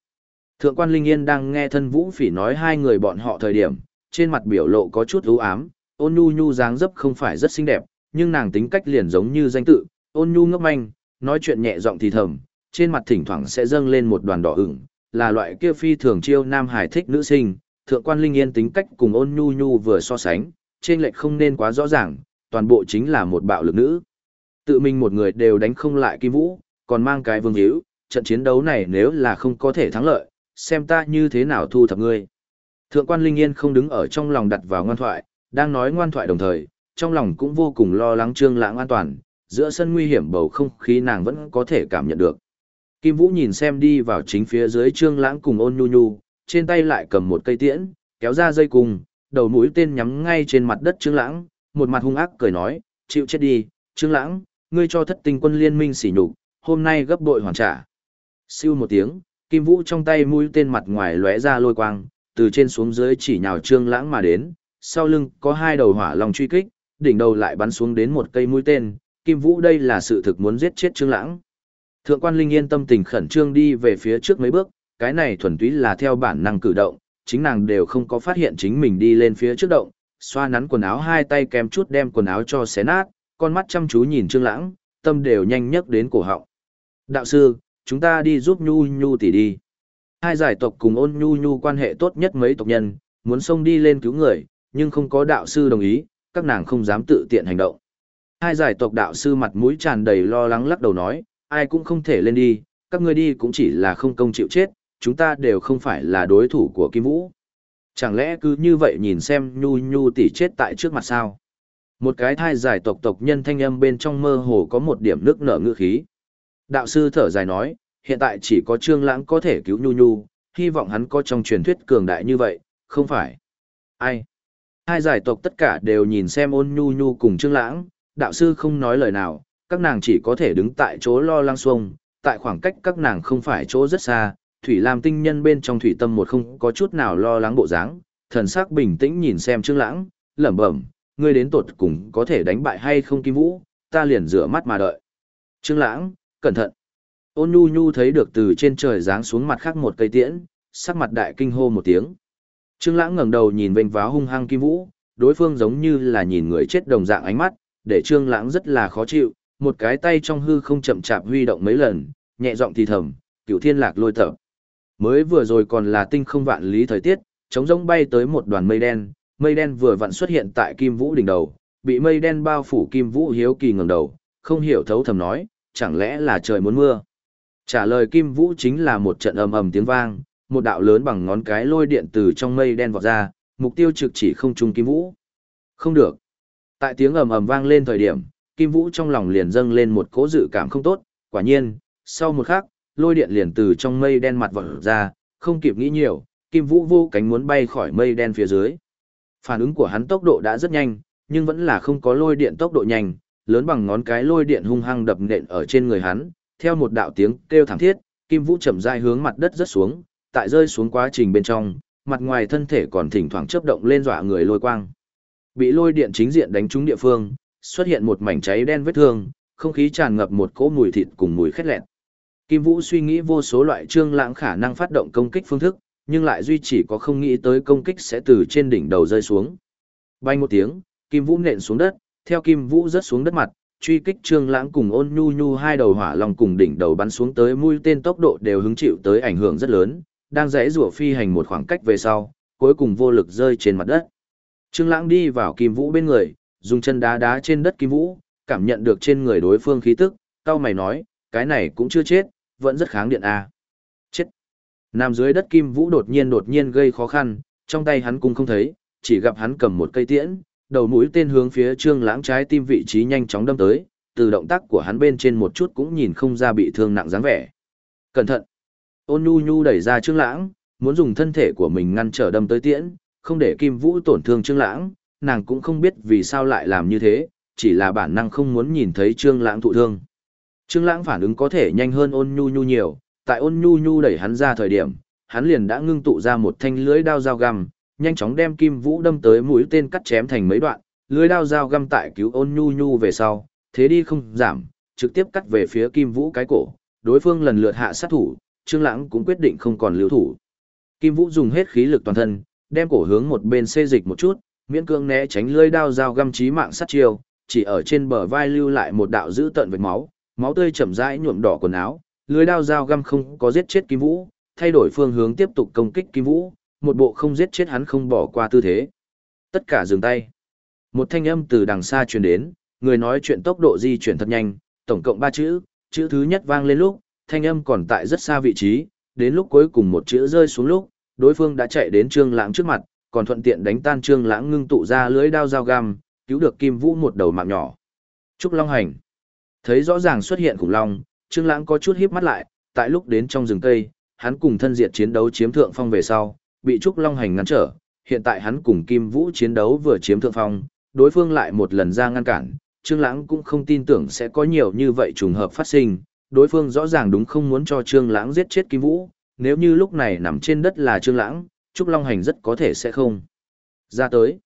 Thượng quan Linh Yên đang nghe thân Vũ Phỉ nói hai người bọn họ thời điểm, trên mặt biểu lộ có chút u ám, ôn nhu nhu dáng dấp không phải rất xinh đẹp, nhưng nàng tính cách liền giống như danh tự, ôn nhu ngốc manh, nói chuyện nhẹ giọng thì thầm, trên mặt thỉnh thoảng sẽ dâng lên một đoàn đỏ ửng, là loại kia phi thường chiêu nam hải thích nữ sinh, thượng quan linh yên tính cách cùng ôn nhu nhu vừa so sánh, trên lệch không nên quá rõ ràng, toàn bộ chính là một bạo lực nữ. Tự mình một người đều đánh không lại Kim Vũ, còn mang cái vương hữu, trận chiến đấu này nếu là không có thể thắng lợi, xem ta như thế nào thu thập ngươi. Thượng quan Linh Yên không đứng ở trong lòng đặt vào ngoan thoại, đang nói ngoan thoại đồng thời, trong lòng cũng vô cùng lo lắng Trương Lãng an toàn, giữa sân nguy hiểm bầu không khí nàng vẫn có thể cảm nhận được. Kim Vũ nhìn xem đi vào chính phía dưới Trương Lãng cùng Ôn Nhu Nhu, trên tay lại cầm một cây tiễn, kéo ra dây cùng, đầu mũi tên nhắm ngay trên mặt đất Trương Lãng, một mặt hung ác cười nói, "Chịu chết đi, Trương Lãng, ngươi cho Thất Tinh quân liên minh sỉ nhục, hôm nay gấp bội hoàn trả." Siêu một tiếng, Kim Vũ trong tay mũi tên mặt ngoài lóe ra lôi quang, từ trên xuống dưới chỉ nhào Trương Lãng mà đến, sau lưng có hai đầu hỏa long truy kích, đỉnh đầu lại bắn xuống đến một cây mũi tên, Kim Vũ đây là sự thực muốn giết chết Trương Lãng. Thượng quan Linh Yên tâm tình khẩn trương đi về phía trước mấy bước, cái này thuần túy là theo bản năng cử động, chính nàng đều không có phát hiện chính mình đi lên phía trước động, xoa nắn quần áo hai tay kèm chút đem quần áo cho xé nát, con mắt chăm chú nhìn Trương Lãng, tâm đều nhanh nhấc đến cổ họng. Đạo sư, chúng ta đi giúp Nhu Nhu tỷ đi. Hai giải tộc cùng ôn Nhu Nhu quan hệ tốt nhất mấy tộc nhân, muốn xông đi lên cứu người, nhưng không có đạo sư đồng ý, các nàng không dám tự tiện hành động. Hai giải tộc đạo sư mặt mũi tràn đầy lo lắng lắc đầu nói, ai cũng không thể lên đi, các ngươi đi cũng chỉ là không công chịu chết, chúng ta đều không phải là đối thủ của Kim Vũ. Chẳng lẽ cứ như vậy nhìn xem Nhu Nhu tỷ chết tại trước mặt sao? Một cái thai giải tộc tộc nhân thanh âm bên trong mơ hồ có một điểm nước nở ngữ khí. Đạo sư thở dài nói, hiện tại chỉ có Trương Lãng có thể cứu Nhu Nhu, hy vọng hắn có trong truyền thuyết cường đại như vậy, không phải. Ai? Hai giải tộc tất cả đều nhìn xem ôn Nhu Nhu cùng Trương Lãng, đạo sư không nói lời nào, các nàng chỉ có thể đứng tại chỗ lo lăng xuông, tại khoảng cách các nàng không phải chỗ rất xa, Thủy Lam tinh nhân bên trong thủy tâm một không có chút nào lo lắng bộ dáng, thần sắc bình tĩnh nhìn xem Trương Lãng, lẩm bẩm, ngươi đến tột cùng có thể đánh bại hay không Kim Vũ, ta liền rửa mắt mà đợi. Trương Lãng, cẩn thận. Ôn Nhu Nhu thấy được từ trên trời giáng xuống mặt khác một cây tiễn, sắc mặt đại kinh hô một tiếng. Trương Lãng ngẩng đầu nhìn vênh váo hung hăng Kim Vũ, đối phương giống như là nhìn người chết đồng dạng ánh mắt, để Trương Lãng rất là khó chịu, một cái tay trong hư không chậm chạp huy động mấy lần, nhẹ giọng thì thầm, Cửu Thiên Lạc lôi tập. Mới vừa rồi còn là tinh không vạn lý thời tiết, chống rống bay tới một đoàn mây đen, mây đen vừa vặn xuất hiện tại Kim Vũ đỉnh đầu, bị mây đen bao phủ Kim Vũ hiếu kỳ ngẩng đầu, không hiểu thấu thầm nói, chẳng lẽ là trời muốn mưa. Trả lời Kim Vũ chính là một trận ầm ầm tiếng vang, một đạo lớn bằng ngón cái lôi điện từ trong mây đen vọt ra, mục tiêu trực chỉ không trung Kim Vũ. Không được. Tại tiếng ầm ầm vang lên thời điểm, Kim Vũ trong lòng liền dâng lên một cỗ dự cảm không tốt, quả nhiên, sau một khắc, lôi điện liền từ trong mây đen mặt vọt ra, không kịp nghĩ nhiều, Kim Vũ vô cánh muốn bay khỏi mây đen phía dưới. Phản ứng của hắn tốc độ đã rất nhanh, nhưng vẫn là không có lôi điện tốc độ nhanh, lớn bằng ngón cái lôi điện hung hăng đập nện ở trên người hắn, theo một đạo tiếng kêu thảm thiết, Kim Vũ chậm rãi hướng mặt đất rất xuống, tại rơi xuống quá trình bên trong, mặt ngoài thân thể còn thỉnh thoảng chớp động lên dọa người lôi quang. Bị lôi điện chính diện đánh trúng địa phương, xuất hiện một mảnh cháy đen vết thương, không khí tràn ngập một cỗ mùi thịt cùng mùi khét lẹt. Kim Vũ suy nghĩ vô số loại trương lãng khả năng phát động công kích phương thức, nhưng lại duy chỉ có không nghĩ tới công kích sẽ từ trên đỉnh đầu rơi xuống. Bay một tiếng, Kim Vũ nện xuống đất, theo Kim Vũ rớt xuống đất mặt, truy kích trương lãng cùng ôn nhu nhu hai đầu hỏa long cùng đỉnh đầu bắn xuống tới mũi tên tốc độ đều hứng chịu tới ảnh hưởng rất lớn, đang rẽ rủa phi hành một khoảng cách về sau, cuối cùng vô lực rơi trên mặt đất. Trương lãng đi vào Kim Vũ bên người, dùng chân đá đá trên đất Kim Vũ, cảm nhận được trên người đối phương khí tức, cao mày nói, cái này cũng chưa chết, vẫn rất kháng điện a. Chết. Nam dưới đất Kim Vũ đột nhiên đột nhiên gây khó khăn, trong tay hắn cũng không thấy, chỉ gặp hắn cầm một cây tiễn, đầu mũi tên hướng phía Trương Lãng trái tim vị trí nhanh chóng đâm tới, từ động tác của hắn bên trên một chút cũng nhìn không ra bị thương nặng dáng vẻ. Cẩn thận. Ôn Nhu Nhu đẩy ra Trương Lãng, muốn dùng thân thể của mình ngăn trở đâm tới tiễn, không để Kim Vũ tổn thương Trương Lãng, nàng cũng không biết vì sao lại làm như thế, chỉ là bản năng không muốn nhìn thấy Trương Lãng thụ thương. Trương Lãng phản ứng có thể nhanh hơn Ôn Nhu Nhu nhiều, tại Ôn Nhu Nhu đẩy hắn ra thời điểm, hắn liền đã ngưng tụ ra một thanh lưới đao dao găm, nhanh chóng đem Kim Vũ đâm tới mũi tên cắt chém thành mấy đoạn, lưới đao dao găm tại cứu Ôn Nhu Nhu về sau, thế đi không giảm, trực tiếp cắt về phía Kim Vũ cái cổ, đối phương lần lượt hạ sát thủ, Trương Lãng cũng quyết định không còn lưu thủ. Kim Vũ dùng hết khí lực toàn thân, đem cổ hướng một bên xê dịch một chút, miễn cương né tránh lưỡi đao dao găm chí mạng sát chiêu, chỉ ở trên bờ vai lưu lại một đạo dữ tợn vết máu, máu tươi chậm rãi nhuộm đỏ quần áo, lưỡi đao dao găm không có giết chết Kim Vũ, thay đổi phương hướng tiếp tục công kích Kim Vũ, một bộ không giết chết hắn không bỏ qua tư thế. Tất cả dừng tay. Một thanh âm từ đằng xa truyền đến, người nói chuyện tốc độ di chuyển thật nhanh, tổng cộng ba chữ, chữ thứ nhất vang lên lúc, thanh âm còn tại rất xa vị trí, đến lúc cuối cùng một chữ rơi xuống lúc, đối phương đã chạy đến Trương Lãng trước mặt, còn thuận tiện đánh tan Trương Lãng ngưng tụ ra lưỡi đao dao găm, cứu được Kim Vũ một đầu mạng nhỏ. Trúc Long Hành. Thấy rõ ràng xuất hiện khủng long, Trương Lãng có chút híp mắt lại, tại lúc đến trong rừng cây, hắn cùng thân diệt chiến đấu chiếm thượng phong về sau, bị Trúc Long Hành ngăn trở, hiện tại hắn cùng Kim Vũ chiến đấu vừa chiếm thượng phong, đối phương lại một lần ra ngăn cản, Trương Lãng cũng không tin tưởng sẽ có nhiều như vậy trùng hợp phát sinh, đối phương rõ ràng đúng không muốn cho Trương Lãng giết chết Kim Vũ, nếu như lúc này nằm trên đất là Trương Lãng, Trúc Long Hành rất có thể sẽ không. Ra tới.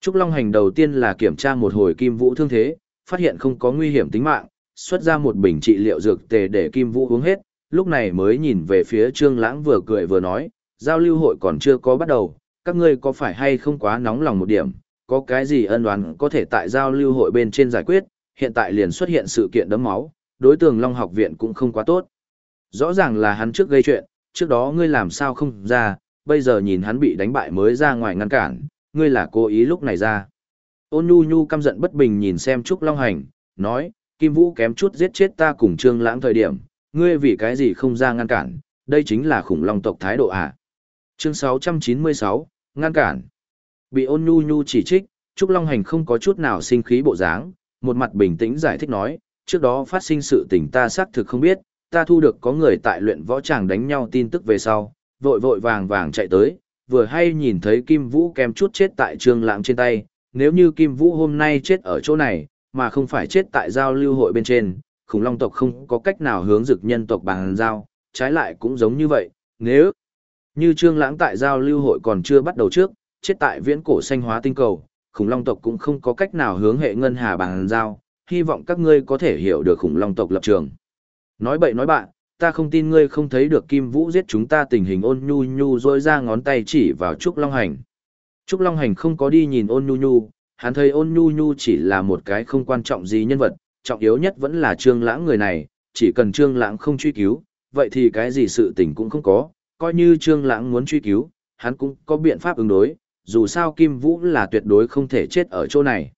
Trúc Long Hành đầu tiên là kiểm tra một hồi Kim Vũ thương thế, phát hiện không có nguy hiểm tính mạng, xuất ra một bình trị liệu dược tề để Kim Vũ uống hết, lúc này mới nhìn về phía Trương Lãng vừa cười vừa nói, giao lưu hội còn chưa có bắt đầu, các ngươi có phải hay không quá nóng lòng một điểm, có cái gì ân oán có thể tại giao lưu hội bên trên giải quyết, hiện tại liền xuất hiện sự kiện đấm máu, đối tượng Long học viện cũng không quá tốt. Rõ ràng là hắn trước gây chuyện, trước đó ngươi làm sao không ra, bây giờ nhìn hắn bị đánh bại mới ra ngoài ngăn cản, ngươi là cố ý lúc này ra. Ôn nhu nhu căm giận bất bình nhìn xem Trúc Long Hành, nói, Kim Vũ kém chút giết chết ta cùng Trương Lãng thời điểm, ngươi vì cái gì không ra ngăn cản, đây chính là khủng long tộc thái độ à. Chương 696, ngăn cản. Bị ôn nhu nhu chỉ trích, Trúc Long Hành không có chút nào sinh khí bộ dáng, một mặt bình tĩnh giải thích nói, trước đó phát sinh sự tình ta xác thực không biết, ta thu được có người tại luyện võ tràng đánh nhau tin tức về sau, vội vội vàng vàng chạy tới, vừa hay nhìn thấy Kim Vũ kém chút chết tại Trương Lãng trên tay, nếu như Kim Vũ hôm nay chết ở chỗ này, mà không phải chết tại giao lưu hội bên trên, khủng long tộc không có cách nào hướng dực nhân tộc bằng giao, trái lại cũng giống như vậy, nếu như Trương Lãng tại giao lưu hội còn chưa bắt đầu trước, chết tại viễn cổ xanh hóa tinh cầu, khủng long tộc cũng không có cách nào hướng hệ ngân hà bằng giao, hy vọng các ngươi có thể hiểu được khủng long tộc lập trường. Nói bậy nói bạn, ta không tin ngươi không thấy được Kim Vũ giết chúng ta tình hình ôn nhu nhu rôi ra ngón tay chỉ vào Trúc Long Hành. Trúc Long Hành không có đi nhìn ôn nhu nhu, hắn thấy ôn nhu nhu chỉ là một cái không quan trọng gì nhân vật, trọng yếu nhất vẫn là trương lãng người này, chỉ cần trương lãng không truy cứu, vậy thì cái gì sự tình cũng không có, coi như trương lãng muốn truy cứu, hắn cũng có biện pháp ứng đối, dù sao Kim Vũ là tuyệt đối không thể chết ở chỗ này.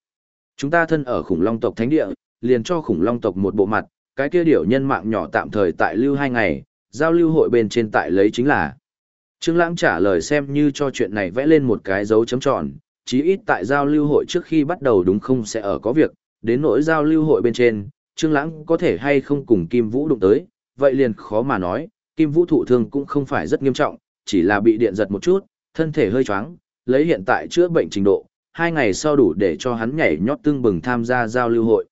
Chúng ta thân ở khủng long tộc thánh địa, liền cho khủng long tộc một bộ mặt, cái kia điểu nhân mạng nhỏ tạm thời tại lưu hai ngày, giao lưu hội bên trên tại lấy chính là. Trương Lãng trả lời xem như cho chuyện này vẽ lên một cái dấu chấm tròn, chí ít tại giao lưu hội trước khi bắt đầu đúng không sẽ ở có việc, đến nỗi giao lưu hội bên trên, Trương Lãng có thể hay không cùng Kim Vũ đụng tới, vậy liền khó mà nói, Kim Vũ thụ thương cũng không phải rất nghiêm trọng, chỉ là bị điện giật một chút, thân thể hơi choáng, lấy hiện tại chữa bệnh trình độ, hai ngày sau đủ để cho hắn nhảy nhót tương bừng tham gia giao lưu hội.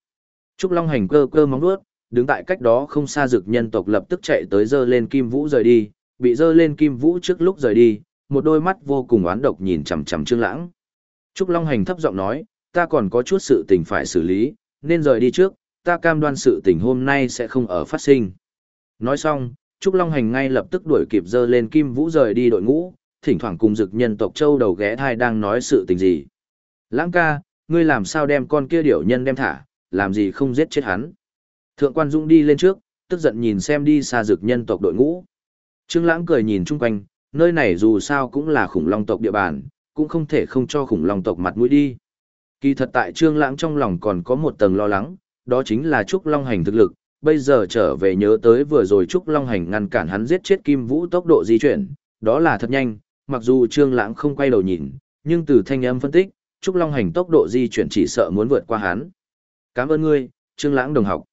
Trúc Long hành cơ cơ móng vuốt, đứng tại cách đó không xa dực nhân tộc lập tức chạy tới dơ lên Kim Vũ rời đi, bị dơ lên Kim Vũ trước lúc rời đi, một đôi mắt vô cùng oán độc nhìn chằm chằm Trương Lãng. Trúc Long hành thấp giọng nói, ta còn có chút sự tình phải xử lý, nên rời đi trước, ta cam đoan sự tình hôm nay sẽ không ở phát sinh. Nói xong, Trúc Long Hành ngay lập tức đuổi kịp dơ lên Kim Vũ rời đi đội ngũ, thỉnh thoảng cùng dực nhân tộc châu đầu ghé thai đang nói sự tình gì. Lãng ca, ngươi làm sao đem con kia điểu nhân đem thả, làm gì không giết chết hắn. Thượng quan Dũng đi lên trước, tức giận nhìn xem đi xa dực nhân tộc đội ngũ. Trương Lãng cười nhìn chung quanh, nơi này dù sao cũng là khủng long tộc địa bàn, cũng không thể không cho khủng long tộc mặt mũi đi. Kỳ thật tại Trương Lãng trong lòng còn có một tầng lo lắng, đó chính là Trúc Long Hành thực lực, bây giờ trở về nhớ tới vừa rồi Trúc Long Hành ngăn cản hắn giết chết Kim Vũ tốc độ di chuyển, đó là thật nhanh, mặc dù Trương Lãng không quay đầu nhìn, nhưng từ thanh âm phân tích, Trúc Long Hành tốc độ di chuyển chỉ sợ muốn vượt qua hắn. Cảm ơn ngươi, Trương Lãng đồng học.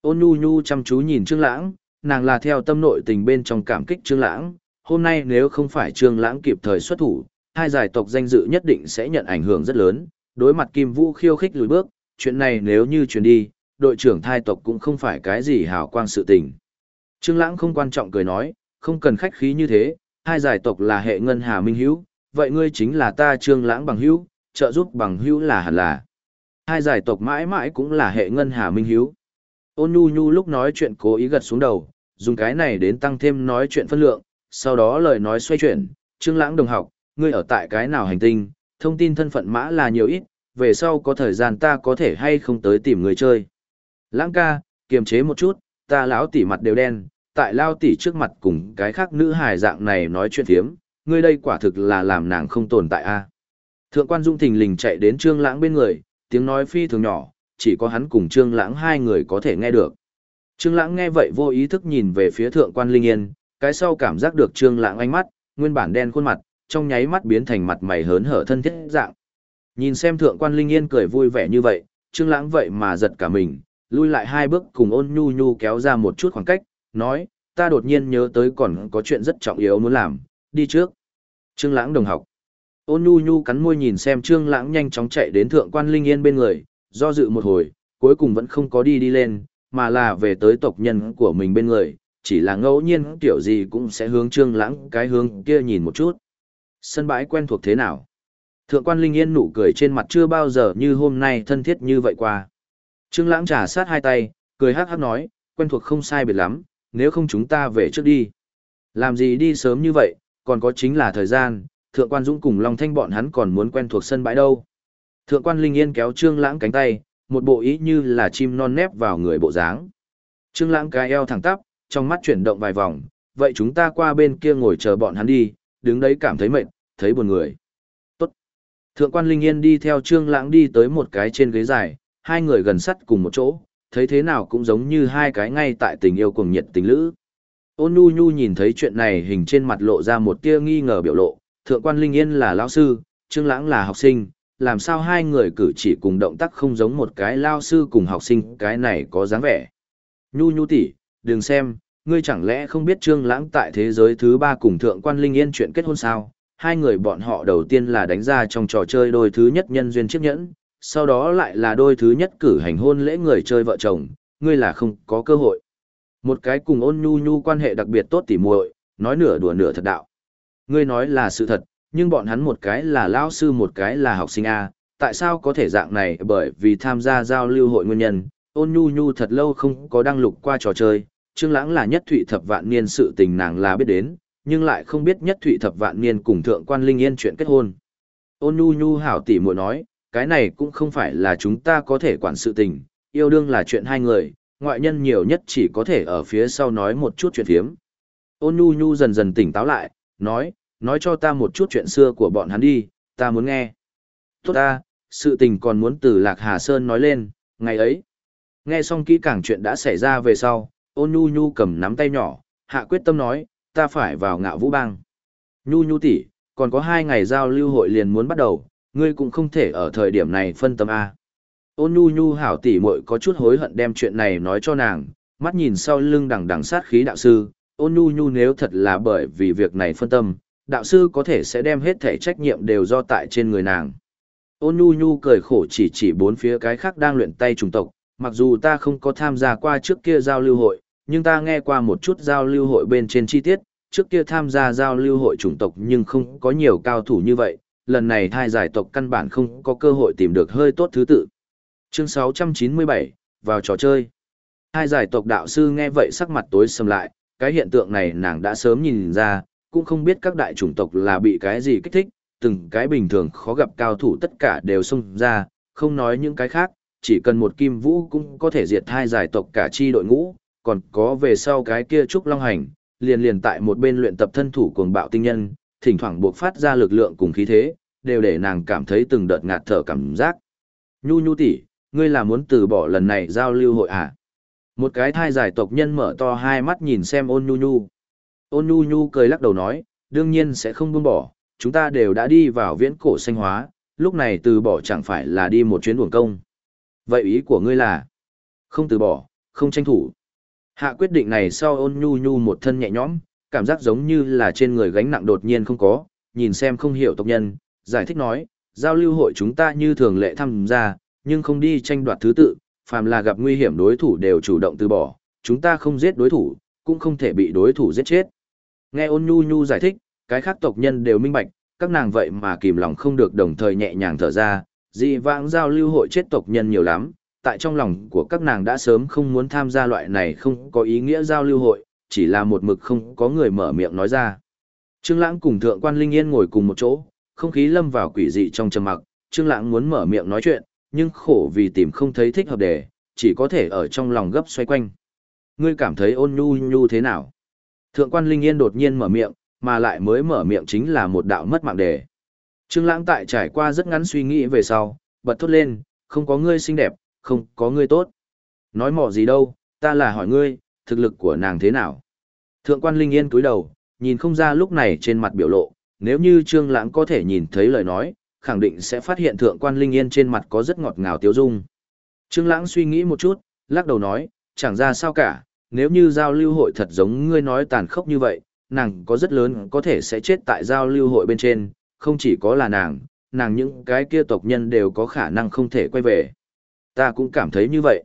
Ôn Nhu Nhu chăm chú nhìn Trương Lãng, nàng là theo tâm nội tình bên trong cảm kích Trương Lãng, hôm nay nếu không phải Trương Lãng kịp thời xuất thủ, hai giải tộc danh dự nhất định sẽ nhận ảnh hưởng rất lớn, đối mặt Kim Vũ khiêu khích lùi bước, chuyện này nếu như truyền đi, đội trưởng thai tộc cũng không phải cái gì hào quang sự tình. Trương Lãng không quan trọng cười nói, không cần khách khí như thế, hai giải tộc là hệ ngân hà minh hữu, vậy ngươi chính là ta Trương Lãng bằng hữu, trợ giúp bằng hữu là hẳn là. Hai giải tộc mãi mãi cũng là hệ ngân hà minh hữu. Ôn Nhu Nhu lúc nói chuyện cố ý gật xuống đầu, dùng cái này đến tăng thêm nói chuyện phân lượng, sau đó lời nói xoay chuyển, Trương Lãng đồng học, ngươi ở tại cái nào hành tinh, thông tin thân phận mã là nhiều ít, về sau có thời gian ta có thể hay không tới tìm người chơi. Lãng ca, kiềm chế một chút, ta lão tỷ mặt đều đen, tại lao tỷ trước mặt cùng cái khác nữ hài dạng này nói chuyện thiếm, ngươi đây quả thực là làm nàng không tồn tại a. Thượng quan Dung thình lình chạy đến Trương Lãng bên người, tiếng nói phi thường nhỏ, chỉ có hắn cùng Trương Lãng hai người có thể nghe được. Trương Lãng nghe vậy vô ý thức nhìn về phía Thượng quan Linh Yên, cái sau cảm giác được Trương Lãng ánh mắt, nguyên bản đen khuôn mặt, trong nháy mắt biến thành mặt mày hớn hở thân thiết dạng. Nhìn xem thượng quan Linh Yên cười vui vẻ như vậy, Trương Lãng vậy mà giật cả mình, lui lại hai bước cùng ôn nhu nhu kéo ra một chút khoảng cách, nói, ta đột nhiên nhớ tới còn có chuyện rất trọng yếu muốn làm, đi trước. Trương Lãng đồng học. Ôn nhu nhu cắn môi nhìn xem Trương Lãng nhanh chóng chạy đến thượng quan Linh Yên bên người, do dự một hồi, cuối cùng vẫn không có đi đi lên, mà là về tới tộc nhân của mình bên người, chỉ là ngẫu nhiên tiểu gì cũng sẽ hướng Trương Lãng cái hướng kia nhìn một chút sân bãi quen thuộc thế nào? Thượng quan Linh Yên nụ cười trên mặt chưa bao giờ như hôm nay thân thiết như vậy qua. Trương Lãng trả sát hai tay, cười hắc hắc nói, quen thuộc không sai biệt lắm, nếu không chúng ta về trước đi. Làm gì đi sớm như vậy, còn có chính là thời gian, Thượng quan Dũng cùng Long Thanh bọn hắn còn muốn quen thuộc sân bãi đâu. Thượng quan Linh Yên kéo Trương Lãng cánh tay, một bộ ý như là chim non nép vào người bộ dáng. Trương Lãng cái eo thẳng tắp, trong mắt chuyển động vài vòng, vậy chúng ta qua bên kia ngồi chờ bọn hắn đi, đứng đấy cảm thấy mệt, thấy buồn người. Tốt. Thượng quan Linh Yên đi theo Trương Lãng đi tới một cái trên ghế dài, hai người gần sát cùng một chỗ, thấy thế nào cũng giống như hai cái ngay tại tình yêu cuồng nhiệt tình lữ. Ôn Nhu Nhu nhìn thấy chuyện này hình trên mặt lộ ra một tia nghi ngờ biểu lộ, Thượng quan Linh Yên là lão sư, Trương Lãng là học sinh, làm sao hai người cử chỉ cùng động tác không giống một cái lao sư cùng học sinh, cái này có dáng vẻ. Nhu Nhu tỷ, đừng xem, ngươi chẳng lẽ không biết Trương Lãng tại thế giới thứ ba cùng Thượng quan Linh Yên chuyện kết hôn sao? Hai người bọn họ đầu tiên là đánh ra trong trò chơi đôi thứ nhất nhân duyên chiếc nhẫn, sau đó lại là đôi thứ nhất cử hành hôn lễ người chơi vợ chồng, ngươi là không có cơ hội. Một cái cùng ôn nhu nhu quan hệ đặc biệt tốt tỉ muội, nói nửa đùa nửa thật đạo. Ngươi nói là sự thật, nhưng bọn hắn một cái là lão sư một cái là học sinh A, tại sao có thể dạng này bởi vì tham gia giao lưu hội nguyên nhân, ôn nhu nhu thật lâu không có đăng lục qua trò chơi, Trương Lãng là nhất thụy thập vạn niên sự tình nàng là biết đến, nhưng lại không biết nhất thụy thập vạn niên cùng thượng quan linh yên chuyện kết hôn. Ôn nhu nhu hảo tỷ muội nói, cái này cũng không phải là chúng ta có thể quản sự tình, yêu đương là chuyện hai người, ngoại nhân nhiều nhất chỉ có thể ở phía sau nói một chút chuyện phiếm. Ôn nhu nhu dần dần tỉnh táo lại, nói, nói cho ta một chút chuyện xưa của bọn hắn đi, ta muốn nghe. Tốt ta, sự tình còn muốn từ Lạc Hà Sơn nói lên, ngày ấy. Nghe xong kỹ càng chuyện đã xảy ra về sau, ôn nhu nhu cầm nắm tay nhỏ, hạ quyết tâm nói, ta phải vào ngạo vũ bang. Nhu nhu tỷ, còn có hai ngày giao lưu hội liền muốn bắt đầu, ngươi cũng không thể ở thời điểm này phân tâm A. Ôn nhu nhu hảo tỷ muội có chút hối hận đem chuyện này nói cho nàng, mắt nhìn sau lưng đằng đằng sát khí đạo sư, ôn nhu nhu nếu thật là bởi vì việc này phân tâm, đạo sư có thể sẽ đem hết thể trách nhiệm đều do tại trên người nàng. Ôn nhu nhu cười khổ chỉ chỉ bốn phía cái khác đang luyện tay trùng tộc, mặc dù ta không có tham gia qua trước kia giao lưu hội, nhưng ta nghe qua một chút giao lưu hội bên trên chi tiết, trước kia tham gia giao lưu hội chủng tộc nhưng không có nhiều cao thủ như vậy, lần này thai giải tộc căn bản không có cơ hội tìm được hơi tốt thứ tự. Chương 697, vào trò chơi. Hai giải tộc đạo sư nghe vậy sắc mặt tối sầm lại, cái hiện tượng này nàng đã sớm nhìn ra, cũng không biết các đại chủng tộc là bị cái gì kích thích, từng cái bình thường khó gặp cao thủ tất cả đều xông ra, không nói những cái khác, chỉ cần một kim vũ cũng có thể diệt hai giải tộc cả chi đội ngũ, còn có về sau cái kia trúc long hành, liền liền tại một bên luyện tập thân thủ cuồng bạo tinh nhân, thỉnh thoảng buộc phát ra lực lượng cùng khí thế, đều để nàng cảm thấy từng đợt ngạt thở cảm giác. Nhu nhu tỷ, ngươi là muốn từ bỏ lần này giao lưu hội à? Một cái thai giải tộc nhân mở to hai mắt nhìn xem ôn nhu nhu. Ôn nhu nhu cười lắc đầu nói, đương nhiên sẽ không buông bỏ, chúng ta đều đã đi vào viễn cổ xanh hóa, lúc này từ bỏ chẳng phải là đi một chuyến buồng công. Vậy ý của ngươi là, không từ bỏ, không tranh thủ. Hạ quyết định này sau ôn nhu nhu một thân nhẹ nhõm, cảm giác giống như là trên người gánh nặng đột nhiên không có, nhìn xem không hiểu tộc nhân, giải thích nói, giao lưu hội chúng ta như thường lệ tham gia, nhưng không đi tranh đoạt thứ tự, phàm là gặp nguy hiểm đối thủ đều chủ động từ bỏ, chúng ta không giết đối thủ, cũng không thể bị đối thủ giết chết. Nghe ôn nhu nhu giải thích, cái khác tộc nhân đều minh bạch, các nàng vậy mà kìm lòng không được đồng thời nhẹ nhàng thở ra, dị vãng giao lưu hội chết tộc nhân nhiều lắm, tại trong lòng của các nàng đã sớm không muốn tham gia loại này không có ý nghĩa giao lưu hội, chỉ là một mực không có người mở miệng nói ra. Trương Lãng cùng Thượng quan Linh Yên ngồi cùng một chỗ, không khí lâm vào quỷ dị trong trầm mặc, Trương Lãng muốn mở miệng nói chuyện, nhưng khổ vì tìm không thấy thích hợp đề, chỉ có thể ở trong lòng gấp xoay quanh. Ngươi cảm thấy ôn nhu nhu thế nào? Thượng quan Linh Yên đột nhiên mở miệng, mà lại mới mở miệng chính là một đạo mất mạng đề. Trương Lãng tại trải qua rất ngắn suy nghĩ về sau, bật thốt lên, không có ngươi xinh đẹp, không có ngươi tốt. Nói mỏ gì đâu, ta là hỏi ngươi, thực lực của nàng thế nào? Thượng quan Linh Yên cúi đầu, nhìn không ra lúc này trên mặt biểu lộ, nếu như Trương Lãng có thể nhìn thấy lời nói, khẳng định sẽ phát hiện thượng quan Linh Yên trên mặt có rất ngọt ngào tiêu dung. Trương Lãng suy nghĩ một chút, lắc đầu nói, chẳng ra sao cả, nếu như giao lưu hội thật giống ngươi nói tàn khốc như vậy, nàng có rất lớn có thể sẽ chết tại giao lưu hội bên trên, không chỉ có là nàng, nàng những cái kia tộc nhân đều có khả năng không thể quay về. Ta cũng cảm thấy như vậy.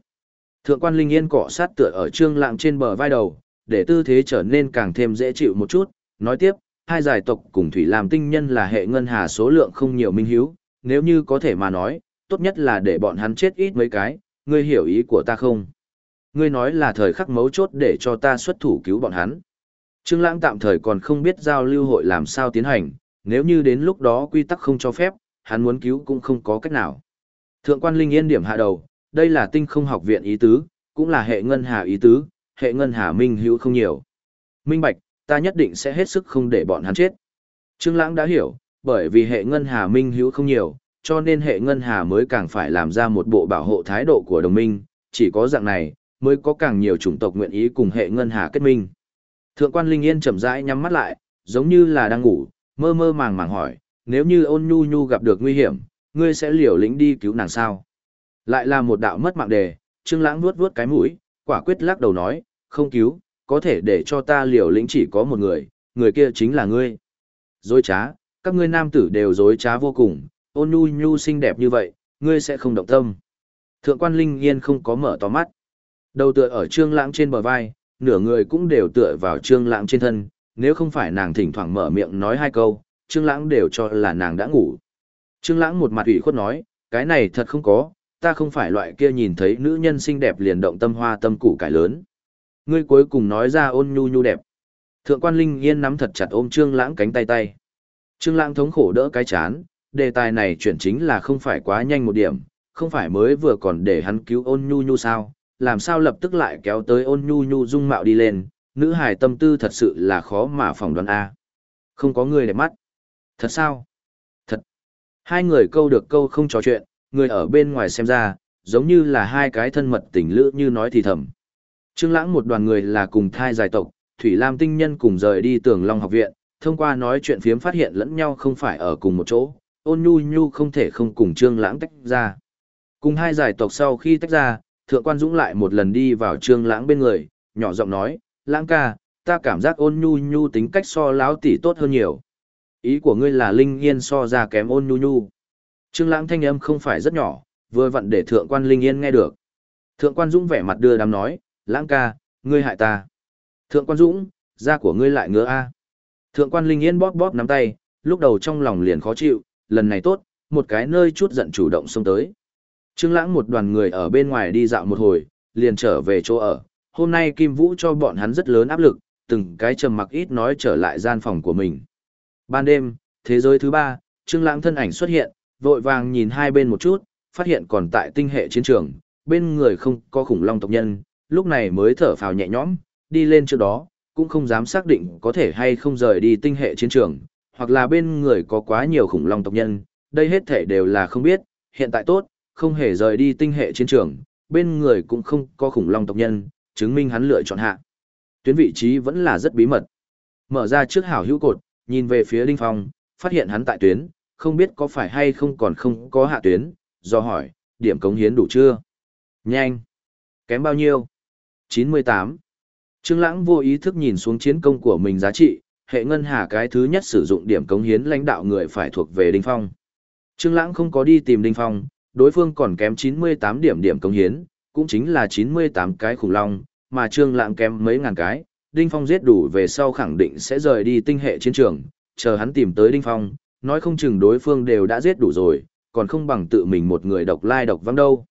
Thượng quan Linh Yên cọ sát tựa ở trương lãng trên bờ vai đầu, để tư thế trở nên càng thêm dễ chịu một chút, nói tiếp, hai giải tộc cùng thủy làm tinh nhân là hệ ngân hà số lượng không nhiều minh hiếu, nếu như có thể mà nói, tốt nhất là để bọn hắn chết ít mấy cái, ngươi hiểu ý của ta không? Ngươi nói là thời khắc mấu chốt để cho ta xuất thủ cứu bọn hắn. Trương Lãng tạm thời còn không biết giao lưu hội làm sao tiến hành, nếu như đến lúc đó quy tắc không cho phép, hắn muốn cứu cũng không có cách nào. Thượng quan Linh Yên điểm hạ đầu, đây là tinh không học viện ý tứ, cũng là hệ ngân hà ý tứ, hệ ngân hà minh hữu không nhiều. Minh bạch, ta nhất định sẽ hết sức không để bọn hắn chết. Trương Lãng đã hiểu, bởi vì hệ ngân hà minh hữu không nhiều, cho nên hệ ngân hà mới càng phải làm ra một bộ bảo hộ thái độ của đồng minh, chỉ có dạng này, mới có càng nhiều chủng tộc nguyện ý cùng hệ ngân hà kết minh. Thượng quan Linh Yên chậm rãi nhắm mắt lại, giống như là đang ngủ, mơ mơ màng màng hỏi, nếu như ôn nhu nhu gặp được nguy hiểm, ngươi sẽ liều lĩnh đi cứu nàng sao? Lại là một đạo mất mạng đề, Trương Lãng vuốt vuốt cái mũi, quả quyết lắc đầu nói, không cứu, có thể để cho ta liều lĩnh chỉ có một người, người kia chính là ngươi. Dối trá, các ngươi nam tử đều dối trá vô cùng, ôn nhu nhu xinh đẹp như vậy, ngươi sẽ không động tâm. Thượng quan Linh Yên không có mở to mắt. Đầu tựa ở Trương Lãng trên bờ vai, nửa người cũng đều tựa vào Trương Lãng trên thân, nếu không phải nàng thỉnh thoảng mở miệng nói hai câu, Trương Lãng đều cho là nàng đã ngủ. Trương Lãng một mặt ủy khuất nói, cái này thật không có, ta không phải loại kia nhìn thấy nữ nhân xinh đẹp liền động tâm hoa tâm củ cải lớn. Ngươi cuối cùng nói ra ôn nhu nhu đẹp. Thượng quan Linh Yên nắm thật chặt ôm Trương Lãng cánh tay tay. Trương Lãng thống khổ đỡ cái chán, đề tài này chuyển chính là không phải quá nhanh một điểm, không phải mới vừa còn để hắn cứu ôn nhu nhu sao, làm sao lập tức lại kéo tới ôn nhu nhu dung mạo đi lên, nữ hài tâm tư thật sự là khó mà phỏng đoán a. Không có người để mắt. Thật sao? Thật. Hai người câu được câu không trò chuyện, người ở bên ngoài xem ra, giống như là hai cái thân mật tình lữ như nói thì thầm. Trương Lãng một đoàn người là cùng thai giải tộc, Thủy Lam tinh nhân cùng rời đi Tường Long học viện, thông qua nói chuyện phiếm phát hiện lẫn nhau không phải ở cùng một chỗ, Ôn Nhu Nhu không thể không cùng Trương Lãng tách ra. Cùng hai giải tộc sau khi tách ra, Thượng quan Dũng lại một lần đi vào Trương Lãng bên người, nhỏ giọng nói, "Lãng ca, ta cảm giác Ôn Nhu Nhu tính cách so lão tỷ tốt hơn nhiều." Ý của ngươi là Linh Yên so ra kém Ôn Nhu Nhu? Trương Lãng thanh âm không phải rất nhỏ, vừa vặn để Thượng quan Linh Yên nghe được. Thượng quan Dũng vẻ mặt đưa đám nói, "Lãng ca, ngươi hại ta." Thượng quan Dũng, da của ngươi lại ngứa a. Thượng quan Linh Yên bóp bóp nắm tay, lúc đầu trong lòng liền khó chịu, lần này tốt, một cái nơi chút giận chủ động xông tới. Trương Lãng một đoàn người ở bên ngoài đi dạo một hồi, liền trở về chỗ ở. Hôm nay Kim Vũ cho bọn hắn rất lớn áp lực, từng cái trầm mặc ít nói trở lại gian phòng của mình. Ban đêm, thế giới thứ ba, Trương Lãng thân ảnh xuất hiện, vội vàng nhìn hai bên một chút, phát hiện còn tại tinh hệ chiến trường, bên người không có khủng long tộc nhân, lúc này mới thở phào nhẹ nhõm, đi lên trước đó, cũng không dám xác định có thể hay không rời đi tinh hệ chiến trường, hoặc là bên người có quá nhiều khủng long tộc nhân, đây hết thể đều là không biết, hiện tại tốt, không hề rời đi tinh hệ chiến trường, bên người cũng không có khủng long tộc nhân, chứng minh hắn lựa chọn hạ. Tuyến vị trí vẫn là rất bí mật. Mở ra trước hảo hữu cột, nhìn về phía Đinh Phong, phát hiện hắn tại tuyến, không biết có phải hay không còn không có hạ tuyến, do hỏi, điểm cống hiến đủ chưa? Nhanh! Kém bao nhiêu? 98. Trương Lãng vô ý thức nhìn xuống chiến công của mình giá trị, hệ ngân hà cái thứ nhất sử dụng điểm cống hiến lãnh đạo người phải thuộc về Đinh Phong. Trương Lãng không có đi tìm Đinh Phong, đối phương còn kém 98 điểm điểm cống hiến, cũng chính là 98 cái khủng long, mà Trương Lãng kém mấy ngàn cái, Đinh Phong giết đủ về sau khẳng định sẽ rời đi tinh hệ chiến trường, chờ hắn tìm tới Đinh Phong, nói không chừng đối phương đều đã giết đủ rồi, còn không bằng tự mình một người độc lai độc vắng đâu.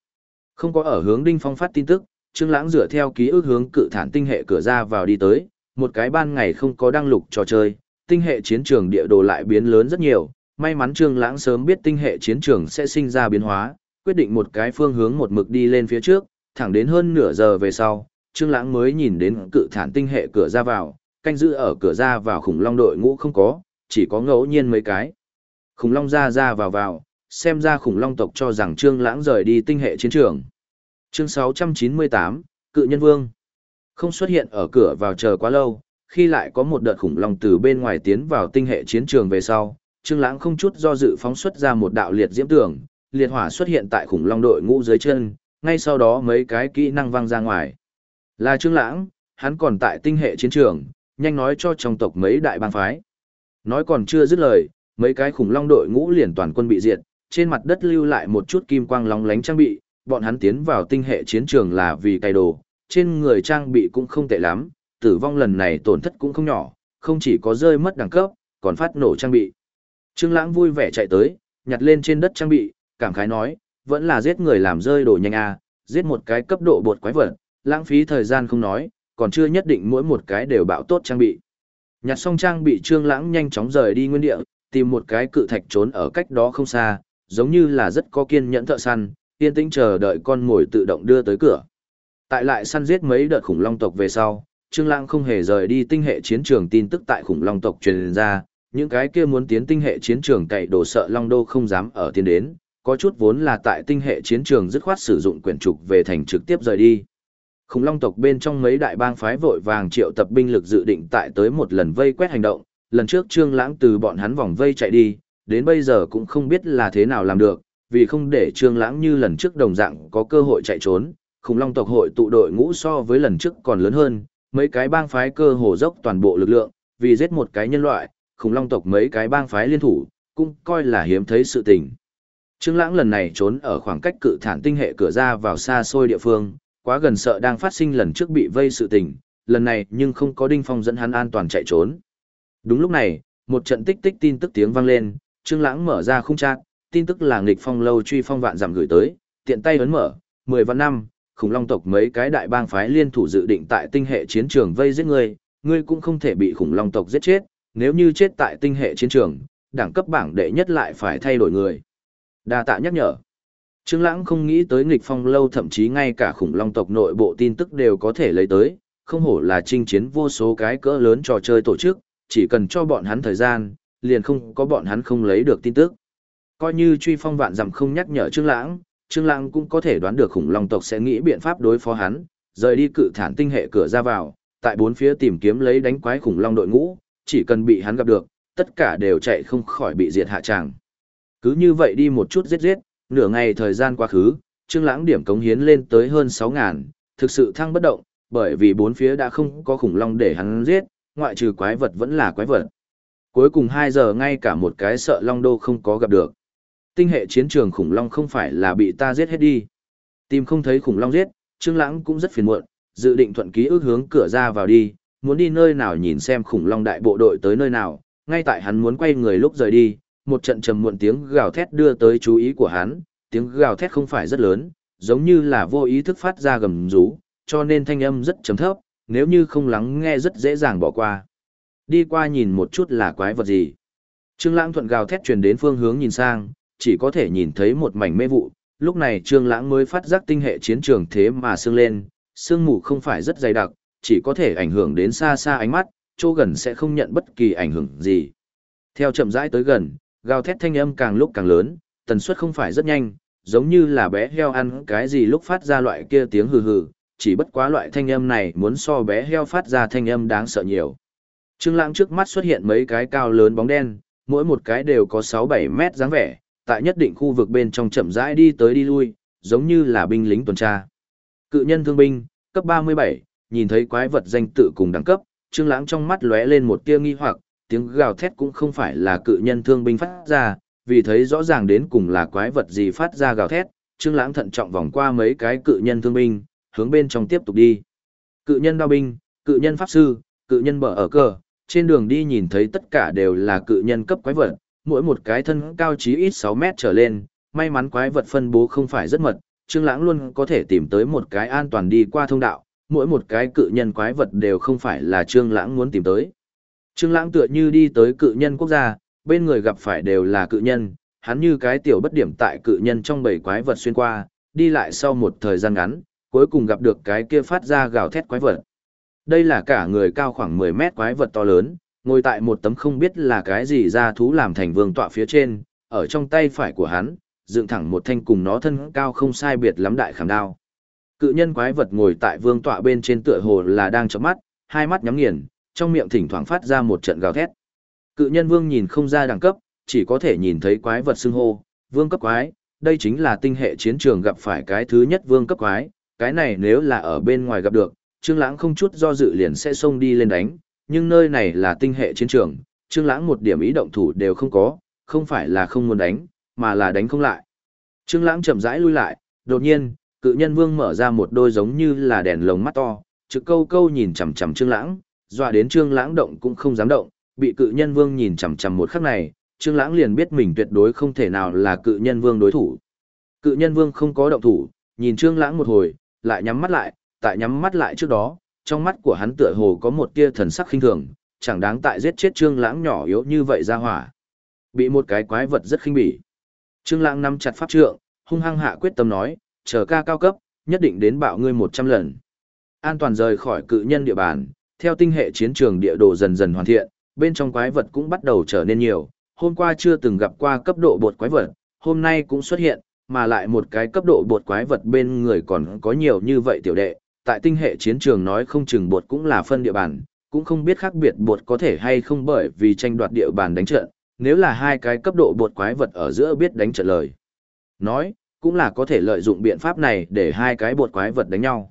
Không có ở hướng Đinh Phong phát tin tức, Trương Lãng dựa theo ký ức hướng cự thản tinh hệ cửa ra vào đi tới, một cái ban ngày không có đăng lục trò chơi, tinh hệ chiến trường địa đồ lại biến lớn rất nhiều, may mắn Trương Lãng sớm biết tinh hệ chiến trường sẽ sinh ra biến hóa, quyết định một cái phương hướng một mực đi lên phía trước, thẳng đến hơn nửa giờ về sau, Trương Lãng mới nhìn đến cự thản tinh hệ cửa ra vào, canh giữ ở cửa ra vào khủng long đội ngũ không có, chỉ có ngẫu nhiên mấy cái. Khủng long ra ra vào vào, xem ra khủng long tộc cho rằng Trương Lãng rời đi tinh hệ chiến trường. Chương 698, Cự Nhân Vương. Không xuất hiện ở cửa vào chờ quá lâu, khi lại có một đợt khủng long từ bên ngoài tiến vào tinh hệ chiến trường về sau, Trương Lãng không chút do dự phóng xuất ra một đạo liệt diễm tường, liệt hỏa xuất hiện tại khủng long đội ngũ dưới chân, ngay sau đó mấy cái kỹ năng văng ra ngoài. Là Trương Lãng, hắn còn tại tinh hệ chiến trường, nhanh nói cho trong tộc mấy đại bang phái. Nói còn chưa dứt lời, mấy cái khủng long đội ngũ liền toàn quân bị diệt, trên mặt đất lưu lại một chút kim quang lóng lánh trang bị, bọn hắn tiến vào tinh hệ chiến trường là vì cày đồ, trên người trang bị cũng không tệ lắm, tử vong lần này tổn thất cũng không nhỏ, không chỉ có rơi mất đẳng cấp, còn phát nổ trang bị. Trương Lãng vui vẻ chạy tới, nhặt lên trên đất trang bị, cảm khái nói, vẫn là giết người làm rơi đồ nhanh à, giết một cái cấp độ bột quái vật, lãng phí thời gian không nói, còn chưa nhất định mỗi một cái đều bạo tốt trang bị. Nhặt xong trang bị Trương Lãng nhanh chóng rời đi nguyên địa, tìm một cái cự thạch trốn ở cách đó không xa, giống như là rất có kiên nhẫn thợ săn, yên tĩnh chờ đợi con mồi tự động đưa tới cửa. Tại lại săn giết mấy đợt khủng long tộc về sau, Trương Lãng không hề rời đi tinh hệ chiến trường tin tức tại khủng long tộc truyền ra, những cái kia muốn tiến tinh hệ chiến trường cậy đồ sợ long đô không dám ở tiến đến, có chút vốn là tại tinh hệ chiến trường dứt khoát sử dụng quyển trục về thành trực tiếp rời đi. Khủng long tộc bên trong mấy đại bang phái vội vàng triệu tập binh lực dự định tại tới một lần vây quét hành động, lần trước Trương Lãng từ bọn hắn vòng vây chạy đi, đến bây giờ cũng không biết là thế nào làm được, vì không để Trương Lãng như lần trước đồng dạng có cơ hội chạy trốn, khủng long tộc hội tụ đội ngũ so với lần trước còn lớn hơn, mấy cái bang phái cơ hồ dốc toàn bộ lực lượng, vì giết một cái nhân loại, khủng long tộc mấy cái bang phái liên thủ, cũng coi là hiếm thấy sự tình. Trương Lãng lần này trốn ở khoảng cách cự thản tinh hệ cửa ra vào xa xôi địa phương, quá gần sợ đang phát sinh lần trước bị vây sự tình, lần này nhưng không có Đinh Phong dẫn hắn an toàn chạy trốn. Đúng lúc này, một trận tích tích tin tức tiếng vang lên, Trương Lãng mở ra khung trang, tin tức là nghịch phong lâu truy phong vạn giảm gửi tới, tiện tay ấn mở, 10 vạn năm, khủng long tộc mấy cái đại bang phái liên thủ dự định tại tinh hệ chiến trường vây giết ngươi, ngươi cũng không thể bị khủng long tộc giết chết, nếu như chết tại tinh hệ chiến trường, đẳng cấp bảng đệ nhất lại phải thay đổi người. Đa tạ nhắc nhở. Trương Lãng không nghĩ tới nghịch phong lâu thậm chí ngay cả khủng long tộc nội bộ tin tức đều có thể lấy tới, không hổ là chinh chiến vô số cái cỡ lớn trò chơi tổ chức, chỉ cần cho bọn hắn thời gian, liền không có bọn hắn không lấy được tin tức. Coi như truy phong vạn dặm không nhắc nhở Trương Lãng, Trương Lãng cũng có thể đoán được khủng long tộc sẽ nghĩ biện pháp đối phó hắn, rời đi cự thản tinh hệ cửa ra vào, tại bốn phía tìm kiếm lấy đánh quái khủng long đội ngũ, chỉ cần bị hắn gặp được, tất cả đều chạy không khỏi bị diệt hạ tràng. Cứ như vậy đi một chút giết giết, nửa ngày thời gian quá khứ, Trương Lãng điểm cống hiến lên tới hơn 6000, thực sự thăng bất động, bởi vì bốn phía đã không có khủng long để hắn giết, ngoại trừ quái vật vẫn là quái vật. Cuối cùng 2 giờ ngay cả một cái sợ long đô không có gặp được. Tinh hệ chiến trường khủng long không phải là bị ta giết hết đi. Tìm không thấy khủng long giết, Trương Lãng cũng rất phiền muộn, dự định thuận ký ức hướng cửa ra vào đi, muốn đi nơi nào nhìn xem khủng long đại bộ đội tới nơi nào, ngay tại hắn muốn quay người lúc rời đi, một trận trầm muộn tiếng gào thét đưa tới chú ý của hắn, tiếng gào thét không phải rất lớn, giống như là vô ý thức phát ra gầm rú, cho nên thanh âm rất trầm thấp, nếu như không lắng nghe rất dễ dàng bỏ qua. Đi qua nhìn một chút là quái vật gì. Trương Lãng thuận gào thét truyền đến phương hướng nhìn sang, chỉ có thể nhìn thấy một mảnh mê vụ, lúc này Trương Lãng mới phát giác tinh hệ chiến trường thế mà sương lên, sương mù không phải rất dày đặc, chỉ có thể ảnh hưởng đến xa xa ánh mắt, chỗ gần sẽ không nhận bất kỳ ảnh hưởng gì. Theo chậm rãi tới gần, gào thét thanh âm càng lúc càng lớn, tần suất không phải rất nhanh, giống như là bé heo ăn cái gì lúc phát ra loại kia tiếng hừ hừ, chỉ bất quá loại thanh âm này muốn so bé heo phát ra thanh âm đáng sợ nhiều. Trương Lãng trước mắt xuất hiện mấy cái cao lớn bóng đen, mỗi một cái đều có 6-7 mét dáng vẻ, tại nhất định khu vực bên trong chậm rãi đi tới đi lui, giống như là binh lính tuần tra. Cự nhân thương binh, cấp 37, nhìn thấy quái vật danh tự cùng đẳng cấp, Trương Lãng trong mắt lóe lên một tia nghi hoặc, tiếng gào thét cũng không phải là cự nhân thương binh phát ra, vì thấy rõ ràng đến cùng là quái vật gì phát ra gào thét, Trương Lãng thận trọng vòng qua mấy cái cự nhân thương binh, hướng bên trong tiếp tục đi. Cự nhân đao binh, cự nhân pháp sư, cự nhân bờ ở cờ, trên đường đi nhìn thấy tất cả đều là cự nhân cấp quái vật, mỗi một cái thân cao chí ít 6 mét trở lên, may mắn quái vật phân bố không phải rất mật, Trương Lãng luôn có thể tìm tới một cái an toàn đi qua thông đạo, mỗi một cái cự nhân quái vật đều không phải là Trương Lãng muốn tìm tới. Trương Lãng tựa như đi tới cự nhân quốc gia, bên người gặp phải đều là cự nhân, hắn như cái tiểu bất điểm tại cự nhân trong bầy quái vật xuyên qua, đi lại sau một thời gian ngắn, cuối cùng gặp được cái kia phát ra gào thét quái vật. Đây là cả người cao khoảng 10 mét quái vật to lớn, ngồi tại một tấm không biết là cái gì ra thú làm thành vương tọa phía trên, ở trong tay phải của hắn, dựng thẳng một thanh cùng nó thân cao không sai biệt lắm đại khảm đao. Cự nhân quái vật ngồi tại vương tọa bên trên tựa hồ là đang chớp mắt, hai mắt nhắm nghiền, trong miệng thỉnh thoảng phát ra một trận gào thét. Cự nhân vương nhìn không ra đẳng cấp, chỉ có thể nhìn thấy quái vật xưng hô, vương cấp quái, đây chính là tinh hệ chiến trường gặp phải cái thứ nhất vương cấp quái, cái này nếu là ở bên ngoài gặp được, Trương Lãng không chút do dự liền sẽ xông đi lên đánh, nhưng nơi này là tinh hệ chiến trường, Trương Lãng một điểm ý động thủ đều không có, không phải là không muốn đánh, mà là đánh không lại. Trương Lãng chậm rãi lui lại, đột nhiên, cự nhân vương mở ra một đôi giống như là đèn lồng mắt to, trực câu câu nhìn chằm chằm Trương Lãng, dọa đến Trương Lãng động cũng không dám động, bị cự nhân vương nhìn chằm chằm một khắc này, Trương Lãng liền biết mình tuyệt đối không thể nào là cự nhân vương đối thủ. Cự nhân vương không có động thủ, nhìn Trương Lãng một hồi, lại nhắm mắt lại, tại nhắm mắt lại trước đó, trong mắt của hắn tựa hồ có một tia thần sắc khinh thường, chẳng đáng tại giết chết Trương Lãng nhỏ yếu như vậy ra hỏa. Bị một cái quái vật rất khinh bỉ. Trương Lãng nắm chặt pháp trượng, hung hăng hạ quyết tâm nói, chờ ca cao cấp, nhất định đến bạo ngươi 100 lần. An toàn rời khỏi cự nhân địa bàn, theo tinh hệ chiến trường địa đồ dần dần hoàn thiện, bên trong quái vật cũng bắt đầu trở nên nhiều. Hôm qua chưa từng gặp qua cấp độ bột quái vật, hôm nay cũng xuất hiện, mà lại một cái cấp độ bột quái vật bên người còn có nhiều như vậy tiểu đệ. Tại tinh hệ chiến trường nói không chừng bột cũng là phân địa bàn, cũng không biết khác biệt bột có thể hay không bởi vì tranh đoạt địa bàn đánh trận, nếu là hai cái cấp độ bột quái vật ở giữa biết đánh trận lời. Nói, cũng là có thể lợi dụng biện pháp này để hai cái bột quái vật đánh nhau.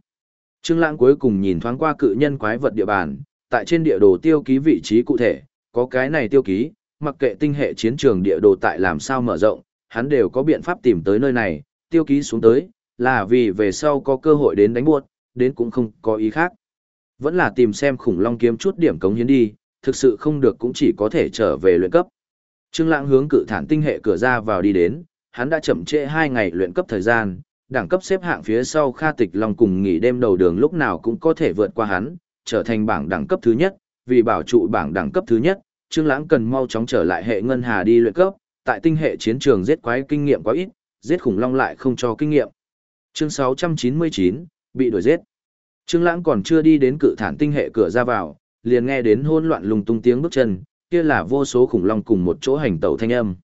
Trương Lãng cuối cùng nhìn thoáng qua cự nhân quái vật địa bàn, tại trên địa đồ tiêu ký vị trí cụ thể, có cái này tiêu ký, mặc kệ tinh hệ chiến trường địa đồ tại làm sao mở rộng, hắn đều có biện pháp tìm tới nơi này, tiêu ký xuống tới, là vì về sau có cơ hội đến đánh buột, đến cũng không có ý khác. Vẫn là tìm xem khủng long kiếm chút điểm cống hiến đi, thực sự không được cũng chỉ có thể trở về luyện cấp. Trương Lãng hướng cự thản tinh hệ cửa ra vào đi đến, hắn đã chậm trễ 2 ngày luyện cấp thời gian, đẳng cấp xếp hạng phía sau Kha Tịch Long cùng nghỉ đêm đầu đường lúc nào cũng có thể vượt qua hắn, trở thành bảng đẳng cấp thứ nhất, vì bảo trụ bảng đẳng cấp thứ nhất, Trương Lãng cần mau chóng trở lại hệ ngân hà đi luyện cấp, tại tinh hệ chiến trường giết quái kinh nghiệm quá ít, giết khủng long lại không cho kinh nghiệm. Chương 699, bị đuổi giết. Trương Lãng còn chưa đi đến cự thản tinh hệ cửa ra vào, liền nghe đến hỗn loạn lùng tung tiếng bước chân, kia là vô số khủng long cùng một chỗ hành tẩu thanh âm.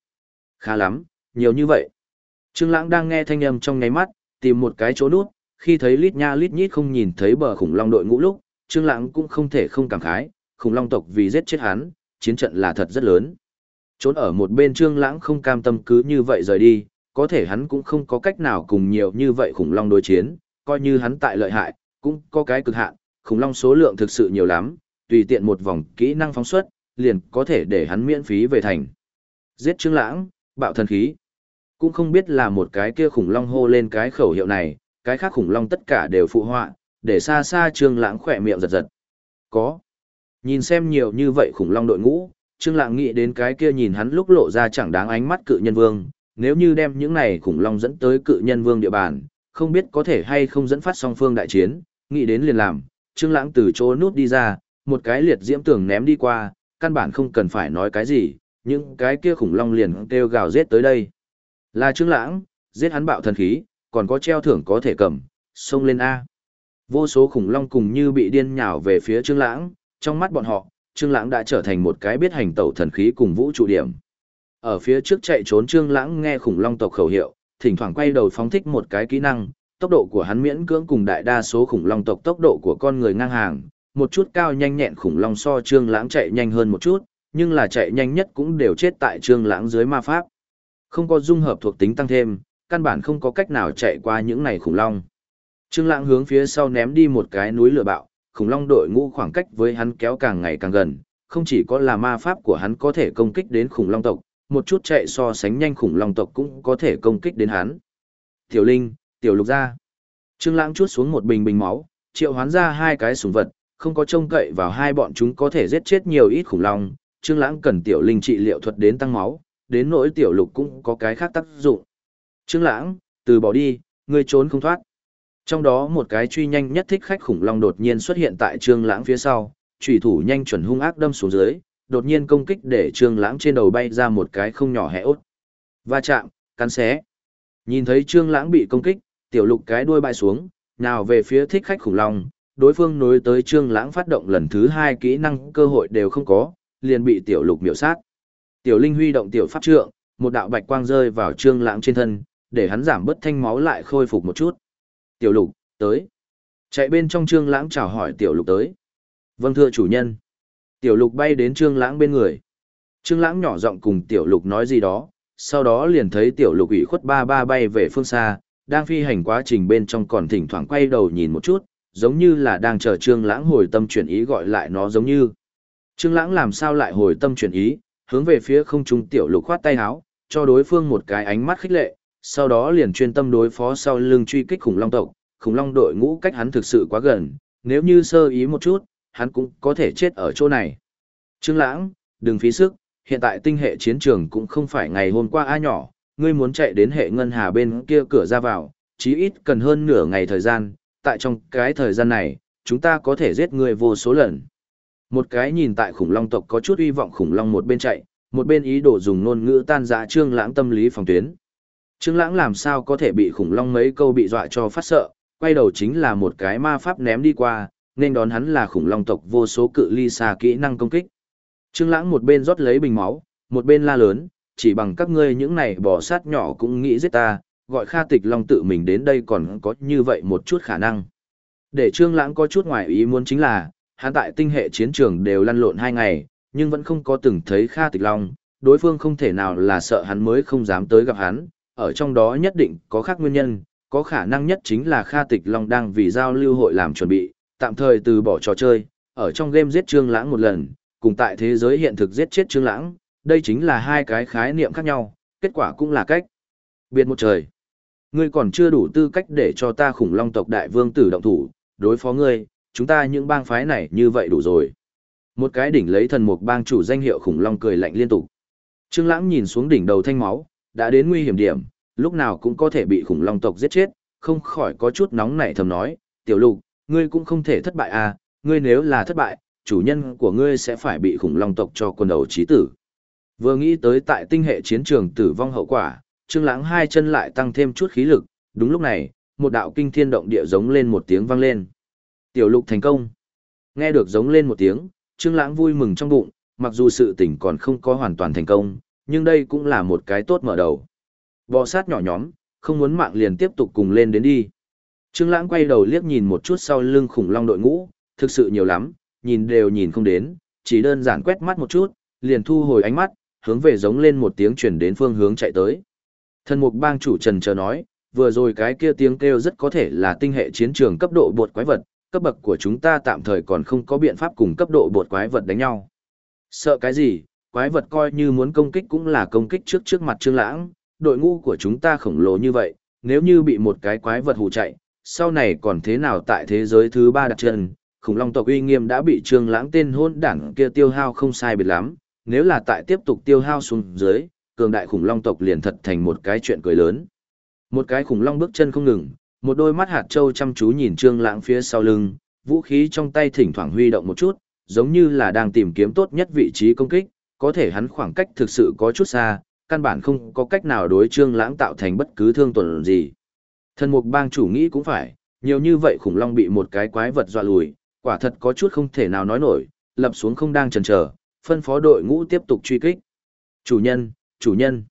Khá lắm, nhiều như vậy. Trương Lãng đang nghe thanh âm trong ngáy mắt, tìm một cái chỗ nút, khi thấy lít nha lít nhít không nhìn thấy bờ khủng long đội ngũ lúc, Trương Lãng cũng không thể không cảm khái, khủng long tộc vì giết chết hắn, chiến trận là thật rất lớn. Trốn ở một bên Trương Lãng không cam tâm cứ như vậy rời đi, có thể hắn cũng không có cách nào cùng nhiều như vậy khủng long đối chiến, coi như hắn tại lợi hại, cũng có cái cực hạn, khủng long số lượng thực sự nhiều lắm, tùy tiện một vòng kỹ năng phóng xuất, liền có thể để hắn miễn phí về thành. Giết Trương Lãng, bạo thần khí. Cũng không biết là một cái kia khủng long hô lên cái khẩu hiệu này, cái khác khủng long tất cả đều phụ họa, để xa xa Trương Lãng khỏe miệng giật giật. Có. Nhìn xem nhiều như vậy khủng long đội ngũ, Trương Lãng nghĩ đến cái kia nhìn hắn lúc lộ ra chẳng đáng ánh mắt cự nhân vương, nếu như đem những này khủng long dẫn tới cự nhân vương địa bàn, không biết có thể hay không dẫn phát song phương đại chiến, nghĩ đến liền làm, Trương Lãng từ chỗ nút đi ra, một cái liệt diễm tưởng ném đi qua, căn bản không cần phải nói cái gì, những cái kia khủng long liền kêu gào giết tới đây. Là Trương Lãng, giết hắn bạo thần khí, còn có treo thưởng có thể cầm, xông lên A. Vô số khủng long cùng như bị điên nhào về phía Trương Lãng, trong mắt bọn họ, Trương Lãng đã trở thành một cái biết hành tẩu thần khí cùng vũ trụ điểm. Ở phía trước chạy trốn Trương Lãng nghe khủng long tộc khẩu hiệu, thỉnh thoảng quay đầu phóng thích một cái kỹ năng, tốc độ của hắn miễn cưỡng cùng đại đa số khủng long tộc tốc độ của con người ngang hàng, một chút cao nhanh nhẹn khủng long so Trương Lãng chạy nhanh hơn một chút, nhưng là chạy nhanh nhất cũng đều chết tại Trương Lãng dưới ma pháp. Không có dung hợp thuộc tính tăng thêm, căn bản không có cách nào chạy qua những này khủng long. Trương Lãng hướng phía sau ném đi một cái núi lửa bạo, khủng long đội ngũ khoảng cách với hắn kéo càng ngày càng gần, không chỉ có là ma pháp của hắn có thể công kích đến khủng long tộc, một chút chạy so sánh nhanh khủng long tộc cũng có thể công kích đến hắn. Tiểu Linh, Tiểu Lục ra. Trương Lãng chuốt xuống một bình bình máu, triệu hoán ra hai cái súng vật, không có trông cậy vào hai bọn chúng có thể giết chết nhiều ít khủng long, Trương Lãng cần Tiểu Linh trị liệu thuật đến tăng máu, đến nỗi Tiểu Lục cũng có cái khác tác dụng. Trương Lãng, từ bỏ đi, ngươi trốn không thoát. Trong đó một cái truy nhanh nhất thích khách khủng long đột nhiên xuất hiện tại Trương Lãng phía sau, chủy thủ nhanh chuẩn hung ác đâm xuống dưới, đột nhiên công kích để Trương Lãng trên đầu bay ra một cái không nhỏ hẻ Va chạm, cắn xé. Nhìn thấy Trương Lãng bị công kích, tiểu lục cái đuôi bay xuống, nào về phía thích khách khủng long, đối phương nối tới Trương Lãng phát động lần thứ hai kỹ năng cơ hội đều không có, liền bị tiểu lục miểu sát. Tiểu Linh huy động tiểu pháp trượng, một đạo bạch quang rơi vào Trương Lãng trên thân, để hắn giảm bớt thanh máu lại khôi phục một chút. Tiểu lục, tới. Chạy bên trong trương lãng chào hỏi tiểu lục tới. Vâng thưa chủ nhân. Tiểu lục bay đến trương lãng bên người. Trương lãng nhỏ giọng cùng tiểu lục nói gì đó, sau đó liền thấy tiểu lục ủy khuất ba ba bay về phương xa, đang phi hành quá trình bên trong còn thỉnh thoảng quay đầu nhìn một chút, giống như là đang chờ trương lãng hồi tâm chuyển ý gọi lại nó giống như. Trương lãng làm sao lại hồi tâm chuyển ý, hướng về phía không trung tiểu lục khoát tay áo, cho đối phương một cái ánh mắt khích lệ, sau đó liền chuyên tâm đối phó sau lưng truy kích khủng long tộc, khủng long đội ngũ cách hắn thực sự quá gần, nếu như sơ ý một chút, hắn cũng có thể chết ở chỗ này. Trương Lãng, đừng phí sức, hiện tại tinh hệ chiến trường cũng không phải ngày hôm qua a nhỏ, ngươi muốn chạy đến hệ ngân hà bên kia cửa ra vào, chí ít cần hơn nửa ngày thời gian, tại trong cái thời gian này, chúng ta có thể giết ngươi vô số lần. Một cái nhìn tại khủng long tộc có chút uy vọng khủng long một bên chạy, một bên ý đồ dùng ngôn ngữ tan dã Trương Lãng tâm lý phòng tuyến. Trương Lãng làm sao có thể bị khủng long mấy câu bị dọa cho phát sợ, quay đầu chính là một cái ma pháp ném đi qua, nên đón hắn là khủng long tộc vô số cự ly xa kỹ năng công kích. Trương Lãng một bên rót lấy bình máu, một bên la lớn, chỉ bằng các ngươi những này bò sát nhỏ cũng nghĩ giết ta, gọi Kha Tịch Long tự mình đến đây còn có như vậy một chút khả năng. Để Trương Lãng có chút ngoài ý muốn chính là, hắn tại tinh hệ chiến trường đều lăn lộn hai ngày, nhưng vẫn không có từng thấy Kha Tịch Long, đối phương không thể nào là sợ hắn mới không dám tới gặp hắn, ở trong đó nhất định có khác nguyên nhân, có khả năng nhất chính là Kha Tịch Long đang vì giao lưu hội làm chuẩn bị, tạm thời từ bỏ trò chơi, ở trong game giết Trương Lãng một lần, cùng tại thế giới hiện thực giết chết Trương Lãng, đây chính là hai cái khái niệm khác nhau, kết quả cũng là cách biệt một trời. Ngươi còn chưa đủ tư cách để cho ta khủng long tộc đại vương tử động thủ, đối phó ngươi, chúng ta những bang phái này như vậy đủ rồi. Một cái đỉnh lấy thần mục bang chủ danh hiệu khủng long cười lạnh liên tục. Trương Lãng nhìn xuống đỉnh đầu thanh máu, đã đến nguy hiểm điểm, lúc nào cũng có thể bị khủng long tộc giết chết, không khỏi có chút nóng nảy thầm nói, "Tiểu Lục, ngươi cũng không thể thất bại à, ngươi nếu là thất bại, chủ nhân của ngươi sẽ phải bị khủng long tộc cho quân đầu chí tử." Vừa nghĩ tới tại tinh hệ chiến trường tử vong hậu quả, Trương Lãng hai chân lại tăng thêm chút khí lực, đúng lúc này, một đạo kinh thiên động địa giống lên một tiếng vang lên. Tiểu Lục thành công. Nghe được giống lên một tiếng, Trương Lãng vui mừng trong bụng, mặc dù sự tình còn không có hoàn toàn thành công, nhưng đây cũng là một cái tốt mở đầu. Bò sát nhỏ nhóm, không muốn mạng liền tiếp tục cùng lên đến đi. Trương Lãng quay đầu liếc nhìn một chút sau lưng khủng long đội ngũ, thực sự nhiều lắm, nhìn đều nhìn không đến, chỉ đơn giản quét mắt một chút, liền thu hồi ánh mắt, hướng về giống lên một tiếng chuyển đến phương hướng chạy tới. Thần mục bang chủ trần chờ nói, vừa rồi cái kia tiếng kêu rất có thể là tinh hệ chiến trường cấp độ bột quái vật, cấp bậc của chúng ta tạm thời còn không có biện pháp cùng cấp độ bột quái vật đánh nhau. Sợ cái gì, quái vật coi như muốn công kích cũng là công kích trước trước mặt trương lãng, đội ngũ của chúng ta khổng lồ như vậy, nếu như bị một cái quái vật hù chạy, sau này còn thế nào tại thế giới thứ ba đặt chân, khủng long tộc uy nghiêm đã bị trương lãng tên hôn đảng kia tiêu hao không sai biệt lắm, nếu là tại tiếp tục tiêu hao xuống dưới, cường đại khủng long tộc liền thật thành một cái chuyện cười lớn. Một cái khủng long bước chân không ngừng, một đôi mắt hạt trâu chăm chú nhìn Trương Lãng phía sau lưng, vũ khí trong tay thỉnh thoảng huy động một chút, giống như là đang tìm kiếm tốt nhất vị trí công kích, có thể hắn khoảng cách thực sự có chút xa, căn bản không có cách nào đối Trương Lãng tạo thành bất cứ thương tổn gì. Thần mục bang chủ nghĩ cũng phải, nhiều như vậy khủng long bị một cái quái vật dọa lùi, quả thật có chút không thể nào nói nổi, lập xuống không đang chần chờ, phân phó đội ngũ tiếp tục truy kích. Chủ nhân, chủ nhân.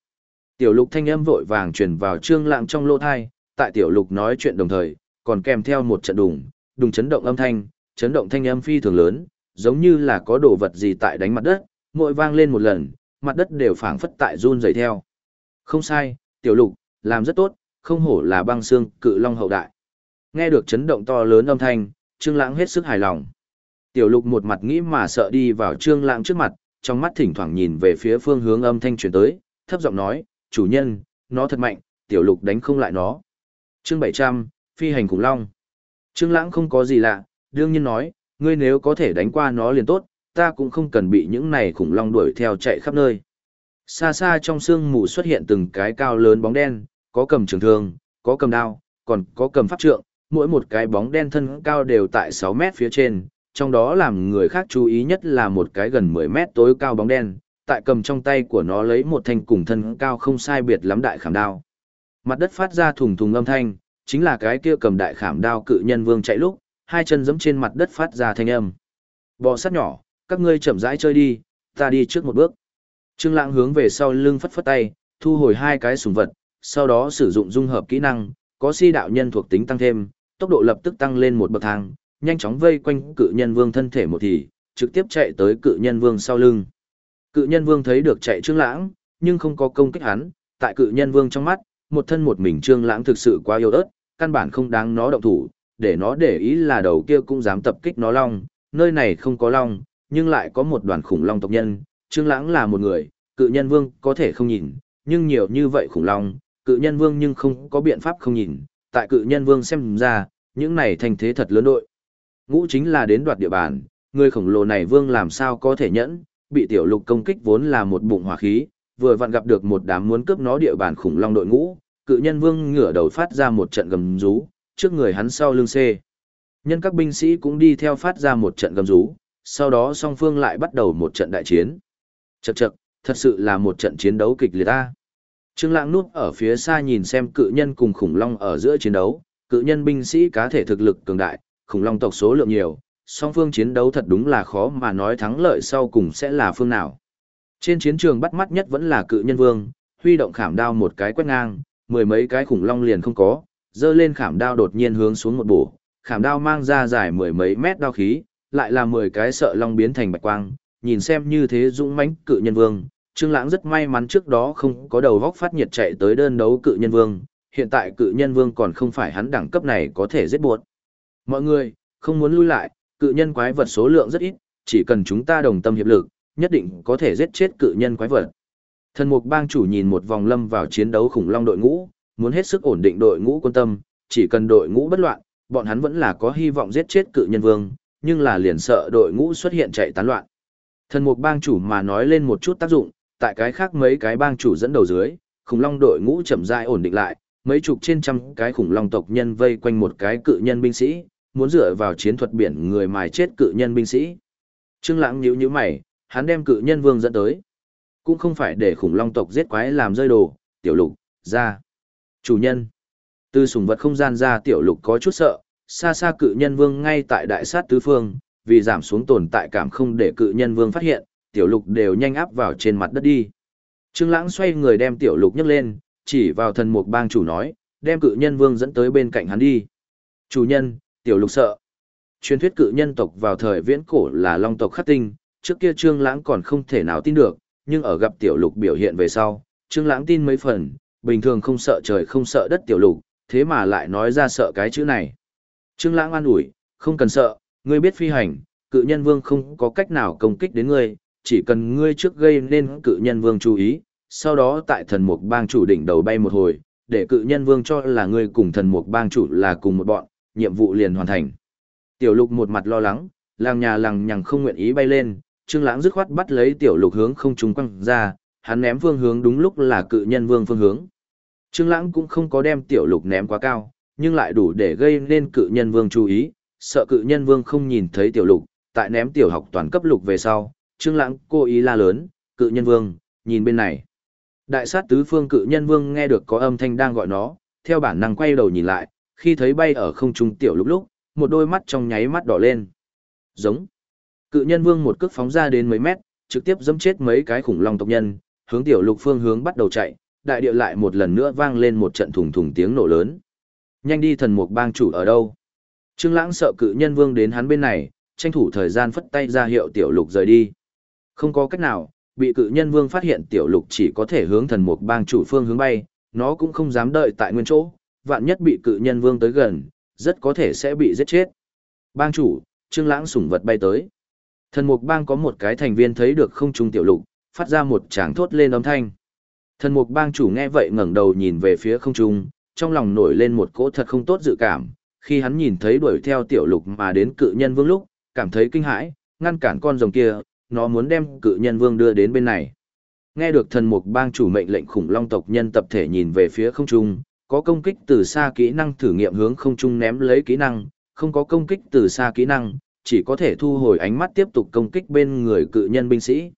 Tiểu lục thanh âm vội vàng truyền vào trương lãng trong lô thai, tại tiểu lục nói chuyện đồng thời, còn kèm theo một trận đùng, đùng chấn động âm thanh, chấn động thanh âm phi thường lớn, giống như là có đồ vật gì tại đánh mặt đất, mỗi vang lên một lần, mặt đất đều phảng phất tại run rẩy theo. Không sai, tiểu lục, làm rất tốt, không hổ là băng xương cự long hậu đại. Nghe được chấn động to lớn âm thanh, Trương Lãng hết sức hài lòng. Tiểu lục một mặt nghĩ mà sợ đi vào trương lãng trước mặt, trong mắt thỉnh thoảng nhìn về phía phương hướng âm thanh truyền tới, thấp giọng nói, chủ nhân, nó thật mạnh, tiểu lục đánh không lại nó. Chương 700, phi hành khủng long. Trương lãng không có gì lạ, đương nhiên nói, ngươi nếu có thể đánh qua nó liền tốt, ta cũng không cần bị những này khủng long đuổi theo chạy khắp nơi. Xa xa trong sương mù xuất hiện từng cái cao lớn bóng đen, có cầm trường thương, có cầm đao, còn có cầm pháp trượng, mỗi một cái bóng đen thân cao đều tại 6 mét phía trên, trong đó làm người khác chú ý nhất là một cái gần 10 mét tối cao bóng đen, tại cầm trong tay của nó lấy một thanh cùng thân cao không sai biệt lắm đại khảm đao. Mặt đất phát ra thùng thùng âm thanh, chính là cái kia cầm đại khảm đao cự nhân vương chạy lúc, hai chân giẫm trên mặt đất phát ra thanh âm. Bò sát nhỏ, các ngươi chậm rãi chơi đi, ta đi trước một bước. Trương Lãng hướng về sau lưng phất phất tay, thu hồi hai cái súng vật, sau đó sử dụng dung hợp kỹ năng, có si đạo nhân thuộc tính tăng thêm, tốc độ lập tức tăng lên một bậc thang, nhanh chóng vây quanh cự nhân vương thân thể một thì, trực tiếp chạy tới cự nhân vương sau lưng. Cự nhân vương thấy được chạy trương lãng, nhưng không có công kích hắn, tại cự nhân vương trong mắt, một thân một mình trương lãng thực sự quá yếu ớt, căn bản không đáng nó động thủ, để nó để ý là đầu kia cũng dám tập kích nó long, nơi này không có long, nhưng lại có một đoàn khủng long tộc nhân, trương lãng là một người, cự nhân vương có thể không nhìn, nhưng nhiều như vậy khủng long, cự nhân vương nhưng không có biện pháp không nhìn, tại cự nhân vương xem ra, những này thành thế thật lớn đội. Ngũ chính là đến đoạt địa bàn, người khổng lồ này vương làm sao có thể nhẫn, bị tiểu lục công kích vốn là một bụng hỏa khí, vừa vặn gặp được một đám muốn cướp nó địa bàn khủng long đội ngũ, cự nhân vương ngửa đầu phát ra một trận gầm rú, trước người hắn sau lưng xê. Nhân các binh sĩ cũng đi theo phát ra một trận gầm rú, sau đó song phương lại bắt đầu một trận đại chiến. Chậc chậc, thật sự là một trận chiến đấu kịch liệt ta. Trương Lãng núp ở phía xa nhìn xem cự nhân cùng khủng long ở giữa chiến đấu, cự nhân binh sĩ cá thể thực lực cường đại, khủng long tộc số lượng nhiều, song phương chiến đấu thật đúng là khó mà nói thắng lợi sau cùng sẽ là phương nào. Trên chiến trường bắt mắt nhất vẫn là cự nhân vương, huy động khảm đao một cái quét ngang, mười mấy cái khủng long liền không có, dơ lên khảm đao đột nhiên hướng xuống một bổ, khảm đao mang ra dài mười mấy mét đao khí, lại là mười cái sợ long biến thành bạch quang, nhìn xem như thế dũng mãnh cự nhân vương, Trương Lãng rất may mắn trước đó không có đầu góc phát nhiệt chạy tới đơn đấu cự nhân vương, hiện tại cự nhân vương còn không phải hắn đẳng cấp này có thể giết buộc. Mọi người, không muốn lui lại, cự nhân quái vật số lượng rất ít, chỉ cần chúng ta đồng tâm hiệp lực, nhất định có thể giết chết cự nhân quái vật. Thần mục bang chủ nhìn một vòng lâm vào chiến đấu khủng long đội ngũ, muốn hết sức ổn định đội ngũ quân tâm, chỉ cần đội ngũ bất loạn, bọn hắn vẫn là có hy vọng giết chết cự nhân vương, nhưng là liền sợ đội ngũ xuất hiện chạy tán loạn. Thần mục bang chủ mà nói lên một chút tác dụng, tại cái khác mấy cái bang chủ dẫn đầu dưới, khủng long đội ngũ chậm rãi ổn định lại, mấy chục trên trăm cái khủng long tộc nhân vây quanh một cái cự nhân binh sĩ, muốn dựa vào chiến thuật biển người mài chết cự nhân binh sĩ. Trương Lãng nhíu nhíu mày, hắn đem cự nhân vương dẫn tới. Cũng không phải để khủng long tộc giết quái làm rơi đồ, tiểu lục, ra. Chủ nhân. Từ sủng vật không gian ra tiểu lục có chút sợ, xa xa cự nhân vương ngay tại đại sát tứ phương, vì giảm xuống tồn tại cảm không để cự nhân vương phát hiện, tiểu lục đều nhanh áp vào trên mặt đất đi. Trương Lãng xoay người đem tiểu lục nhấc lên, chỉ vào thần mục bang chủ nói, đem cự nhân vương dẫn tới bên cạnh hắn đi. Chủ nhân, tiểu lục sợ. Truyền thuyết cự nhân tộc vào thời viễn cổ là long tộc khắc tinh, trước kia Trương Lãng còn không thể nào tin được, nhưng ở gặp tiểu lục biểu hiện về sau, Trương Lãng tin mấy phần, bình thường không sợ trời không sợ đất tiểu lục, thế mà lại nói ra sợ cái chữ này. Trương Lãng an ủi, không cần sợ, ngươi biết phi hành, cự nhân vương không có cách nào công kích đến ngươi, chỉ cần ngươi trước gây nên cự nhân vương chú ý, sau đó tại thần mục bang chủ đỉnh đầu bay một hồi, để cự nhân vương cho là ngươi cùng thần mục bang chủ là cùng một bọn, nhiệm vụ liền hoàn thành. Tiểu lục một mặt lo lắng, làng nhà làng nhằng không nguyện ý bay lên, Trương Lãng dứt khoát bắt lấy tiểu lục hướng không trung quăng ra, hắn ném phương hướng đúng lúc là cự nhân vương phương hướng. Trương Lãng cũng không có đem tiểu lục ném quá cao, nhưng lại đủ để gây nên cự nhân vương chú ý, sợ cự nhân vương không nhìn thấy tiểu lục, tại ném tiểu học toàn cấp lục về sau, Trương Lãng cố ý la lớn, "Cự nhân vương, nhìn bên này." Đại sát tứ phương cự nhân vương nghe được có âm thanh đang gọi nó, theo bản năng quay đầu nhìn lại, khi thấy bay ở không trung tiểu lục lúc, một đôi mắt trong nháy mắt đỏ lên. Giống. Cự nhân vương một cước phóng ra đến mấy mét, trực tiếp giẫm chết mấy cái khủng long tộc nhân, hướng tiểu lục phương hướng bắt đầu chạy, đại địa lại một lần nữa vang lên một trận thùng thùng tiếng nổ lớn. Nhanh đi thần mục bang chủ ở đâu? Trương Lãng sợ cự nhân vương đến hắn bên này, tranh thủ thời gian phất tay ra hiệu tiểu lục rời đi. Không có cách nào, bị cự nhân vương phát hiện tiểu lục chỉ có thể hướng thần mục bang chủ phương hướng bay, nó cũng không dám đợi tại nguyên chỗ, vạn nhất bị cự nhân vương tới gần, rất có thể sẽ bị giết chết. Bang chủ, Trương Lãng sủng vật bay tới. Thần mục bang có một cái thành viên thấy được không trung tiểu lục, phát ra một tràng thốt lên âm thanh. Thần mục bang chủ nghe vậy ngẩng đầu nhìn về phía không trung, trong lòng nổi lên một cỗ thật không tốt dự cảm, khi hắn nhìn thấy đuổi theo tiểu lục mà đến cự nhân vương lúc, cảm thấy kinh hãi, ngăn cản con rồng kia, nó muốn đem cự nhân vương đưa đến bên này. Nghe được thần mục bang chủ mệnh lệnh khủng long tộc nhân tập thể nhìn về phía không trung, có công kích từ xa kỹ năng thử nghiệm hướng không trung ném lấy kỹ năng, không có công kích từ xa kỹ năng, chỉ có thể thu hồi ánh mắt tiếp tục công kích bên người cự nhân binh sĩ.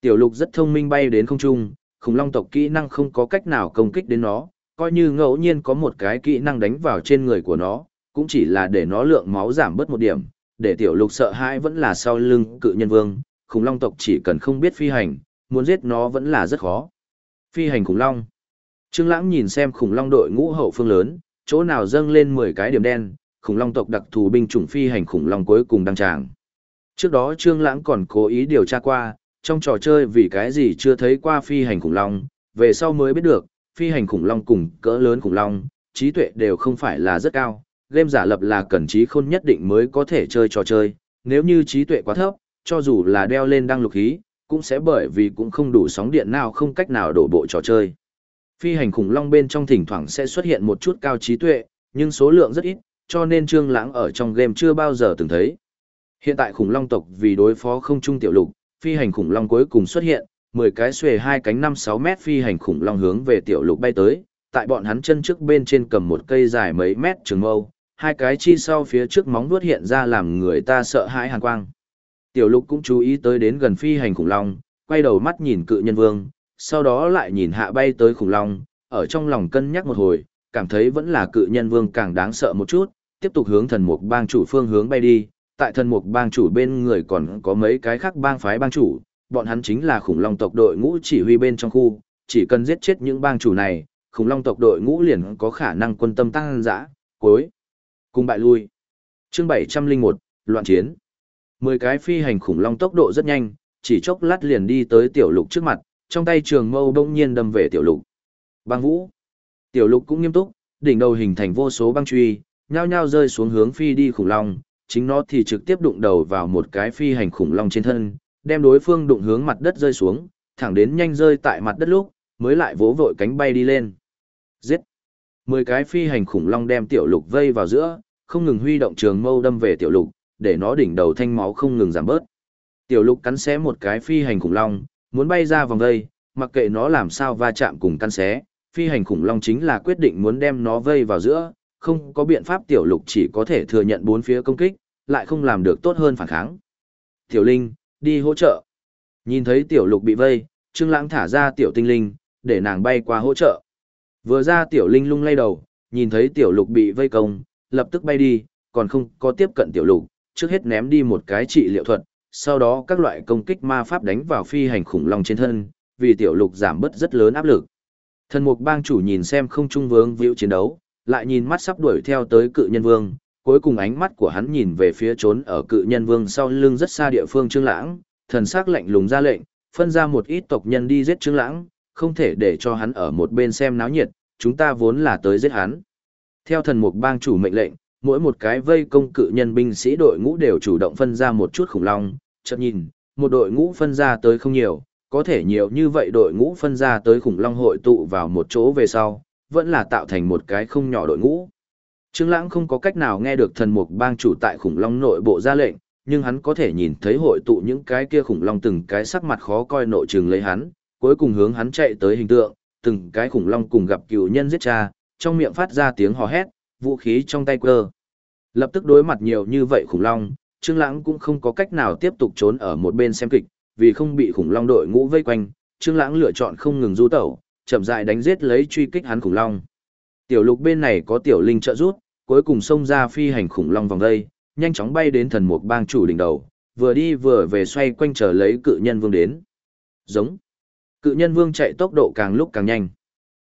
Tiểu lục rất thông minh bay đến không trung, khủng long tộc kỹ năng không có cách nào công kích đến nó, coi như ngẫu nhiên có một cái kỹ năng đánh vào trên người của nó, cũng chỉ là để nó lượng máu giảm bớt một điểm, để tiểu lục sợ hãi vẫn là sau lưng cự nhân vương, khủng long tộc chỉ cần không biết phi hành, muốn giết nó vẫn là rất khó. Phi hành khủng long. Trương Lãng nhìn xem khủng long đội ngũ hậu phương lớn, chỗ nào dâng lên 10 cái điểm đen, khủng long tộc đặc thù binh chủng phi hành khủng long cuối cùng đăng tràng. Trước đó Trương Lãng còn cố ý điều tra qua, trong trò chơi vì cái gì chưa thấy qua phi hành khủng long, về sau mới biết được, phi hành khủng long cùng cỡ lớn khủng long, trí tuệ đều không phải là rất cao, game giả lập là cần trí khôn nhất định mới có thể chơi trò chơi, nếu như trí tuệ quá thấp, cho dù là đeo lên đăng lục khí, cũng sẽ bởi vì cũng không đủ sóng điện nào không cách nào đổ bộ trò chơi. Phi hành khủng long bên trong thỉnh thoảng sẽ xuất hiện một chút cao trí tuệ, nhưng số lượng rất ít, cho nên Trương Lãng ở trong game chưa bao giờ từng thấy. Hiện tại khủng long tộc vì đối phó không trung tiểu lục, phi hành khủng long cuối cùng xuất hiện, 10 cái xuề hai cánh 5-6 mét phi hành khủng long hướng về tiểu lục bay tới, tại bọn hắn chân trước bên trên cầm một cây dài mấy mét trường mâu, hai cái chi sau phía trước móng vuốt hiện ra làm người ta sợ hãi hàn quang. Tiểu lục cũng chú ý tới đến gần phi hành khủng long, quay đầu mắt nhìn cự nhân vương, sau đó lại nhìn hạ bay tới khủng long, ở trong lòng cân nhắc một hồi, cảm thấy vẫn là cự nhân vương càng đáng sợ một chút, tiếp tục hướng thần mục bang chủ phương hướng bay đi, tại thần mục bang chủ bên người còn có mấy cái khác bang phái bang chủ, bọn hắn chính là khủng long tộc đội ngũ chỉ huy bên trong khu, chỉ cần giết chết những bang chủ này, khủng long tộc đội ngũ liền có khả năng quân tâm tăng dã, cuối cùng bại lui. Chương 701, loạn chiến. Mười cái phi hành khủng long tốc độ rất nhanh, chỉ chốc lát liền đi tới tiểu lục trước mặt, trong tay trường mâu bỗng nhiên đâm về tiểu lục. Băng vũ. Tiểu lục cũng nghiêm túc, đỉnh đầu hình thành vô số băng truy, nhao nhao rơi xuống hướng phi đi khủng long, chính nó thì trực tiếp đụng đầu vào một cái phi hành khủng long trên thân, đem đối phương đụng hướng mặt đất rơi xuống, thẳng đến nhanh rơi tại mặt đất lúc, mới lại vỗ vội cánh bay đi lên. Giết! Mười cái phi hành khủng long đem tiểu lục vây vào giữa, không ngừng huy động trường mâu đâm về tiểu lục, để nó đỉnh đầu thanh máu không ngừng giảm bớt. Tiểu lục cắn xé một cái phi hành khủng long, muốn bay ra vòng vây, mặc kệ nó làm sao va chạm cùng căn xé, phi hành khủng long chính là quyết định muốn đem nó vây vào giữa, không có biện pháp tiểu lục chỉ có thể thừa nhận bốn phía công kích, lại không làm được tốt hơn phản kháng. Tiểu Linh, đi hỗ trợ. Nhìn thấy tiểu lục bị vây, Trương Lãng thả ra tiểu tinh linh, để nàng bay qua hỗ trợ. Vừa ra tiểu linh lung lay đầu, nhìn thấy tiểu lục bị vây công, lập tức bay đi, còn không có tiếp cận tiểu lục, trước hết ném đi một cái trị liệu thuật, sau đó các loại công kích ma pháp đánh vào phi hành khủng long trên thân, vì tiểu lục giảm bớt rất lớn áp lực. Thần mục bang chủ nhìn xem không trung vương vĩu chiến đấu, lại nhìn mắt sắp đuổi theo tới cự nhân vương, cuối cùng ánh mắt của hắn nhìn về phía trốn ở cự nhân vương sau lưng rất xa địa phương Trương Lãng, thần sắc lạnh lùng ra lệnh, phân ra một ít tộc nhân đi giết Trương Lãng, không thể để cho hắn ở một bên xem náo nhiệt, chúng ta vốn là tới giết hắn. Theo thần mục bang chủ mệnh lệnh, mỗi một cái vây công cự nhân binh sĩ đội ngũ đều chủ động phân ra một chút khủng long, chợt nhìn, một đội ngũ phân ra tới không nhiều, có thể nhiều như vậy đội ngũ phân ra tới khủng long hội tụ vào một chỗ về sau, vẫn là tạo thành một cái không nhỏ đội ngũ. Trương Lãng không có cách nào nghe được thần mục bang chủ tại khủng long nội bộ ra lệnh, nhưng hắn có thể nhìn thấy hội tụ những cái kia khủng long từng cái sắc mặt khó coi nội trừng lấy hắn, cuối cùng hướng hắn chạy tới hình tượng, từng cái khủng long cùng gặp cựu nhân giết cha, trong miệng phát ra tiếng hò hét, vũ khí trong tay quơ. Lập tức đối mặt nhiều như vậy khủng long, Trương Lãng cũng không có cách nào tiếp tục trốn ở một bên xem kịch, vì không bị khủng long đội ngũ vây quanh, Trương Lãng lựa chọn không ngừng du tẩu, chậm rãi đánh giết lấy truy kích hắn khủng long. Tiểu Lục bên này có tiểu linh trợ giúp, cuối cùng xông ra phi hành khủng long vòng đây, nhanh chóng bay đến thần mục bang chủ đỉnh đầu, vừa đi vừa về xoay quanh chờ lấy cự nhân vương đến. Giống. Cự nhân vương chạy tốc độ càng lúc càng nhanh.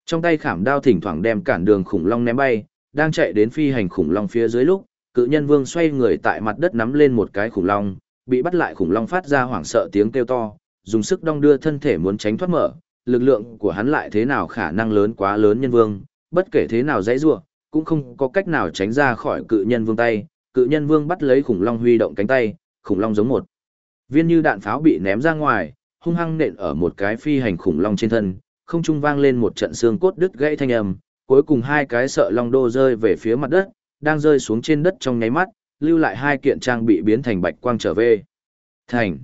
Trong tay khảm đao thỉnh thoảng đem cản đường khủng long ném bay, đang chạy đến phi hành khủng long phía dưới lúc, cự nhân vương xoay người tại mặt đất nắm lên một cái khủng long, bị bắt lại khủng long phát ra hoảng sợ tiếng kêu to, dùng sức đong đưa thân thể muốn tránh thoát mở, lực lượng của hắn lại thế nào khả năng lớn quá lớn nhân vương, bất kể thế nào dãy rủa, cũng không có cách nào tránh ra khỏi cự nhân vương tay, cự nhân vương bắt lấy khủng long huy động cánh tay, khủng long giống một. Viên như đạn pháo bị ném ra ngoài, hung hăng nện ở một cái phi hành khủng long trên thân, không trung vang lên một trận xương cốt đứt gãy thanh âm, cuối cùng hai cái sợ long đô rơi về phía mặt đất, đang rơi xuống trên đất trong nháy mắt, lưu lại hai kiện trang bị biến thành bạch quang trở về. Thành.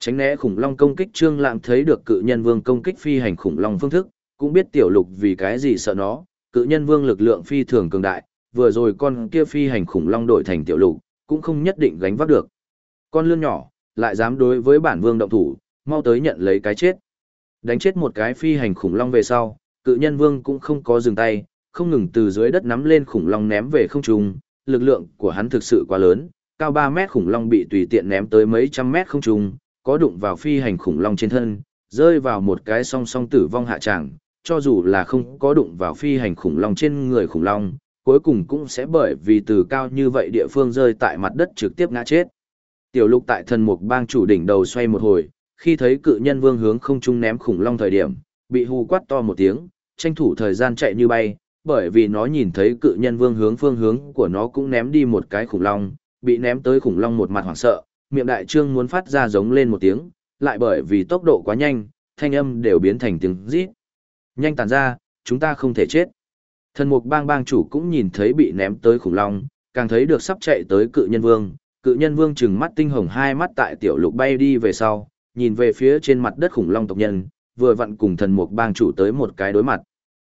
Tránh né khủng long công kích Trương Lãng thấy được cự nhân vương công kích phi hành khủng long phương thức, cũng biết tiểu lục vì cái gì sợ nó, cự nhân vương lực lượng phi thường cường đại, vừa rồi con kia phi hành khủng long đổi thành tiểu lục, cũng không nhất định gánh vác được. Con lươn nhỏ, lại dám đối với bản vương động thủ, mau tới nhận lấy cái chết. Đánh chết một cái phi hành khủng long về sau, cự nhân vương cũng không có dừng tay, không ngừng từ dưới đất nắm lên khủng long ném về không trung, lực lượng của hắn thực sự quá lớn, cao 3 mét khủng long bị tùy tiện ném tới mấy trăm mét không trung, có đụng vào phi hành khủng long trên thân, rơi vào một cái song song tử vong hạ trạng. cho dù là không có đụng vào phi hành khủng long trên người khủng long, cuối cùng cũng sẽ bởi vì từ cao như vậy địa phương rơi tại mặt đất trực tiếp ngã chết. Tiểu lục tại thần mục bang chủ đỉnh đầu xoay một hồi, khi thấy cự nhân vương hướng không trung ném khủng long thời điểm, bị hù quát to một tiếng, tranh thủ thời gian chạy như bay, bởi vì nó nhìn thấy cự nhân vương hướng phương hướng của nó cũng ném đi một cái khủng long, bị ném tới khủng long một mặt hoảng sợ, miệng đại trương muốn phát ra giống lên một tiếng, lại bởi vì tốc độ quá nhanh, thanh âm đều biến thành tiếng rít. Nhanh tàn ra, chúng ta không thể chết. Thần mục bang bang chủ cũng nhìn thấy bị ném tới khủng long, càng thấy được sắp chạy tới cự nhân vương. Cự nhân vương trừng mắt tinh hồng hai mắt tại tiểu lục bay đi về sau, nhìn về phía trên mặt đất khủng long tộc nhân, vừa vặn cùng thần mục bang chủ tới một cái đối mặt.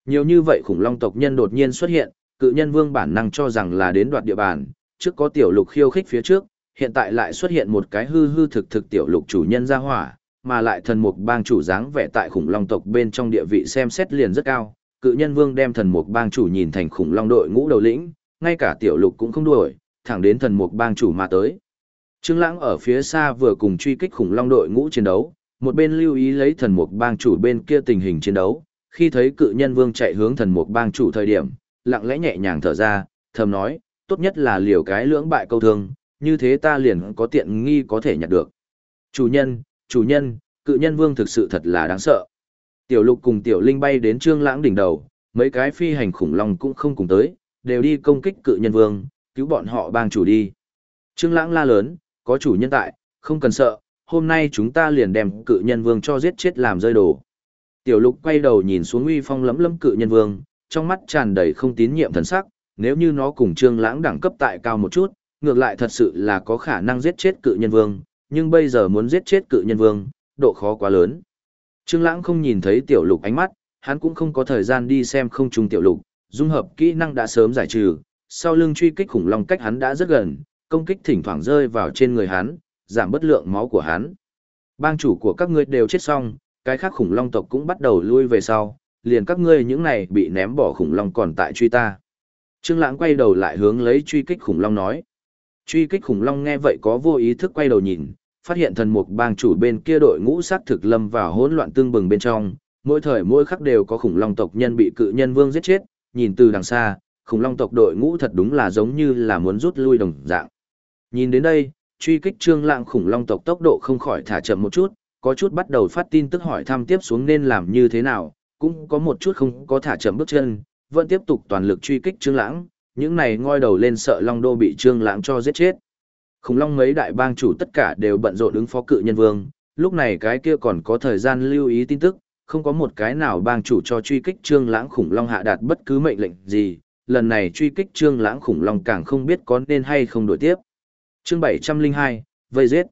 Nhiều như vậy khủng long tộc nhân đột nhiên xuất hiện, cự nhân vương bản năng cho rằng là đến đoạt địa bàn, trước có tiểu lục khiêu khích phía trước, hiện tại lại xuất hiện một cái hư hư thực thực tiểu lục chủ nhân ra hỏa, mà lại thần mục bang chủ dáng vẻ tại khủng long tộc bên trong địa vị xem xét liền rất cao. Cự nhân vương đem thần mục bang chủ nhìn thành khủng long đội ngũ đầu lĩnh, ngay cả tiểu lục cũng không đuổi, thẳng đến thần mục bang chủ mà tới. Trương Lãng ở phía xa vừa cùng truy kích khủng long đội ngũ chiến đấu, một bên lưu ý lấy thần mục bang chủ bên kia tình hình chiến đấu, khi thấy cự nhân vương chạy hướng thần mục bang chủ thời điểm, lặng lẽ nhẹ nhàng thở ra, thầm nói, tốt nhất là liều cái lưỡng bại câu thương, như thế ta liền có tiện nghi có thể nhặt được. Chủ nhân, chủ nhân, cự nhân vương thực sự thật là đáng sợ. Tiểu lục cùng tiểu linh bay đến trương lãng đỉnh đầu, mấy cái phi hành khủng long cũng không cùng tới, đều đi công kích cự nhân vương, cứu bọn họ bang chủ đi. Trương lãng la lớn, có chủ nhân tại, không cần sợ, hôm nay chúng ta liền đem cự nhân vương cho giết chết làm rơi đồ. Tiểu lục quay đầu nhìn xuống uy phong lấm lấm cự nhân vương, trong mắt tràn đầy không tín nhiệm thần sắc, nếu như nó cùng trương lãng đẳng cấp tại cao một chút, ngược lại thật sự là có khả năng giết chết cự nhân vương, nhưng bây giờ muốn giết chết cự nhân vương, độ khó quá lớn. Trương lãng không nhìn thấy tiểu lục ánh mắt, hắn cũng không có thời gian đi xem không trùng tiểu lục, dung hợp kỹ năng đã sớm giải trừ, sau lưng truy kích khủng long cách hắn đã rất gần, công kích thỉnh thoảng rơi vào trên người hắn, giảm bất lượng máu của hắn. Bang chủ của các ngươi đều chết xong, cái khác khủng long tộc cũng bắt đầu lui về sau, liền các ngươi những này bị ném bỏ khủng long còn tại truy ta. Trương Lãng quay đầu lại hướng lấy truy kích khủng long nói. Truy kích khủng long nghe vậy có vô ý thức quay đầu nhìn, phát hiện thần mục bang chủ bên kia đội ngũ sát thực lâm vào hỗn loạn tương bừng bên trong, mỗi thời mỗi khắc đều có khủng long tộc nhân bị cự nhân vương giết chết, nhìn từ đằng xa, khủng long tộc đội ngũ thật đúng là giống như là muốn rút lui đồng dạng. Nhìn đến đây, truy kích trương lãng khủng long tộc tốc độ không khỏi thả chậm một chút, có chút bắt đầu phát tin tức hỏi thăm tiếp xuống nên làm như thế nào, cũng có một chút không có thả chậm bước chân, vẫn tiếp tục toàn lực truy kích trương lãng, những này ngoi đầu lên sợ long đô bị trương lãng cho giết chết. Khủng long mấy đại bang chủ tất cả đều bận rộn ứng phó cự nhân vương, lúc này cái kia còn có thời gian lưu ý tin tức, không có một cái nào bang chủ cho truy kích trương lãng khủng long hạ đạt bất cứ mệnh lệnh gì, lần này truy kích trương lãng khủng long càng không biết có nên hay không đổi tiếp. Chương 702, vây giết.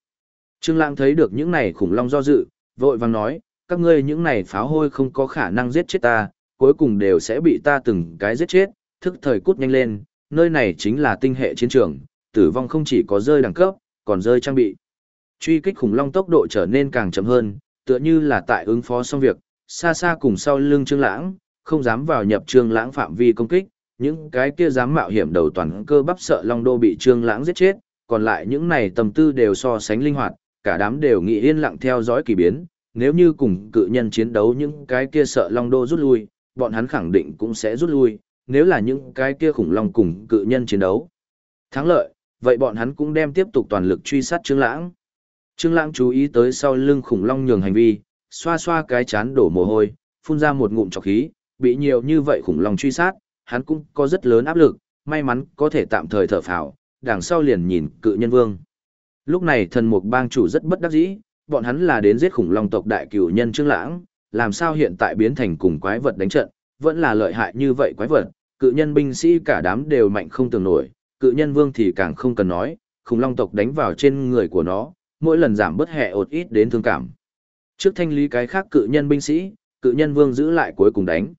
Trương lãng thấy được những này khủng long do dự, vội vàng nói, các ngươi những này pháo hôi không có khả năng giết chết ta, cuối cùng đều sẽ bị ta từng cái giết chết, thức thời cút nhanh lên, nơi này chính là tinh hệ chiến trường, tử vong không chỉ có rơi đẳng cấp, còn rơi trang bị. Truy kích khủng long tốc độ trở nên càng chậm hơn, tựa như là tại ứng phó xong việc, xa xa cùng sau lưng Trương Lãng, không dám vào nhập Trương Lãng phạm vi công kích, những cái kia dám mạo hiểm đầu toàn cơ bắp sợ Long Đô bị Trương Lãng giết chết, còn lại những này tầm tư đều so sánh linh hoạt, cả đám đều nghĩ yên lặng theo dõi kỳ biến, nếu như cùng cự nhân chiến đấu những cái kia sợ Long Đô rút lui, bọn hắn khẳng định cũng sẽ rút lui, nếu là những cái kia khủng long cùng cự nhân chiến đấu. Thắng lợi, vậy bọn hắn cũng đem tiếp tục toàn lực truy sát Trương Lãng. Trương Lãng chú ý tới sau lưng khủng long nhường hành vi, xoa xoa cái chán đổ mồ hôi, phun ra một ngụm trọc khí, bị nhiều như vậy khủng long truy sát, hắn cũng có rất lớn áp lực, may mắn có thể tạm thời thở phào, đằng sau liền nhìn cự nhân vương. Lúc này thần mục bang chủ rất bất đắc dĩ, bọn hắn là đến giết khủng long tộc đại cửu nhân Trương Lãng, làm sao hiện tại biến thành cùng quái vật đánh trận, vẫn là lợi hại như vậy quái vật, cự nhân binh sĩ cả đám đều mạnh không tưởng nổi, cự nhân vương thì càng không cần nói, khủng long tộc đánh vào trên người của nó, mỗi lần giảm bớt hệ ột ít đến thương cảm. Trước thanh lý cái khác cự nhân binh sĩ, cự nhân vương giữ lại cuối cùng đánh.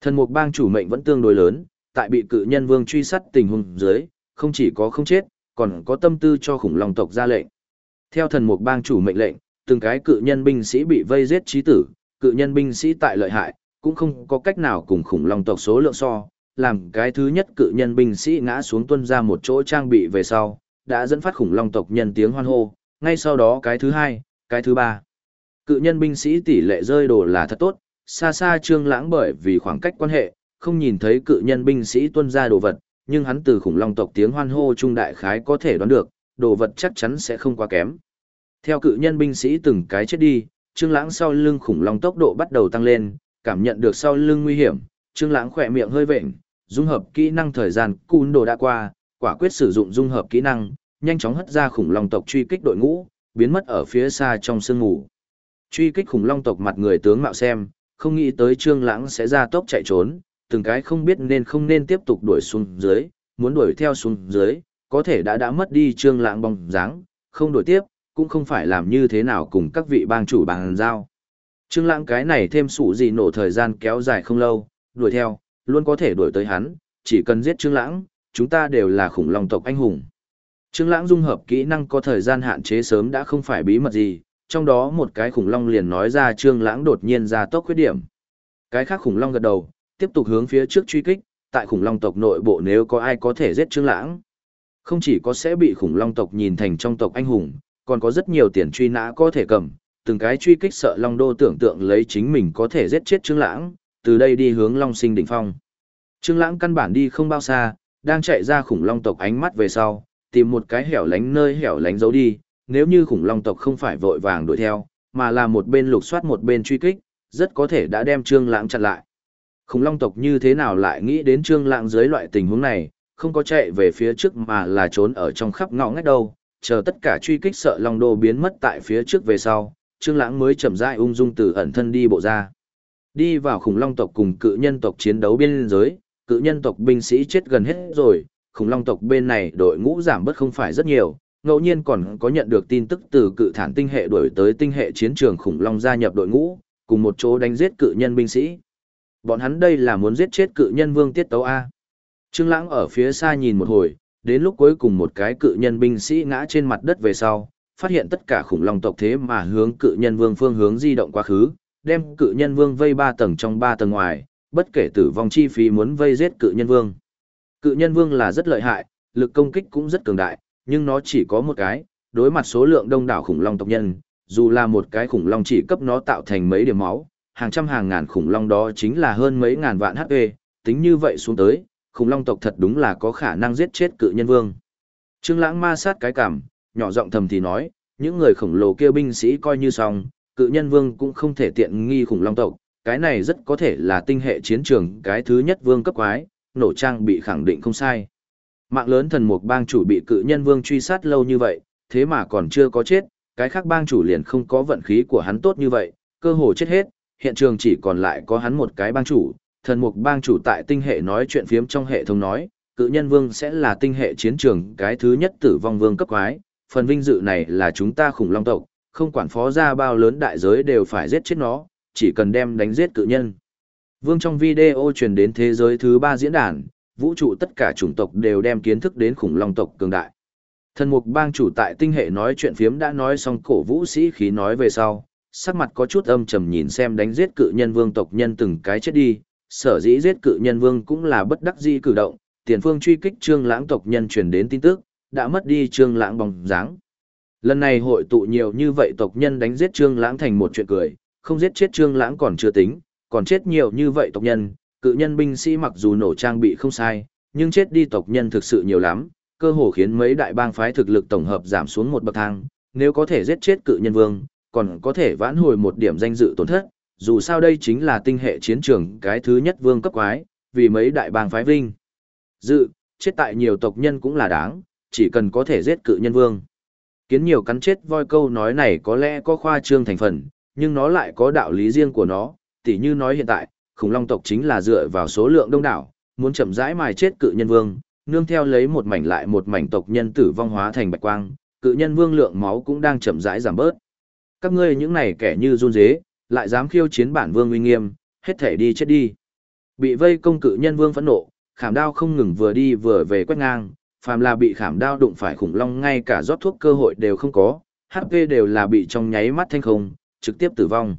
Thần mục bang chủ mệnh vẫn tương đối lớn, tại bị cự nhân vương truy sát tình huống dưới, không chỉ có không chết, còn có tâm tư cho khủng long tộc ra lệnh. Theo thần mục bang chủ mệnh lệnh, từng cái cự nhân binh sĩ bị vây giết chí tử, cự nhân binh sĩ tại lợi hại, cũng không có cách nào cùng khủng long tộc số lượng so, làm cái thứ nhất cự nhân binh sĩ ngã xuống tuân ra một chỗ trang bị về sau, đã dẫn phát khủng long tộc nhân tiếng hoan hô, ngay sau đó cái thứ hai, cái thứ ba. Cự nhân binh sĩ tỷ lệ rơi đồ là thật tốt, xa xa trương lãng bởi vì khoảng cách quan hệ, không nhìn thấy cự nhân binh sĩ tuân ra đồ vật, nhưng hắn từ khủng long tộc tiếng hoan hô trung đại khái có thể đoán được, đồ vật chắc chắn sẽ không quá kém. Theo cự nhân binh sĩ từng cái chết đi, trương lãng sau lưng khủng long tốc độ bắt đầu tăng lên, cảm nhận được sau lưng nguy hiểm, trương lãng khẽ miệng hơi vện, dung hợp kỹ năng thời gian cún đồ đã qua, quả quyết sử dụng dung hợp kỹ năng, nhanh chóng hất ra khủng long tộc truy kích đội ngũ, biến mất ở phía xa trong sương mù. Truy kích khủng long tộc mặt người tướng mạo xem, không nghĩ tới Trương Lãng sẽ ra tốc chạy trốn, từng cái không biết nên không nên tiếp tục đuổi xuống dưới, muốn đuổi theo xuống dưới, có thể đã đã mất đi Trương Lãng bóng dáng, không đuổi tiếp, cũng không phải làm như thế nào cùng các vị bang chủ bằng giao. Trương Lãng cái này thêm sủ gì nổ thời gian kéo dài không lâu, đuổi theo, luôn có thể đuổi tới hắn, chỉ cần giết Trương Lãng, chúng ta đều là khủng long tộc anh hùng. Trương Lãng dung hợp kỹ năng có thời gian hạn chế sớm đã không phải bí mật gì, trong đó một cái khủng long liền nói ra Trương Lãng đột nhiên ra tốc khuyết điểm. Cái khác khủng long gật đầu, tiếp tục hướng phía trước truy kích, tại khủng long tộc nội bộ nếu có ai có thể giết Trương Lãng, không chỉ có sẽ bị khủng long tộc nhìn thành trong tộc anh hùng, còn có rất nhiều tiền truy nã có thể cầm, từng cái truy kích sợ long đô tưởng tượng lấy chính mình có thể giết chết Trương Lãng, từ đây đi hướng long sinh đỉnh phong. Trương Lãng căn bản đi không bao xa, đang chạy ra khủng long tộc ánh mắt về sau, tìm một cái hẻo lánh nơi hẻo lánh giấu đi, nếu như khủng long tộc không phải vội vàng đuổi theo, mà là một bên lục soát một bên truy kích, rất có thể đã đem Trương Lãng chặn lại. Khủng long tộc như thế nào lại nghĩ đến Trương Lãng dưới loại tình huống này, không có chạy về phía trước mà là trốn ở trong khắp ngõ ngách đâu, chờ tất cả truy kích sợ long đô biến mất tại phía trước về sau, Trương Lãng mới chậm rãi ung dung từ ẩn thân đi bộ ra. Đi vào khủng long tộc cùng cự nhân tộc chiến đấu biên giới, cự nhân tộc binh sĩ chết gần hết rồi, khủng long tộc bên này đội ngũ giảm bớt không phải rất nhiều, ngẫu nhiên còn có nhận được tin tức từ cự thản tinh hệ đuổi tới tinh hệ chiến trường khủng long gia nhập đội ngũ, cùng một chỗ đánh giết cự nhân binh sĩ. Bọn hắn đây là muốn giết chết cự nhân vương tiết tấu A. Trương Lãng ở phía xa nhìn một hồi, đến lúc cuối cùng một cái cự nhân binh sĩ ngã trên mặt đất về sau, phát hiện tất cả khủng long tộc thế mà hướng cự nhân vương phương hướng di động quá khứ, đem cự nhân vương vây ba tầng trong ba tầng ngoài, bất kể tử vong chi phí muốn vây giết cự nhân vương. Cự nhân vương là rất lợi hại, lực công kích cũng rất cường đại, nhưng nó chỉ có một cái, đối mặt số lượng đông đảo khủng long tộc nhân, dù là một cái khủng long chỉ cấp nó tạo thành mấy điểm máu, hàng trăm hàng ngàn khủng long đó chính là hơn mấy ngàn vạn HP, tính như vậy xuống tới, khủng long tộc thật đúng là có khả năng giết chết cự nhân vương. Trương Lãng ma sát cái cảm, nhỏ giọng thầm thì nói, những người khổng lồ kia binh sĩ coi như xong, cự nhân vương cũng không thể tiện nghi khủng long tộc, cái này rất có thể là tinh hệ chiến trường cái thứ nhất vương cấp quái, nổ trang bị khẳng định không sai. Mạng lớn thần mục bang chủ bị cự nhân vương truy sát lâu như vậy, thế mà còn chưa có chết, cái khác bang chủ liền không có vận khí của hắn tốt như vậy, cơ hồ chết hết, hiện trường chỉ còn lại có hắn một cái bang chủ, thần mục bang chủ tại tinh hệ nói chuyện phiếm trong hệ thống nói, cự nhân vương sẽ là tinh hệ chiến trường cái thứ nhất tử vong vương cấp quái, phần vinh dự này là chúng ta khủng long tộc, không quản phó ra bao lớn đại giới đều phải giết chết nó, chỉ cần đem đánh giết cự nhân. Vương trong video truyền đến thế giới thứ ba diễn đàn, vũ trụ tất cả chủng tộc đều đem kiến thức đến khủng long tộc cường đại. Thần mục bang chủ tại tinh hệ nói chuyện phiếm đã nói xong cổ vũ sĩ khí nói về sau, sắc mặt có chút âm trầm nhìn xem đánh giết cự nhân vương tộc nhân từng cái chết đi, sở dĩ giết cự nhân vương cũng là bất đắc dĩ cử động, tiền phương truy kích trương lãng tộc nhân truyền đến tin tức, đã mất đi trương lãng bóng dáng. Lần này hội tụ nhiều như vậy tộc nhân đánh giết trương lãng thành một chuyện cười, không giết chết trương lãng còn chưa tính, còn chết nhiều như vậy tộc nhân, cự nhân binh sĩ mặc dù nổ trang bị không sai, nhưng chết đi tộc nhân thực sự nhiều lắm, cơ hồ khiến mấy đại bang phái thực lực tổng hợp giảm xuống một bậc thang, nếu có thể giết chết cự nhân vương, còn có thể vãn hồi một điểm danh dự tổn thất, dù sao đây chính là tinh hệ chiến trường cái thứ nhất vương cấp quái, vì mấy đại bang phái vinh. Dự, chết tại nhiều tộc nhân cũng là đáng, chỉ cần có thể giết cự nhân vương. Kiến nhiều cắn chết voi câu nói này có lẽ có khoa trương thành phần, nhưng nó lại có đạo lý riêng của nó, tỉ như nói hiện tại, khủng long tộc chính là dựa vào số lượng đông đảo, muốn chậm rãi mài chết cự nhân vương, nương theo lấy một mảnh lại một mảnh tộc nhân tử vong hóa thành bạch quang, cự nhân vương lượng máu cũng đang chậm rãi giảm bớt. Các ngươi những này kẻ như run dế, lại dám khiêu chiến bản vương uy nghiêm, hết thể đi chết đi. Bị vây công cự nhân vương phẫn nộ, khảm đao không ngừng vừa đi vừa về quét ngang, phàm là bị khảm đao đụng phải khủng long ngay cả rót thuốc cơ hội đều không có, HP đều là bị trong nháy mắt thanh không, trực tiếp tử vong.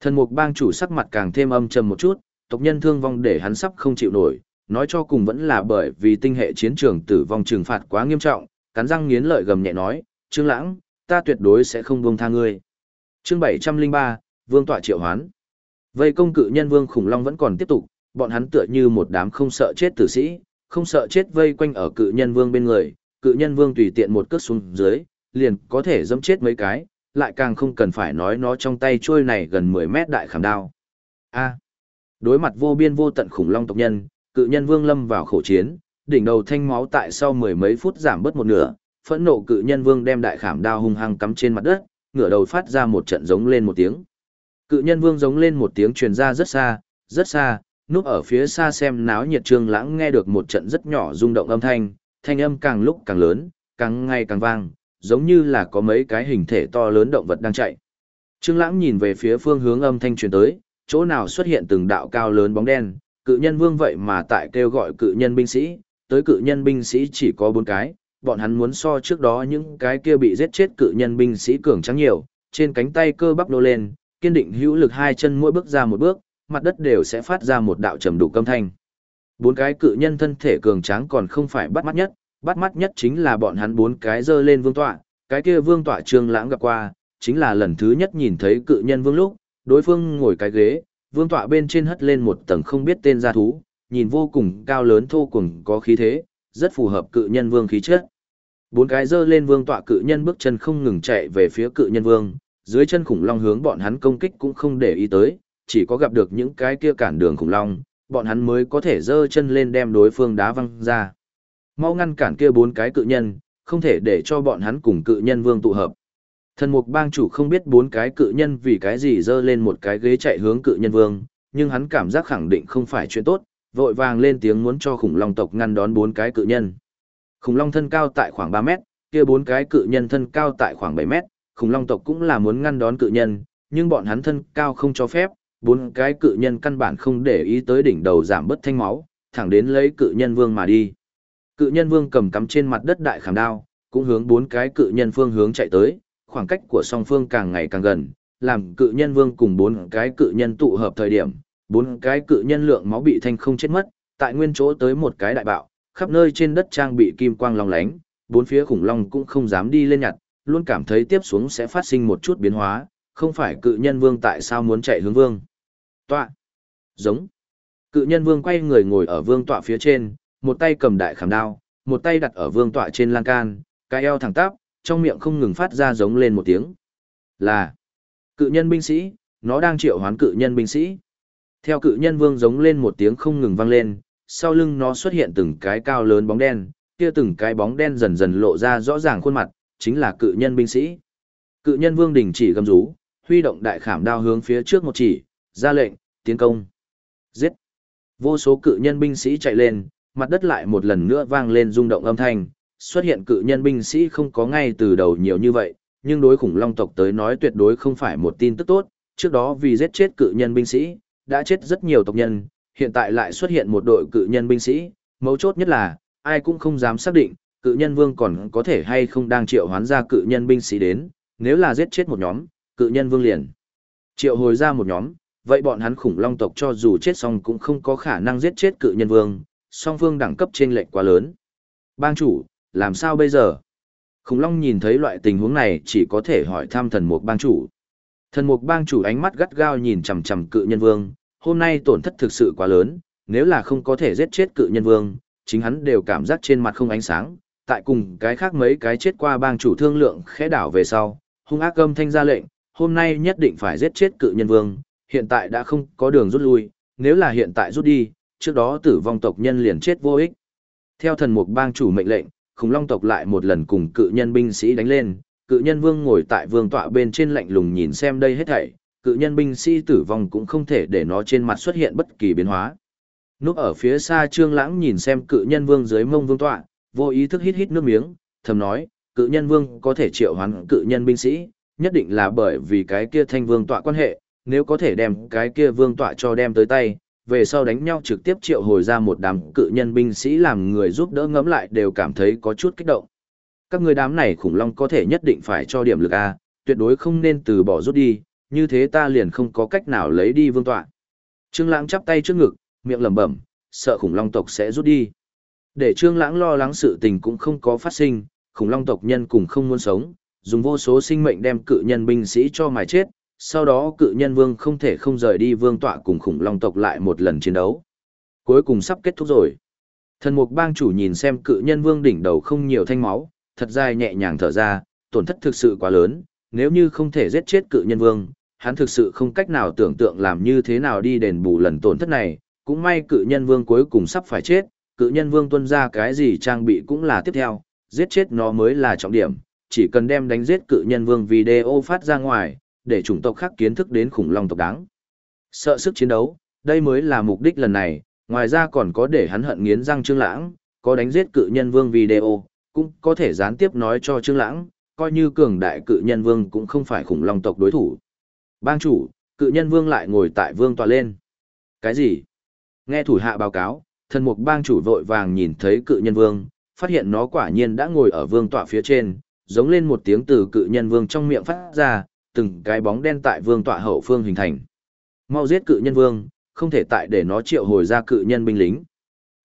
Thần mục bang chủ sắc mặt càng thêm âm trầm một chút, tộc nhân thương vong để hắn sắp không chịu nổi, nói cho cùng vẫn là bởi vì tinh hệ chiến trường tử vong trừng phạt quá nghiêm trọng, cắn răng nghiến lợi gầm nhẹ nói, Trương Lãng, ta tuyệt đối sẽ không buông tha ngươi. Chương 703, Vương tọa triệu hoán. Vây công cự nhân Vương khủng long vẫn còn tiếp tục, bọn hắn tựa như một đám không sợ chết tử sĩ, không sợ chết vây quanh ở cự nhân Vương bên người, cự nhân Vương tùy tiện một cước xuống dưới, liền có thể dẫm chết mấy cái, lại càng không cần phải nói nó trong tay trôi này gần 10 mét đại khảm đao. A. À. đối mặt vô biên vô tận khủng long tộc nhân, cự nhân Vương lâm vào khổ chiến, đỉnh đầu thanh máu tại sau mười mấy phút giảm bớt một nửa, phẫn nộ cự nhân Vương đem đại khảm đao hung hăng cắm trên mặt đất, ngửa đầu phát ra một trận giống lên một tiếng. Cự nhân vương giống lên một tiếng truyền ra rất xa, rất xa, núp ở phía xa xem náo nhiệt trương lãng nghe được một trận rất nhỏ rung động âm thanh, thanh âm càng lúc càng lớn, càng ngày càng vang, giống như là có mấy cái hình thể to lớn động vật đang chạy. Trương lãng nhìn về phía phương hướng âm thanh truyền tới, chỗ nào xuất hiện từng đạo cao lớn bóng đen, cự nhân vương vậy mà tại kêu gọi cự nhân binh sĩ, tới cự nhân binh sĩ chỉ có bốn cái, bọn hắn muốn so trước đó những cái kia bị giết chết cự nhân binh sĩ cường trắng nhiều, trên cánh tay cơ bắp nô lên, kiên định hữu lực hai chân mỗi bước ra một bước, mặt đất đều sẽ phát ra một đạo trầm đủ âm thanh. Bốn cái cự nhân thân thể cường tráng còn không phải bắt mắt nhất, bắt mắt nhất chính là bọn hắn bốn cái dơ lên vương tọa, cái kia vương tọa trương lãng gặp qua, chính là lần thứ nhất nhìn thấy cự nhân vương lúc, đối phương ngồi cái ghế, vương tọa bên trên hất lên một tầng không biết tên gia thú, nhìn vô cùng cao lớn thô cùng có khí thế, rất phù hợp cự nhân vương khí chất. Bốn cái dơ lên vương tọa cự nhân bước chân không ngừng chạy về phía cự nhân vương, dưới chân khủng long hướng bọn hắn công kích cũng không để ý tới, chỉ có gặp được những cái kia cản đường khủng long, bọn hắn mới có thể dơ chân lên đem đối phương đá văng ra. Mau ngăn cản kia bốn cái cự nhân, không thể để cho bọn hắn cùng cự nhân vương tụ hợp. Thần mục bang chủ không biết bốn cái cự nhân vì cái gì dơ lên một cái ghế chạy hướng cự nhân vương, nhưng hắn cảm giác khẳng định không phải chuyện tốt, vội vàng lên tiếng muốn cho khủng long tộc ngăn đón bốn cái cự nhân. Khủng long thân cao tại khoảng 3 mét, kia bốn cái cự nhân thân cao tại khoảng 7 mét, khủng long tộc cũng là muốn ngăn đón cự nhân, nhưng bọn hắn thân cao không cho phép, bốn cái cự nhân căn bản không để ý tới đỉnh đầu giảm bớt thanh máu, thẳng đến lấy cự nhân vương mà đi. Cự nhân vương cầm cắm trên mặt đất đại khảm đao, cũng hướng bốn cái cự nhân phương hướng chạy tới, khoảng cách của song phương càng ngày càng gần, làm cự nhân vương cùng bốn cái cự nhân tụ hợp thời điểm, bốn cái cự nhân lượng máu bị thanh không chết mất, tại nguyên chỗ tới một cái đại bạo, khắp nơi trên đất trang bị kim quang long lánh, bốn phía khủng long cũng không dám đi lên nhặt, luôn cảm thấy tiếp xuống sẽ phát sinh một chút biến hóa, không phải cự nhân vương tại sao muốn chạy hướng vương. Tọa. Giống. Cự nhân vương quay người ngồi ở vương tọa phía trên, một tay cầm đại khảm đao, một tay đặt ở vương tọa trên lan can, cái eo thẳng tắp, trong miệng không ngừng phát ra giống lên một tiếng. Là. Cự nhân binh sĩ, nó đang triệu hoán cự nhân binh sĩ. Theo cự nhân vương giống lên một tiếng không ngừng vang lên, sau lưng nó xuất hiện từng cái cao lớn bóng đen, kia từng cái bóng đen dần dần lộ ra rõ ràng khuôn mặt, chính là cự nhân binh sĩ. Cự nhân vương đình chỉ gầm rú, huy động đại khảm đao hướng phía trước một chỉ, ra lệnh, tiến công. Giết. Vô số cự nhân binh sĩ chạy lên, mặt đất lại một lần nữa vang lên rung động âm thanh, xuất hiện cự nhân binh sĩ không có ngay từ đầu nhiều như vậy, nhưng đối khủng long tộc tới nói tuyệt đối không phải một tin tức tốt, trước đó vì giết chết cự nhân binh sĩ, đã chết rất nhiều tộc nhân, hiện tại lại xuất hiện một đội cự nhân binh sĩ, mấu chốt nhất là, ai cũng không dám xác định, cự nhân vương còn có thể hay không đang triệu hoán ra cự nhân binh sĩ đến, nếu là giết chết một nhóm, cự nhân vương liền. Triệu hồi ra một nhóm, vậy bọn hắn khủng long tộc cho dù chết xong cũng không có khả năng giết chết cự nhân vương, song vương đẳng cấp trên lệch quá lớn. Bang chủ, làm sao bây giờ? Khủng long nhìn thấy loại tình huống này chỉ có thể hỏi thăm thần mục bang chủ. Thần mục bang chủ ánh mắt gắt gao nhìn chằm chằm cự nhân vương, hôm nay tổn thất thực sự quá lớn, nếu là không có thể giết chết cự nhân vương, chính hắn đều cảm giác trên mặt không ánh sáng, tại cùng cái khác mấy cái chết qua bang chủ thương lượng khẽ đảo về sau, hung ác âm thanh ra lệnh, hôm nay nhất định phải giết chết cự nhân vương, hiện tại đã không có đường rút lui, nếu là hiện tại rút đi, trước đó tử vong tộc nhân liền chết vô ích. Theo thần mục bang chủ mệnh lệnh, khủng long tộc lại một lần cùng cự nhân binh sĩ đánh lên, cự nhân vương ngồi tại vương tọa bên trên lạnh lùng nhìn xem đây hết thảy, cự nhân binh sĩ tử vong cũng không thể để nó trên mặt xuất hiện bất kỳ biến hóa. Núp ở phía xa Trương Lãng nhìn xem cự nhân vương dưới mông vương tọa, vô ý thức hít hít nước miếng, thầm nói, cự nhân vương có thể triệu hoán cự nhân binh sĩ, nhất định là bởi vì cái kia thanh vương tọa quan hệ, nếu có thể đem cái kia vương tọa cho đem tới tay, về sau đánh nhau trực tiếp triệu hồi ra một đám cự nhân binh sĩ làm người giúp đỡ ngẫm lại đều cảm thấy có chút kích động. Các người đám này khủng long có thể nhất định phải cho điểm lực A, tuyệt đối không nên từ bỏ rút đi, như thế ta liền không có cách nào lấy đi vương tọa. Trương Lãng chắp tay trước ngực, miệng lẩm bẩm, sợ khủng long tộc sẽ rút đi. Để Trương Lãng lo lắng sự tình cũng không có phát sinh, khủng long tộc nhân cùng không muốn sống, dùng vô số sinh mệnh đem cự nhân binh sĩ cho mài chết, sau đó cự nhân vương không thể không rời đi vương tọa cùng khủng long tộc lại một lần chiến đấu. Cuối cùng sắp kết thúc rồi. Thần mục bang chủ nhìn xem cự nhân vương đỉnh đầu không nhiều thanh máu, thật dài nhẹ nhàng thở ra, tổn thất thực sự quá lớn, nếu như không thể giết chết cự nhân vương, hắn thực sự không cách nào tưởng tượng làm như thế nào đi đền bù lần tổn thất này, cũng may cự nhân vương cuối cùng sắp phải chết, cự nhân vương tuân ra cái gì trang bị cũng là tiếp theo, giết chết nó mới là trọng điểm, chỉ cần đem đánh giết cự nhân vương video phát ra ngoài, để chủng tộc khác kiến thức đến khủng long tộc đáng. Sợ sức chiến đấu, đây mới là mục đích lần này, ngoài ra còn có để hắn hận nghiến răng Trương Lãng, có đánh giết cự nhân vương video, cũng có thể gián tiếp nói cho Trương Lãng, coi như cường đại cự nhân vương cũng không phải khủng long tộc đối thủ. Bang chủ, cự nhân vương lại ngồi tại vương tòa lên. Cái gì? Nghe thủ hạ báo cáo, thần mục bang chủ vội vàng nhìn thấy cự nhân vương, phát hiện nó quả nhiên đã ngồi ở vương tọa phía trên, giống lên một tiếng từ cự nhân vương trong miệng phát ra, từng cái bóng đen tại vương tọa hậu phương hình thành. Mau giết cự nhân vương, không thể tại để nó triệu hồi ra cự nhân binh lính.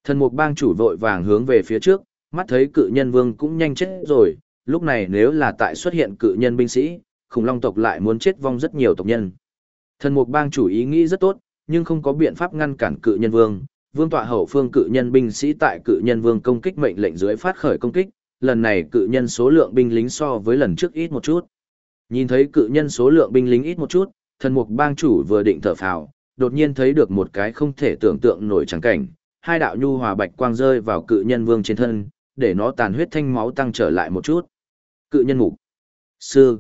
Thần mục bang chủ vội vàng hướng về phía trước, mắt thấy cự nhân vương cũng nhanh chết rồi, lúc này nếu là tại xuất hiện cự nhân binh sĩ, khủng long tộc lại muốn chết vong rất nhiều tộc nhân. Thần mục bang chủ ý nghĩ rất tốt, nhưng không có biện pháp ngăn cản cự nhân vương. Vương tọa hậu phương cự nhân binh sĩ tại cự nhân vương công kích mệnh lệnh dưới phát khởi công kích, lần này cự nhân số lượng binh lính so với lần trước ít một chút. Nhìn thấy cự nhân số lượng binh lính ít một chút, thần mục bang chủ vừa định thở phào, đột nhiên thấy được một cái không thể tưởng tượng nổi chẳng cảnh, hai đạo nhu hòa bạch quang rơi vào cự nhân vương trên thân, để nó tàn huyết thanh máu tăng trở lại một chút. Cự nhân mục. Sư.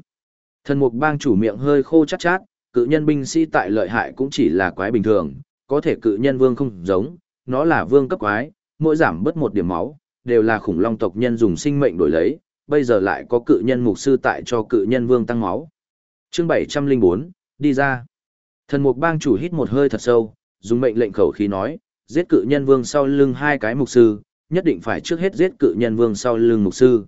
Thần mục bang chủ miệng hơi khô chát chát, cự nhân binh sĩ tại lợi hại cũng chỉ là quái bình thường, có thể cự nhân vương không giống, nó là vương cấp quái, mỗi giảm bớt một điểm máu, đều là khủng long tộc nhân dùng sinh mệnh đổi lấy, bây giờ lại có cự nhân mục sư tại cho cự nhân vương tăng máu. Chương 704, đi ra. Thần mục bang chủ hít một hơi thật sâu, dùng mệnh lệnh khẩu khí nói, giết cự nhân vương sau lưng hai cái mục sư, nhất định phải trước hết giết cự nhân vương sau lưng mục sư.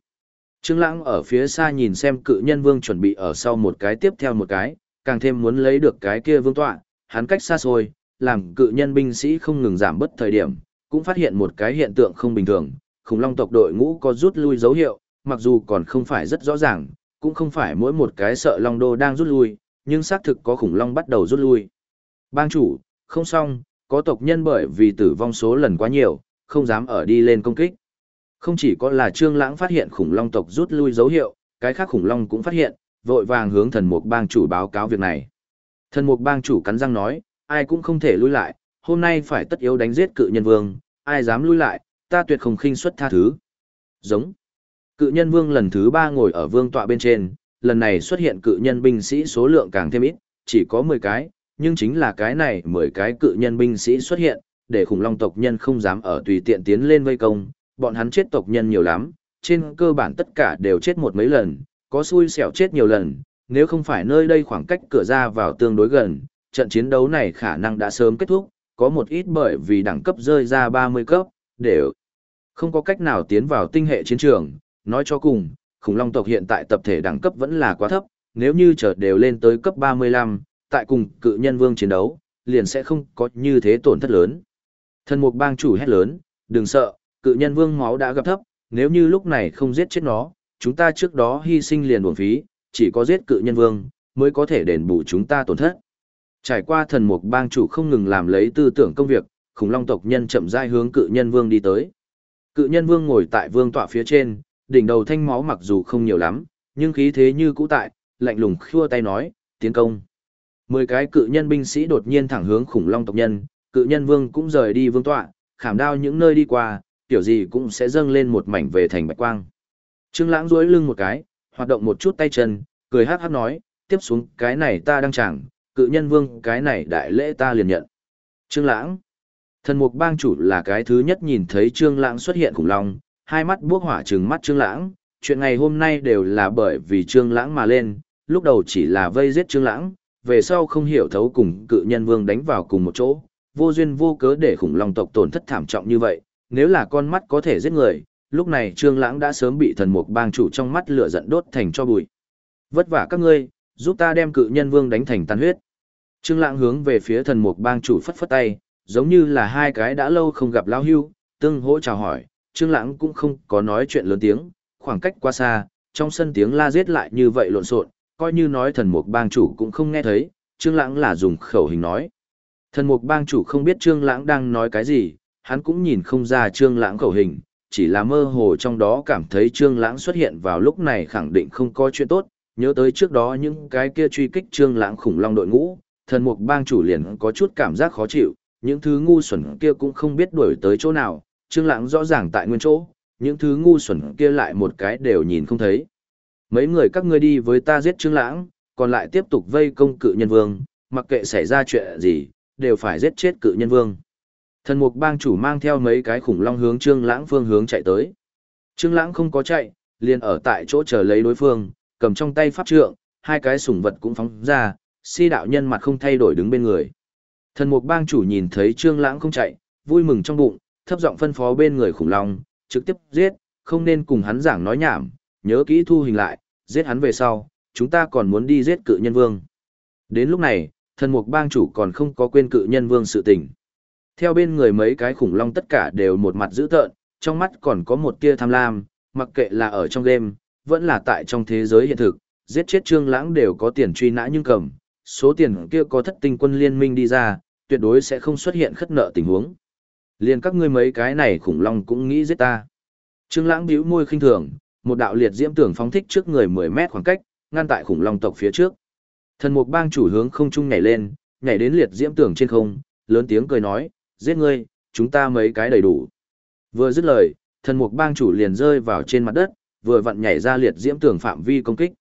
Trương Lãng ở phía xa nhìn xem cự nhân vương chuẩn bị ở sau một cái tiếp theo một cái, càng thêm muốn lấy được cái kia vương tọa, hắn cách xa xôi, làm cự nhân binh sĩ không ngừng giảm bất thời điểm, cũng phát hiện một cái hiện tượng không bình thường, khủng long tộc đội ngũ có rút lui dấu hiệu, mặc dù còn không phải rất rõ ràng, cũng không phải mỗi một cái sợ long đô đang rút lui, nhưng xác thực có khủng long bắt đầu rút lui. Bang chủ, không xong, có tộc nhân bởi vì tử vong số lần quá nhiều, không dám ở đi lên công kích. Không chỉ có là Trương Lãng phát hiện khủng long tộc rút lui dấu hiệu, cái khác khủng long cũng phát hiện, vội vàng hướng thần mục bang chủ báo cáo việc này. Thần mục bang chủ cắn răng nói, ai cũng không thể lui lại, hôm nay phải tất yếu đánh giết cự nhân vương, ai dám lui lại, ta tuyệt không khinh suất tha thứ. Giống. Cự nhân vương lần thứ ba ngồi ở vương tọa bên trên, lần này xuất hiện cự nhân binh sĩ số lượng càng thêm ít, chỉ có 10 cái, nhưng chính là cái này 10 cái cự nhân binh sĩ xuất hiện, để khủng long tộc nhân không dám ở tùy tiện tiến lên vây công, bọn hắn chết tộc nhân nhiều lắm, trên cơ bản tất cả đều chết một mấy lần, có xui xẻo chết nhiều lần, nếu không phải nơi đây khoảng cách cửa ra vào tương đối gần, trận chiến đấu này khả năng đã sớm kết thúc, có một ít bởi vì đẳng cấp rơi ra 30 cấp, đều không có cách nào tiến vào tinh hệ chiến trường, nói cho cùng, khủng long tộc hiện tại tập thể đẳng cấp vẫn là quá thấp, nếu như chợt đều lên tới cấp 35, tại cùng cự nhân vương chiến đấu, liền sẽ không có như thế tổn thất lớn. Thần mục bang chủ hét lớn, đừng sợ, cự nhân vương máu đã gặp thấp, nếu như lúc này không giết chết nó, chúng ta trước đó hy sinh liền buồn phí, chỉ có giết cự nhân vương, mới có thể đền bù chúng ta tổn thất. Trải qua thần mục bang chủ không ngừng làm lấy tư tưởng công việc, khủng long tộc nhân chậm rãi hướng cự nhân vương đi tới. Cự nhân vương ngồi tại vương tọa phía trên, đỉnh đầu thanh máu mặc dù không nhiều lắm, nhưng khí thế như cũ tại, lạnh lùng khua tay nói, tiến công. Mười cái cự nhân binh sĩ đột nhiên thẳng hướng khủng long tộc nhân, cự nhân vương cũng rời đi vương tọa, khảm đao những nơi đi qua, tiểu gì cũng sẽ dâng lên một mảnh về thành bạch quang. Trương Lãng duỗi lưng một cái, hoạt động một chút tay chân, cười hắc hắc nói, tiếp xuống cái này ta đang chẳng, cự nhân vương cái này đại lễ ta liền nhận. Trương Lãng Thần mục bang chủ là cái thứ nhất nhìn thấy Trương Lãng xuất hiện khủng long, hai mắt buốc hỏa trừng mắt Trương Lãng, chuyện ngày hôm nay đều là bởi vì Trương Lãng mà lên, lúc đầu chỉ là vây giết Trương Lãng, về sau không hiểu thấu cùng cự nhân vương đánh vào cùng một chỗ, vô duyên vô cớ để khủng long tộc tổn thất thảm trọng như vậy, nếu là con mắt có thể giết người, lúc này Trương Lãng đã sớm bị thần mục bang chủ trong mắt lửa giận đốt thành cho bụi. Vất vả các ngươi, giúp ta đem cự nhân vương đánh thành tan huyết. Trương Lãng hướng về phía thần mục bang chủ phất phất tay, giống như là hai cái đã lâu không gặp lão hưu, tương hỗ chào hỏi, Trương Lãng cũng không có nói chuyện lớn tiếng, khoảng cách quá xa, trong sân tiếng la giết lại như vậy lộn xộn, coi như nói thần mục bang chủ cũng không nghe thấy, Trương Lãng là dùng khẩu hình nói. Thần mục bang chủ không biết Trương Lãng đang nói cái gì, hắn cũng nhìn không ra Trương Lãng khẩu hình, chỉ là mơ hồ trong đó cảm thấy Trương Lãng xuất hiện vào lúc này khẳng định không có chuyện tốt, nhớ tới trước đó những cái kia truy kích Trương Lãng khủng long đội ngũ, thần mục bang chủ liền có chút cảm giác khó chịu, những thứ ngu xuẩn kia cũng không biết đuổi tới chỗ nào, Trương Lãng rõ ràng tại nguyên chỗ, những thứ ngu xuẩn kia lại một cái đều nhìn không thấy. Mấy người các ngươi đi với ta giết Trương Lãng, còn lại tiếp tục vây công cự nhân vương, mặc kệ xảy ra chuyện gì, đều phải giết chết cự nhân vương. Thần mục bang chủ mang theo mấy cái khủng long hướng Trương Lãng phương hướng chạy tới. Trương Lãng không có chạy, liền ở tại chỗ chờ lấy đối phương, cầm trong tay pháp trượng, hai cái sủng vật cũng phóng ra, si đạo nhân mặt không thay đổi đứng bên người. Thần mục bang chủ nhìn thấy Trương Lãng không chạy, vui mừng trong bụng, thấp giọng phân phó bên người khủng long, trực tiếp giết, không nên cùng hắn giảng nói nhảm, nhớ kỹ thu hình lại, giết hắn về sau, chúng ta còn muốn đi giết cự nhân vương. Đến lúc này, thần mục bang chủ còn không có quên cự nhân vương sự tình. Theo bên người mấy cái khủng long tất cả đều một mặt dữ tợn, trong mắt còn có một tia tham lam, mặc kệ là ở trong game, vẫn là tại trong thế giới hiện thực, giết chết trương lãng đều có tiền truy nã nhưng cầm, số tiền kia có thất tinh quân liên minh đi ra, tuyệt đối sẽ không xuất hiện khất nợ tình huống. Liên các ngươi mấy cái này khủng long cũng nghĩ giết ta. Trương lãng bĩu môi khinh thường, một đạo liệt diễm tưởng phóng thích trước người 10 mét khoảng cách, ngăn tại khủng long tộc phía trước. Thần mục bang chủ hướng không trung nhảy lên, nhảy đến liệt diễm tưởng trên không, lớn tiếng cười nói, giết ngươi, chúng ta mấy cái đầy đủ. Vừa dứt lời, thần mục bang chủ liền rơi vào trên mặt đất, vừa vặn nhảy ra liệt diễm tường phạm vi công kích.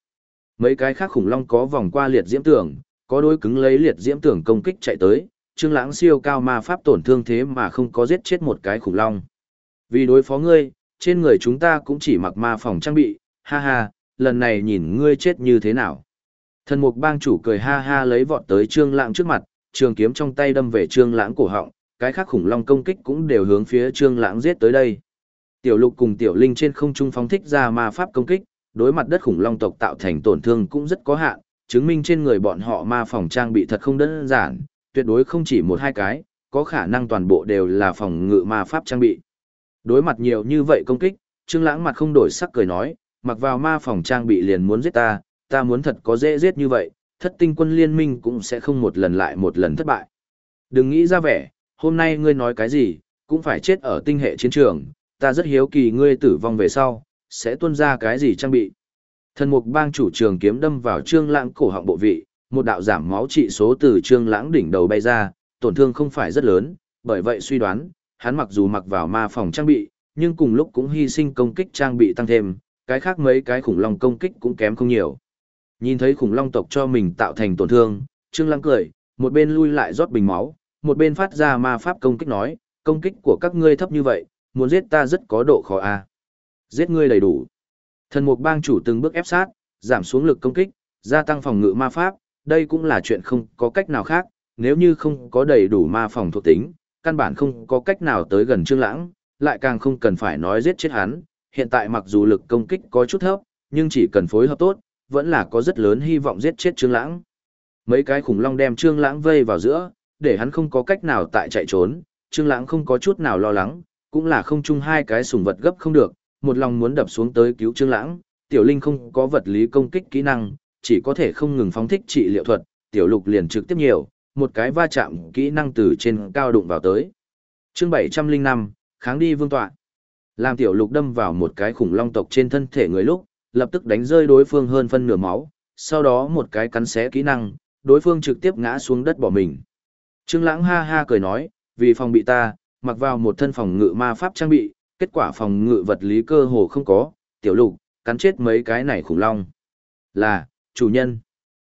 Mấy cái khác khủng long có vòng qua liệt diễm tường, có đối cứng lấy liệt diễm tường công kích chạy tới, Trương Lãng siêu cao ma pháp tổn thương thế mà không có giết chết một cái khủng long. Vì đối phó ngươi, trên người chúng ta cũng chỉ mặc ma phòng trang bị, ha ha, lần này nhìn ngươi chết như thế nào. Thần mục bang chủ cười ha ha lấy vọt tới Trương Lãng trước mặt, trường kiếm trong tay đâm về Trương Lãng cổ họng, cái khác khủng long công kích cũng đều hướng phía Trương Lãng giết tới đây. Tiểu Lục cùng Tiểu Linh trên không trung phóng thích ra ma pháp công kích, đối mặt đất khủng long tộc tạo thành tổn thương cũng rất có hạn, chứng minh trên người bọn họ ma phòng trang bị thật không đơn giản, tuyệt đối không chỉ một hai cái, có khả năng toàn bộ đều là phòng ngự ma pháp trang bị. Đối mặt nhiều như vậy công kích, Trương Lãng mặt không đổi sắc cười nói, mặc vào ma phòng trang bị liền muốn giết ta, ta muốn thật có dễ giết như vậy, thất tinh quân liên minh cũng sẽ không một lần lại một lần thất bại. Đừng nghĩ ra vẻ, hôm nay ngươi nói cái gì, cũng phải chết ở tinh hệ chiến trường, ta rất hiếu kỳ ngươi tử vong về sau, sẽ tuôn ra cái gì trang bị. Thần mục bang chủ trường kiếm đâm vào trương lãng cổ họng bộ vị, một đạo giảm máu trị số từ trương lãng đỉnh đầu bay ra, tổn thương không phải rất lớn, bởi vậy suy đoán, hắn mặc dù mặc vào ma phòng trang bị, nhưng cùng lúc cũng hy sinh công kích trang bị tăng thêm, cái khác mấy cái khủng long công kích cũng kém không nhiều. Nhìn thấy khủng long tộc cho mình tạo thành tổn thương, Trương Lãng cười, một bên lui lại rót bình máu, một bên phát ra ma pháp công kích nói, công kích của các ngươi thấp như vậy, muốn giết ta rất có độ khó a. À. Giết ngươi đầy đủ. Thần mục bang chủ từng bước ép sát, giảm xuống lực công kích, gia tăng phòng ngự ma pháp, đây cũng là chuyện không có cách nào khác, nếu như không có đầy đủ ma phòng thuộc tính, căn bản không có cách nào tới gần Trương Lãng, lại càng không cần phải nói giết chết hắn, hiện tại mặc dù lực công kích có chút thấp, nhưng chỉ cần phối hợp tốt, vẫn là có rất lớn hy vọng giết chết Trương Lãng. Mấy cái khủng long đem Trương Lãng vây vào giữa, để hắn không có cách nào tại chạy trốn, Trương Lãng không có chút nào lo lắng, cũng là không chung hai cái sùng vật gấp không được, một lòng muốn đập xuống tới cứu Trương Lãng, Tiểu Linh không có vật lý công kích kỹ năng, chỉ có thể không ngừng phóng thích trị liệu thuật, Tiểu Lục liền trực tiếp nhiều, một cái va chạm kỹ năng từ trên cao đụng vào tới. Chương 705, kháng đi vương tọa. Làm Tiểu Lục đâm vào một cái khủng long tộc trên thân thể người lúc, lập tức đánh rơi đối phương hơn phân nửa máu, sau đó một cái cắn xé kỹ năng, đối phương trực tiếp ngã xuống đất bỏ mình. Trương Lãng ha ha cười nói, vì phòng bị ta, mặc vào một thân phòng ngự ma pháp trang bị, kết quả phòng ngự vật lý cơ hồ không có, tiểu lục, cắn chết mấy cái này khủng long. Là, chủ nhân.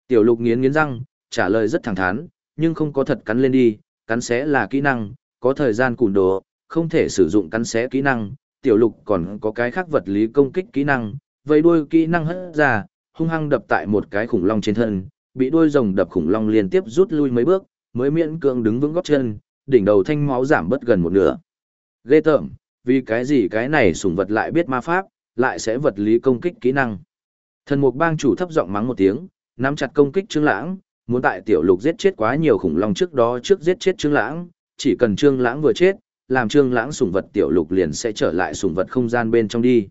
Tiểu lục nghiến nghiến răng, trả lời rất thẳng thắn, nhưng không có thật cắn lên đi, cắn xé là kỹ năng, có thời gian cùn đồ, không thể sử dụng cắn xé kỹ năng, tiểu lục còn có cái khác vật lý công kích kỹ năng, vây đuôi kỹ năng hất ra, hung hăng đập tại một cái khủng long trên thân, bị đuôi rồng đập khủng long liên tiếp rút lui mấy bước, mới miễn cưỡng đứng vững gót chân, đỉnh đầu thanh máu giảm bớt gần một nửa. Ghê tởm, vì cái gì cái này sủng vật lại biết ma pháp, lại sẽ vật lý công kích kỹ năng. Thần mục bang chủ thấp giọng mắng một tiếng, nắm chặt công kích Trương Lãng, muốn tại tiểu lục giết chết quá nhiều khủng long trước đó trước giết chết Trương Lãng, chỉ cần Trương Lãng vừa chết, làm Trương Lãng sủng vật tiểu lục liền sẽ trở lại sủng vật không gian bên trong đi.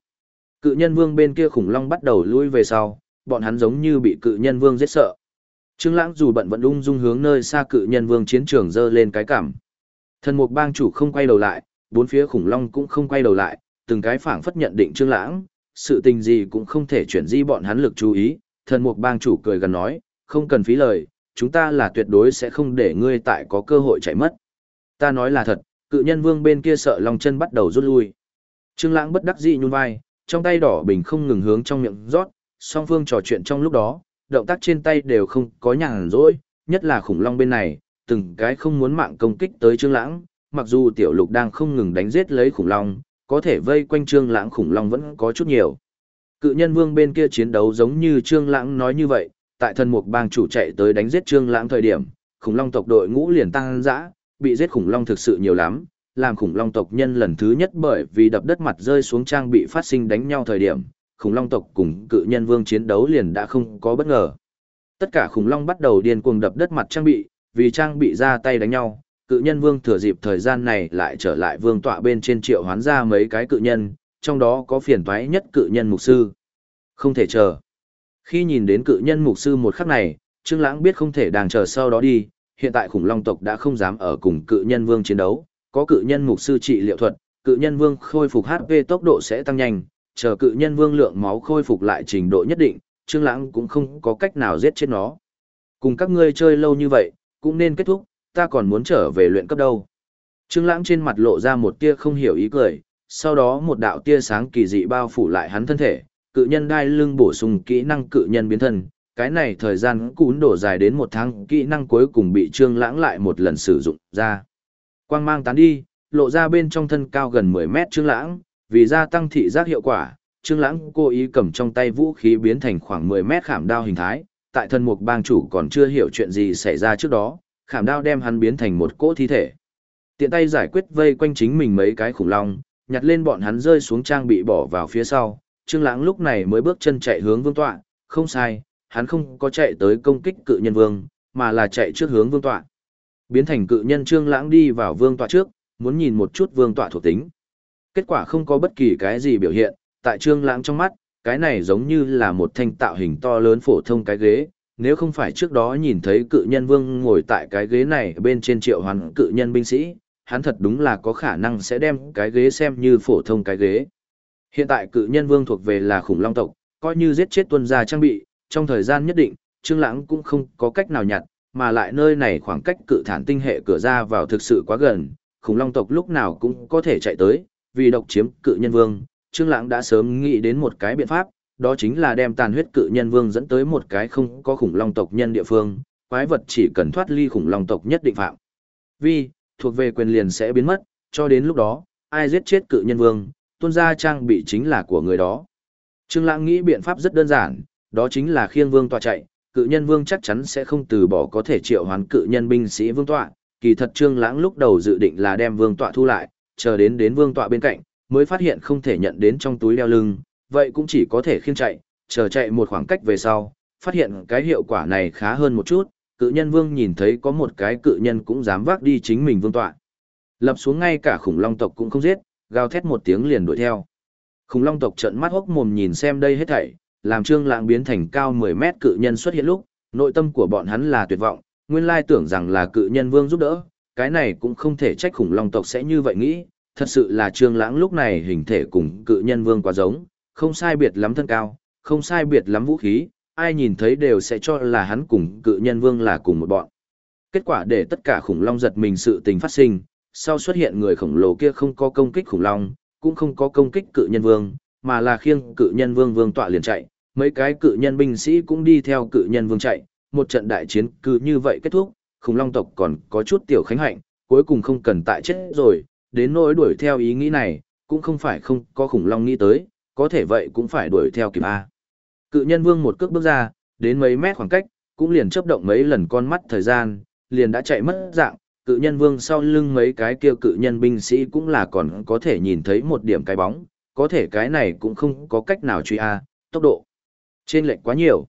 Cự nhân vương bên kia khủng long bắt đầu lui về sau, bọn hắn giống như bị cự nhân vương giết sợ. Trương Lãng dù bận vẫn ung dung hướng nơi xa cự nhân vương chiến trường giơ lên cái cằm. Thần mục bang chủ không quay đầu lại, bốn phía khủng long cũng không quay đầu lại, từng cái phảng phất nhận định Trương Lãng, sự tình gì cũng không thể chuyển di bọn hắn lực chú ý. Thần mục bang chủ cười gần nói, không cần phí lời, chúng ta là tuyệt đối sẽ không để ngươi tại có cơ hội chạy mất. Ta nói là thật, cự nhân vương bên kia sợ long chân bắt đầu rút lui. Trương Lãng bất đắc dĩ nhún vai, trong tay đỏ bình không ngừng hướng trong miệng rót, song phương trò chuyện trong lúc đó, động tác trên tay đều không có nhàn rỗi, nhất là khủng long bên này, từng cái không muốn mạng công kích tới Trương Lãng, mặc dù tiểu lục đang không ngừng đánh giết lấy khủng long, có thể vây quanh Trương Lãng khủng long vẫn có chút nhiều. Cự nhân vương bên kia chiến đấu giống như Trương Lãng nói như vậy, tại thần mục bang chủ chạy tới đánh giết Trương Lãng thời điểm, khủng long tộc đội ngũ liền tăng dã, bị giết khủng long thực sự nhiều lắm, làm khủng long tộc nhân lần thứ nhất bởi vì đập đất mặt rơi xuống trang bị phát sinh đánh nhau thời điểm, khủng long tộc cùng cự nhân vương chiến đấu liền đã không có bất ngờ. Tất cả khủng long bắt đầu điên cuồng đập đất mặt trang bị, vì trang bị ra tay đánh nhau, cự nhân vương thừa dịp thời gian này lại trở lại vương tọa bên trên triệu hoán ra mấy cái cự nhân, trong đó có phiền toái nhất cự nhân mục sư. Không thể chờ. Khi nhìn đến cự nhân mục sư một khắc này, Trương Lãng biết không thể đang chờ sau đó đi, hiện tại khủng long tộc đã không dám ở cùng cự nhân vương chiến đấu, có cự nhân mục sư trị liệu thuật, cự nhân vương khôi phục HP tốc độ sẽ tăng nhanh, chờ cự nhân vương lượng máu khôi phục lại trình độ nhất định, Trương Lãng cũng không có cách nào giết chết nó. Cùng các ngươi chơi lâu như vậy, cũng nên kết thúc, ta còn muốn trở về luyện cấp đâu. Trương Lãng trên mặt lộ ra một tia không hiểu ý cười, sau đó một đạo tia sáng kỳ dị bao phủ lại hắn thân thể, cự nhân đai lưng bổ sung kỹ năng cự nhân biến thân, cái này thời gian cún đổ dài đến một tháng, kỹ năng cuối cùng bị Trương Lãng lại một lần sử dụng ra. Quang mang tán đi, lộ ra bên trong thân cao gần 10 mét Trương Lãng, vì gia tăng thị giác hiệu quả, Trương Lãng cố ý cầm trong tay vũ khí biến thành khoảng 10 mét khảm đao hình thái, tại thân mục bang chủ còn chưa hiểu chuyện gì xảy ra trước đó, khảm đao đem hắn biến thành một cỗ thi thể. Tiện tay giải quyết vây quanh chính mình mấy cái khủng long, nhặt lên bọn hắn rơi xuống trang bị bỏ vào phía sau, Trương Lãng lúc này mới bước chân chạy hướng vương tọa, không sai, hắn không có chạy tới công kích cự nhân vương, mà là chạy trước hướng vương tọa. Biến thành cự nhân Trương Lãng đi vào vương tọa trước, muốn nhìn một chút vương tọa thuộc tính. Kết quả không có bất kỳ cái gì biểu hiện, tại Trương Lãng trong mắt, cái này giống như là một thanh tạo hình to lớn phổ thông cái ghế, nếu không phải trước đó nhìn thấy cự nhân vương ngồi tại cái ghế này bên trên triệu hoàn cự nhân binh sĩ, hắn thật đúng là có khả năng sẽ đem cái ghế xem như phổ thông cái ghế. Hiện tại cự nhân vương thuộc về là khủng long tộc, coi như giết chết tuân gia trang bị, trong thời gian nhất định, Trương Lãng cũng không có cách nào nhặt, mà lại nơi này khoảng cách cự thản tinh hệ cửa ra vào thực sự quá gần, khủng long tộc lúc nào cũng có thể chạy tới, vì độc chiếm cự nhân vương, Trương Lãng đã sớm nghĩ đến một cái biện pháp, đó chính là đem tàn huyết cự nhân vương dẫn tới một cái không có khủng long tộc nhân địa phương, quái vật chỉ cần thoát ly khủng long tộc nhất định phạm. Vì, thuộc về quyền liền sẽ biến mất, cho đến lúc đó, ai giết chết cự nhân vương, tuân gia trang bị chính là của người đó. Trương Lãng nghĩ biện pháp rất đơn giản, đó chính là khiêng vương tọa chạy, cự nhân vương chắc chắn sẽ không từ bỏ có thể triệu hoán cự nhân binh sĩ vương tọa. Kỳ thật Trương Lãng lúc đầu dự định là đem vương tọa thu lại, chờ đến đến vương tọa bên cạnh, mới phát hiện không thể nhận đến trong túi đeo lưng, vậy cũng chỉ có thể khiêng chạy, chờ chạy một khoảng cách về sau, phát hiện cái hiệu quả này khá hơn một chút, cự nhân vương nhìn thấy có một cái cự nhân cũng dám vác đi chính mình vương tọa. Lập xuống ngay cả khủng long tộc cũng không giết, gào thét một tiếng liền đuổi theo. Khủng long tộc trợn mắt hốc mồm nhìn xem đây hết thảy, làm trương lãng biến thành cao 10 mét cự nhân xuất hiện lúc, nội tâm của bọn hắn là tuyệt vọng, nguyên lai tưởng rằng là cự nhân vương giúp đỡ, cái này cũng không thể trách khủng long tộc sẽ như vậy nghĩ, thật sự là trương lãng lúc này hình thể cùng cự nhân vương quá giống, không sai biệt lắm thân cao, không sai biệt lắm vũ khí, ai nhìn thấy đều sẽ cho là hắn cùng cự nhân vương là cùng một bọn. Kết quả để tất cả khủng long giật mình sự tình phát sinh, sau xuất hiện người khổng lồ kia không có công kích khủng long, cũng không có công kích cự nhân vương, mà là khiêng cự nhân vương vương tọa liền chạy, mấy cái cự nhân binh sĩ cũng đi theo cự nhân vương chạy, một trận đại chiến cứ như vậy kết thúc, khủng long tộc còn có chút tiểu khánh hạnh, cuối cùng không cần tại chết rồi, đến nỗi đuổi theo ý nghĩ này, cũng không phải không có khủng long nghĩ tới, có thể vậy cũng phải đuổi theo kịp A. Cự nhân vương một cước bước ra, đến mấy mét khoảng cách, cũng liền chấp động mấy lần con mắt thời gian, liền đã chạy mất dạng, cự nhân vương sau lưng mấy cái kia cự nhân binh sĩ cũng là còn có thể nhìn thấy một điểm cái bóng, có thể cái này cũng không có cách nào truy A, tốc độ. Trên lệnh quá nhiều.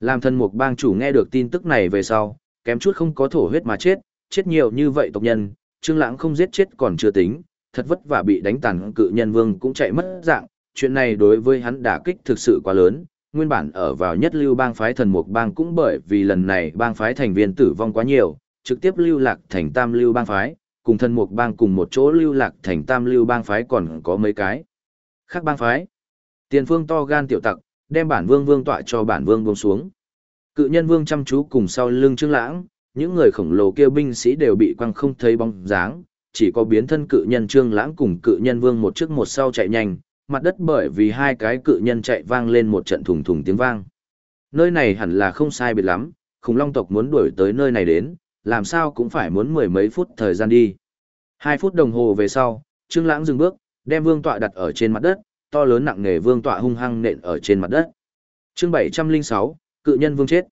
Làm thân mục bang chủ nghe được tin tức này về sau, kém chút không có thổ huyết mà chết, chết nhiều như vậy tộc nhân, Trương Lãng không giết chết còn chưa tính, thật vất vả bị đánh tàn cự nhân vương cũng chạy mất dạng, chuyện này đối với hắn đả kích thực sự quá lớn, nguyên bản ở vào nhất lưu bang phái thần mục bang cũng bởi vì lần này bang phái thành viên tử vong quá nhiều, trực tiếp lưu lạc thành tam lưu bang phái, cùng thần mục bang cùng một chỗ lưu lạc thành tam lưu bang phái còn có mấy cái. Khác bang phái, tiền phương to gan tiểu tặc, đem bản vương vương tọa cho bản vương buông xuống. Cự nhân vương chăm chú cùng sau lưng trương lãng, những người khổng lồ kia binh sĩ đều bị quăng không thấy bóng dáng, chỉ có biến thân cự nhân trương lãng cùng cự nhân vương một trước một sau chạy nhanh, mặt đất bởi vì hai cái cự nhân chạy vang lên một trận thùng thùng tiếng vang. Nơi này hẳn là không sai biệt lắm, khủng long tộc muốn đuổi tới nơi này đến, làm sao cũng phải muốn mười mấy phút thời gian đi. Hai phút đồng hồ về sau, Trương Lãng dừng bước, đem vương tọa đặt ở trên mặt đất, to lớn nặng nề vương tọa hung hăng nện ở trên mặt đất. Chương 706, cự nhân vương chết.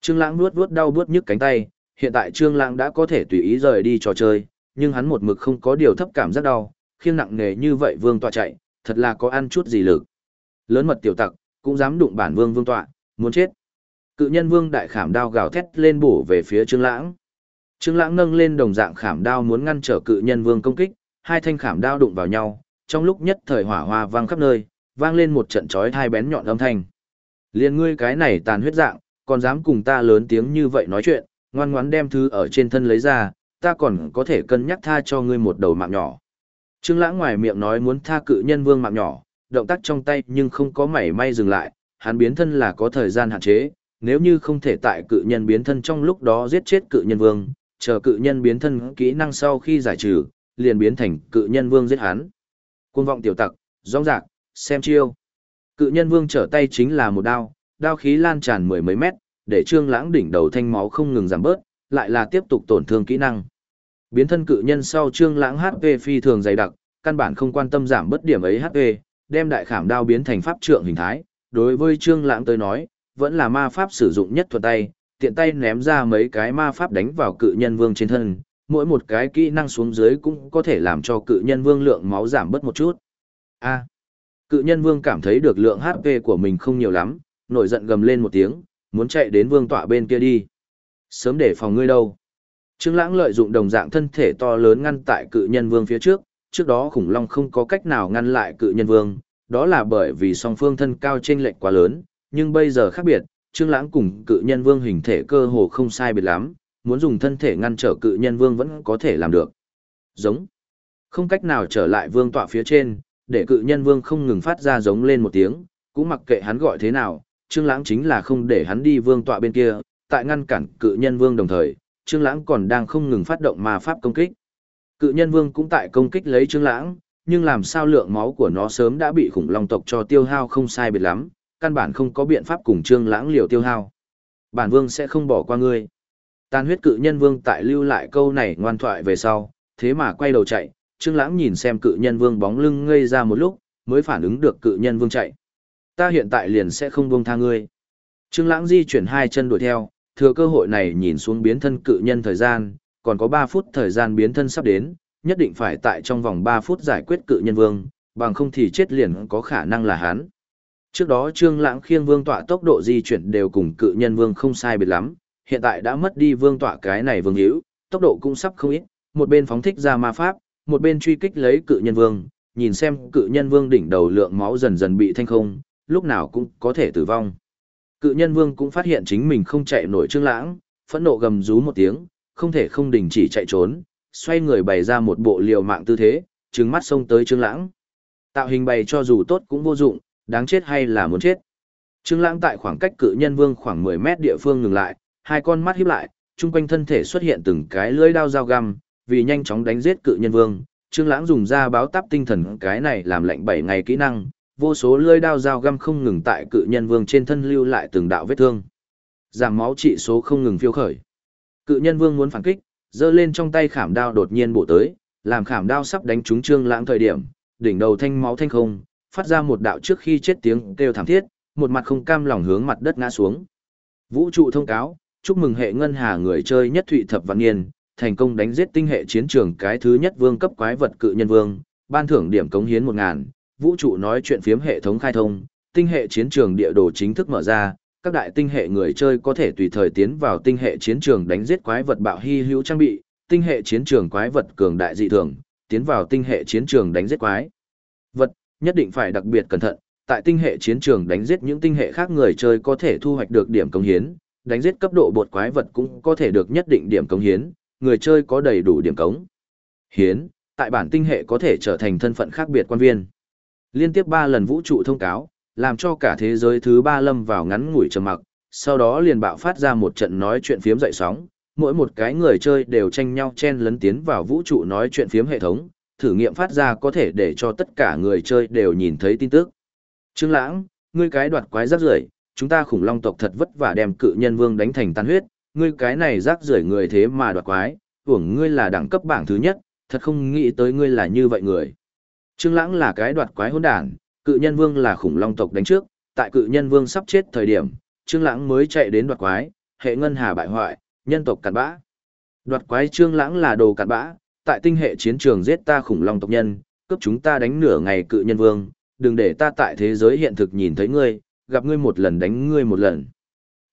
Trương Lãng nuốt nuốt đau buốt nhức cánh tay, hiện tại Trương Lãng đã có thể tùy ý rời đi trò chơi, nhưng hắn một mực không có điều thấp cảm giác đau, khiêng nặng nề như vậy vương tọa chạy, thật là có ăn chút gì lực. Lớn mật tiểu tặc, cũng dám đụng bản vương vương tọa, muốn chết. Cự nhân vương đại khảm đao gào thét lên bổ về phía Trương Lãng. Trương Lãng nâng lên đồng dạng khảm đao muốn ngăn trở cự nhân vương công kích, hai thanh khảm đao đụng vào nhau, trong lúc nhất thời hỏa hoa vang khắp nơi, vang lên một trận chói tai bén nhọn âm thanh. Liên ngươi cái này tàn huyết dạng, còn dám cùng ta lớn tiếng như vậy nói chuyện, ngoan ngoãn đem thứ ở trên thân lấy ra, ta còn có thể cân nhắc tha cho ngươi một đầu mạng nhỏ. Trương Lãng ngoài miệng nói muốn tha cự nhân vương mạng nhỏ, động tác trong tay nhưng không có mảy may dừng lại, hắn biến thân là có thời gian hạn chế, nếu như không thể tại cự nhân biến thân trong lúc đó giết chết cự nhân vương, chờ cự nhân biến thân kỹ năng sau khi giải trừ, liền biến thành cự nhân vương giết hắn. Cuồng vọng tiểu tặc, rong rạc, xem chiêu. Cự nhân vương trở tay chính là một đao, đao khí lan tràn mười mấy mét, để trương lãng đỉnh đầu thanh máu không ngừng giảm bớt, lại là tiếp tục tổn thương kỹ năng. Biến thân cự nhân sau trương lãng HP phi thường dày đặc, căn bản không quan tâm giảm bớt điểm ấy HP, đem đại khảm đao biến thành pháp trượng hình thái. Đối với trương lãng tới nói, vẫn là ma pháp sử dụng nhất thuật tay, tiện tay ném ra mấy cái ma pháp đánh vào cự nhân vương trên thân, mỗi một cái kỹ năng xuống dưới cũng có thể làm cho cự nhân vương lượng máu giảm bớt một chút. A cự nhân vương cảm thấy được lượng HP của mình không nhiều lắm, nổi giận gầm lên một tiếng, muốn chạy đến vương tọa bên kia đi. Sớm để phòng ngươi đâu. Trương Lãng lợi dụng đồng dạng thân thể to lớn ngăn tại cự nhân vương phía trước, trước đó khủng long không có cách nào ngăn lại cự nhân vương, đó là bởi vì song phương thân cao chênh lệch quá lớn, nhưng bây giờ khác biệt, Trương Lãng cùng cự nhân vương hình thể cơ hồ không sai biệt lắm, muốn dùng thân thể ngăn trở cự nhân vương vẫn có thể làm được. Giống. Không cách nào trở lại vương tọa phía trên, để cự nhân vương không ngừng phát ra giống lên một tiếng, cũng mặc kệ hắn gọi thế nào, Trương Lãng chính là không để hắn đi vương tọa bên kia, tại ngăn cản cự nhân vương đồng thời, Trương Lãng còn đang không ngừng phát động ma pháp công kích. Cự nhân vương cũng tại công kích lấy Trương Lãng, nhưng làm sao lượng máu của nó sớm đã bị khủng long tộc cho tiêu hao không sai biệt lắm, căn bản không có biện pháp cùng Trương Lãng liều tiêu hao. Bản vương sẽ không bỏ qua ngươi. Tàn huyết cự nhân vương tại lưu lại câu này ngoan thoại về sau, thế mà quay đầu chạy, Trương Lãng nhìn xem cự nhân vương bóng lưng ngây ra một lúc, mới phản ứng được cự nhân vương chạy. Ta hiện tại liền sẽ không buông tha ngươi. Trương Lãng di chuyển hai chân đuổi theo, thừa cơ hội này nhìn xuống biến thân cự nhân thời gian, còn có 3 phút thời gian biến thân sắp đến, nhất định phải tại trong vòng 3 phút giải quyết cự nhân vương, bằng không thì chết liền có khả năng là hắn. Trước đó Trương Lãng khiêng vương tọa tốc độ di chuyển đều cùng cự nhân vương không sai biệt lắm, hiện tại đã mất đi vương tọa cái này vương hữu, tốc độ cũng sắp không ít, một bên phóng thích ra ma pháp, một bên truy kích lấy cự nhân vương, nhìn xem cự nhân vương đỉnh đầu lượng máu dần dần bị thanh không, lúc nào cũng có thể tử vong. Cự nhân vương cũng phát hiện chính mình không chạy nổi Trương Lãng, phẫn nộ gầm rú một tiếng, không thể không đình chỉ chạy trốn, xoay người bày ra một bộ liều mạng tư thế, trừng mắt xông tới Trương Lãng. Tạo hình bày cho dù tốt cũng vô dụng, đáng chết hay là muốn chết. Trương Lãng tại khoảng cách cự nhân vương khoảng 10 mét địa phương ngừng lại, hai con mắt híp lại, chung quanh thân thể xuất hiện từng cái lưỡi dao dao găm, vì nhanh chóng đánh giết cự nhân vương, Trương Lãng dùng ra báo táp tinh thần cái này làm lệnh 7 ngày kỹ năng, vô số lưỡi dao dao găm không ngừng tại cự nhân vương trên thân lưu lại từng đạo vết thương. Giảm máu trị số không ngừng phiêu khởi. Cự nhân vương muốn phản kích, giơ lên trong tay khảm đao đột nhiên bổ tới, làm khảm đao sắp đánh trúng Trương Lãng thời điểm, đỉnh đầu thanh máu thanh không, phát ra một đạo trước khi chết tiếng kêu thảm thiết, một mặt không cam lòng hướng mặt đất ngã xuống. Vũ trụ thông cáo, chúc mừng hệ ngân hà người chơi nhất thụy thập văn niên, thành công đánh giết tinh hệ chiến trường cái thứ nhất vương cấp quái vật cự nhân vương, ban thưởng điểm cống hiến 1000, vũ trụ nói chuyện phiếm hệ thống khai thông, tinh hệ chiến trường địa đồ chính thức mở ra, các đại tinh hệ người chơi có thể tùy thời tiến vào tinh hệ chiến trường đánh giết quái vật bạo hy hữu trang bị, tinh hệ chiến trường quái vật cường đại dị thường, tiến vào tinh hệ chiến trường đánh giết quái vật, nhất định phải đặc biệt cẩn thận, tại tinh hệ chiến trường đánh giết những tinh hệ khác người chơi có thể thu hoạch được điểm cống hiến, đánh giết cấp độ bột quái vật cũng có thể được nhất định điểm cống hiến, người chơi có đầy đủ điểm cống. Hiến, tại bản tinh hệ có thể trở thành thân phận khác biệt quan viên. Liên tiếp 3 lần vũ trụ thông cáo, làm cho cả thế giới thứ ba lâm vào ngắn ngủi trầm mặc, sau đó liền bạo phát ra một trận nói chuyện phiếm dậy sóng, mỗi một cái người chơi đều tranh nhau chen lấn tiến vào vũ trụ nói chuyện phiếm hệ thống, thử nghiệm phát ra có thể để cho tất cả người chơi đều nhìn thấy tin tức. Trương Lãng, ngươi cái đoạt quái rác rưởi, chúng ta khủng long tộc thật vất vả đem cự nhân vương đánh thành tan huyết, ngươi cái này rác rưởi người thế mà đoạt quái, tưởng ngươi là đẳng cấp bảng thứ nhất, thật không nghĩ tới ngươi là như vậy người. Trương Lãng là cái đoạt quái hỗn đản, cự nhân vương là khủng long tộc đánh trước, tại cự nhân vương sắp chết thời điểm, Trương Lãng mới chạy đến đoạt quái, hệ ngân hà bại hoại, nhân tộc cặn bã. Đoạt quái Trương Lãng là đồ cặn bã, tại tinh hệ chiến trường giết ta khủng long tộc nhân, cướp chúng ta đánh nửa ngày cự nhân vương, đừng để ta tại thế giới hiện thực nhìn thấy ngươi, gặp ngươi một lần đánh ngươi một lần.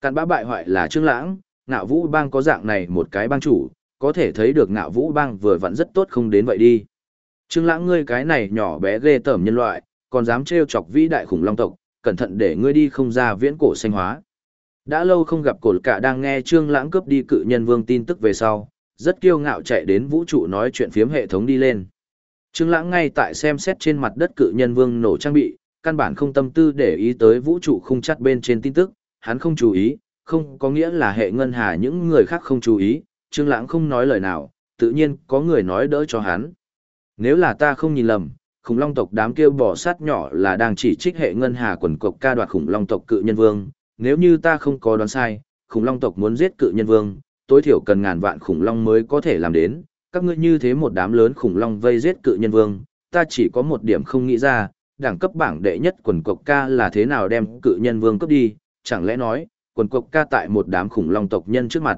Cặn bã bại hoại là Trương Lãng, ngạo vũ bang có dạng này một cái bang chủ, có thể thấy được ngạo vũ bang vừa vặn rất tốt không đến vậy đi. Trương Lãng ngươi cái này nhỏ bé ghê tởm nhân loại, còn dám trêu chọc vĩ đại khủng long tộc, cẩn thận để ngươi đi không ra viễn cổ sinh hóa. Đã lâu không gặp cổ cả đang nghe Trương Lãng cướp đi cự nhân vương tin tức về sau, rất kiêu ngạo chạy đến vũ trụ nói chuyện phiếm hệ thống đi lên. Trương Lãng ngay tại xem xét trên mặt đất cự nhân vương nổ trang bị, căn bản không tâm tư để ý tới vũ trụ khung chắt bên trên tin tức, hắn không chú ý, không có nghĩa là hệ ngân hà những người khác không chú ý, Trương Lãng không nói lời nào, tự nhiên có người nói đỡ cho hắn. Nếu là ta không nhìn lầm, khủng long tộc đám kia bỏ sát nhỏ là đang chỉ trích hệ ngân hà quần cộc ca đoạt khủng long tộc cự nhân vương, nếu như ta không có đoán sai, khủng long tộc muốn giết cự nhân vương, tối thiểu cần ngàn vạn khủng long mới có thể làm đến, các ngươi như thế một đám lớn khủng long vây giết cự nhân vương, ta chỉ có một điểm không nghĩ ra, đẳng cấp bảng đệ nhất quần cộc ca là thế nào đem cự nhân vương cướp đi, chẳng lẽ nói, quần cộc ca tại một đám khủng long tộc nhân trước mặt.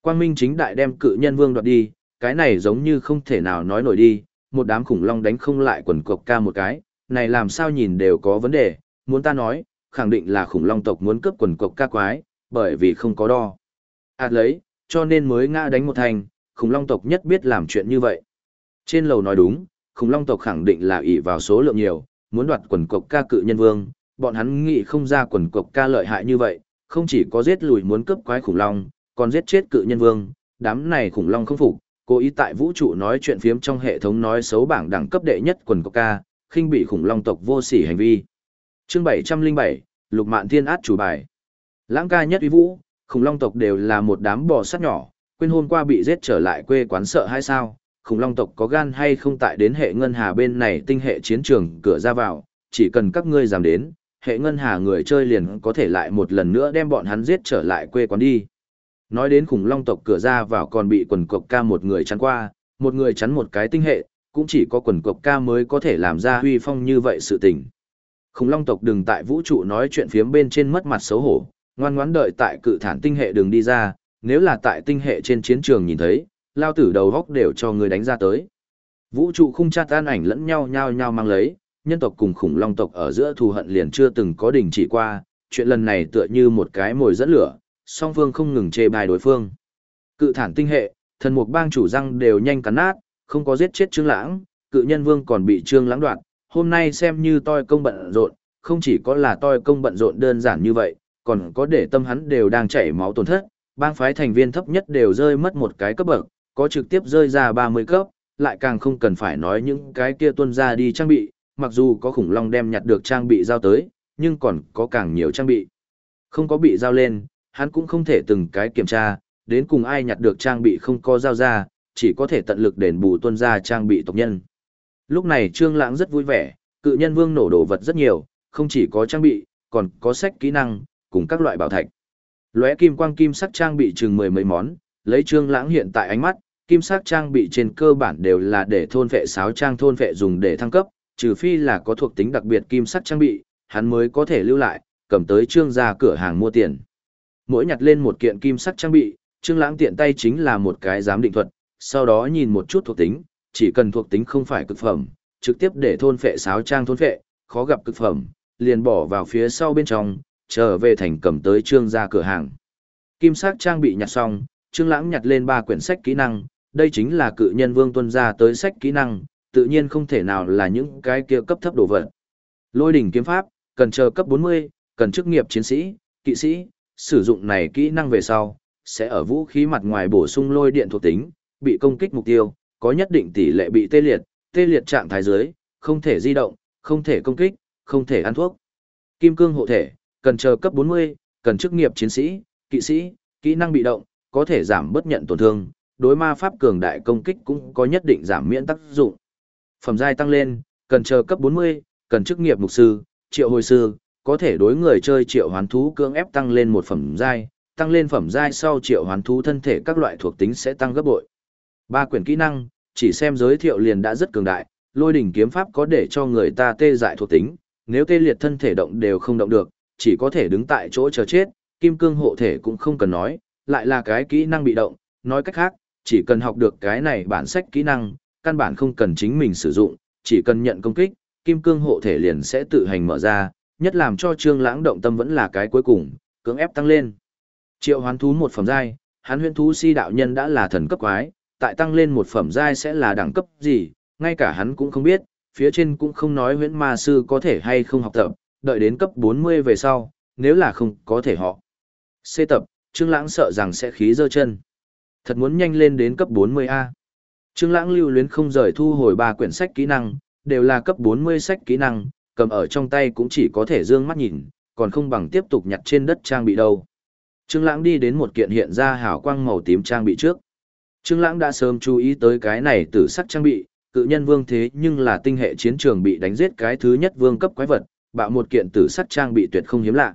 Quang Minh chính đại đem cự nhân vương đoạt đi, cái này giống như không thể nào nói nổi đi, một đám khủng long đánh không lại quần cộc ca một cái, này làm sao nhìn đều có vấn đề, muốn ta nói, khẳng định là khủng long tộc muốn cướp quần cộc ca quái, bởi vì không có đo. Ảt lấy, cho nên mới ngã đánh một thành, khủng long tộc nhất biết làm chuyện như vậy. Trên lầu nói đúng, khủng long tộc khẳng định là ỷ vào số lượng nhiều, muốn đoạt quần cộc ca cự nhân vương, bọn hắn nghĩ không ra quần cộc ca lợi hại như vậy, không chỉ có giết lùi muốn cướp quái khủng long, còn giết chết cự nhân vương, đám này khủng long không phục, cố ý tại vũ trụ nói chuyện phiếm trong hệ thống nói xấu bảng đẳng cấp đệ nhất quần cộc ca, khinh bị khủng long tộc vô sỉ hành vi. Chương 707, Lục Mạn Thiên át chủ bài. Lãng ca nhất uy vũ, khủng long tộc đều là một đám bò sát nhỏ, quên hôm qua bị giết trở lại quê quán sợ hay sao? Khủng long tộc có gan hay không tại đến hệ ngân hà bên này tinh hệ chiến trường cửa ra vào, chỉ cần các ngươi dám đến, hệ ngân hà người chơi liền có thể lại một lần nữa đem bọn hắn giết trở lại quê quán đi. Nói đến khủng long tộc cửa ra vào còn bị quần cộc ca một người chắn qua, một người chắn một cái tinh hệ, cũng chỉ có quần cộc ca mới có thể làm ra huy phong như vậy sự tình. Khủng long tộc đừng tại vũ trụ nói chuyện phiếm bên trên mất mặt xấu hổ, ngoan ngoãn đợi tại cự thản tinh hệ đừng đi ra, nếu là tại tinh hệ trên chiến trường nhìn thấy, lao tử đầu góc đều cho người đánh ra tới. Vũ trụ khung chát an ảnh lẫn nhau nhau nhau mang lấy, nhân tộc cùng khủng long tộc ở giữa thù hận liền chưa từng có đình chỉ qua, chuyện lần này tựa như một cái mồi dẫn lửa, song phương không ngừng chê bài đối phương. Cự thản tinh hệ, thần mục bang chủ răng đều nhanh cắn nát, không có giết chết Trương Lãng, cự nhân vương còn bị Trương Lãng đoạt, hôm nay xem như toi công bận rộn, không chỉ có là toi công bận rộn đơn giản như vậy, còn có để tâm hắn đều đang chảy máu tổn thất, bang phái thành viên thấp nhất đều rơi mất một cái cấp bậc, có trực tiếp rơi ra 30 cấp, lại càng không cần phải nói những cái kia tuân ra đi trang bị, mặc dù có khủng long đem nhặt được trang bị giao tới, nhưng còn có càng nhiều trang bị. Không có bị giao lên, hắn cũng không thể từng cái kiểm tra, đến cùng ai nhặt được trang bị không có giao ra, chỉ có thể tận lực đền bù tuân ra trang bị tộc nhân. Lúc này Trương Lãng rất vui vẻ, cự nhân vương nổ đồ vật rất nhiều, không chỉ có trang bị, còn có sách kỹ năng, cùng các loại bảo thạch. Lóe kim quang kim sắc trang bị chừng mười mấy món, lấy Trương Lãng hiện tại ánh mắt, kim sắc trang bị trên cơ bản đều là để thôn vệ sáo trang thôn vệ dùng để thăng cấp, trừ phi là có thuộc tính đặc biệt kim sắt trang bị, hắn mới có thể lưu lại, cầm tới Trương gia cửa hàng mua tiền. Mỗi nhặt lên một kiện kim sắt trang bị, Trương Lãng tiện tay chính là một cái giám định thuật, sau đó nhìn một chút thuộc tính, chỉ cần thuộc tính không phải cực phẩm, trực tiếp để thôn phệ sáo trang thôn phệ, khó gặp cực phẩm, liền bỏ vào phía sau bên trong, trở về thành cầm tới trương gia cửa hàng. Kim sắc trang bị nhặt xong, trương lãng nhặt lên ba quyển sách kỹ năng, đây chính là cự nhân vương tuân ra tới sách kỹ năng, tự nhiên không thể nào là những cái kia cấp thấp đồ vật. Lôi đỉnh kiếm pháp, cần chờ cấp 40, cần chức nghiệp chiến sĩ, kỵ sĩ, sử dụng này kỹ năng về sau, sẽ ở vũ khí mặt ngoài bổ sung lôi điện thuộc tính, bị công kích mục tiêu, có nhất định tỷ lệ bị tê liệt, tê liệt trạng thái dưới, không thể di động, không thể công kích, không thể ăn thuốc. Kim cương hộ thể, cần chờ cấp 40, cần chức nghiệp chiến sĩ, kỵ sĩ, kỹ năng bị động, có thể giảm bất nhận tổn thương, đối ma pháp cường đại công kích cũng có nhất định giảm miễn tác dụng. Phẩm giai tăng lên, cần chờ cấp 40, cần chức nghiệp mục sư, triệu hồi sư, có thể đối người chơi triệu hoán thú cưỡng ép tăng lên một phẩm giai, tăng lên phẩm giai sau triệu hoán thú thân thể các loại thuộc tính sẽ tăng gấp bội. Ba quyển kỹ năng, chỉ xem giới thiệu liền đã rất cường đại, lôi đỉnh kiếm pháp có để cho người ta tê dại thuộc tính, nếu tê liệt thân thể động đều không động được, chỉ có thể đứng tại chỗ chờ chết, kim cương hộ thể cũng không cần nói, lại là cái kỹ năng bị động, nói cách khác, chỉ cần học được cái này bản sách kỹ năng, căn bản không cần chính mình sử dụng, chỉ cần nhận công kích, kim cương hộ thể liền sẽ tự hành mở ra, nhất làm cho Trương Lãng động tâm vẫn là cái cuối cùng, cưỡng ép tăng lên. Triệu hoán thú một phẩm giai, hắn huyễn thú si đạo nhân đã là thần cấp quái, tại tăng lên một phẩm giai sẽ là đẳng cấp gì, ngay cả hắn cũng không biết, phía trên cũng không nói huyễn ma sư có thể hay không học tập, đợi đến cấp 40 về sau, nếu là không có thể họ. C tập, Trương Lãng sợ rằng sẽ khí dơ chân. Thật muốn nhanh lên đến cấp 40A. Trương Lãng lưu luyến không rời thu hồi ba quyển sách kỹ năng, đều là cấp 40 sách kỹ năng, cầm ở trong tay cũng chỉ có thể dương mắt nhìn, còn không bằng tiếp tục nhặt trên đất trang bị đâu. Trương Lãng đi đến một kiện hiện ra hào quang màu tím trang bị trước. Trương Lãng đã sớm chú ý tới cái này tử sắc trang bị, cự nhân vương thế nhưng là tinh hệ chiến trường bị đánh giết cái thứ nhất vương cấp quái vật, bạo một kiện tử sắc trang bị tuyệt không hiếm lạ.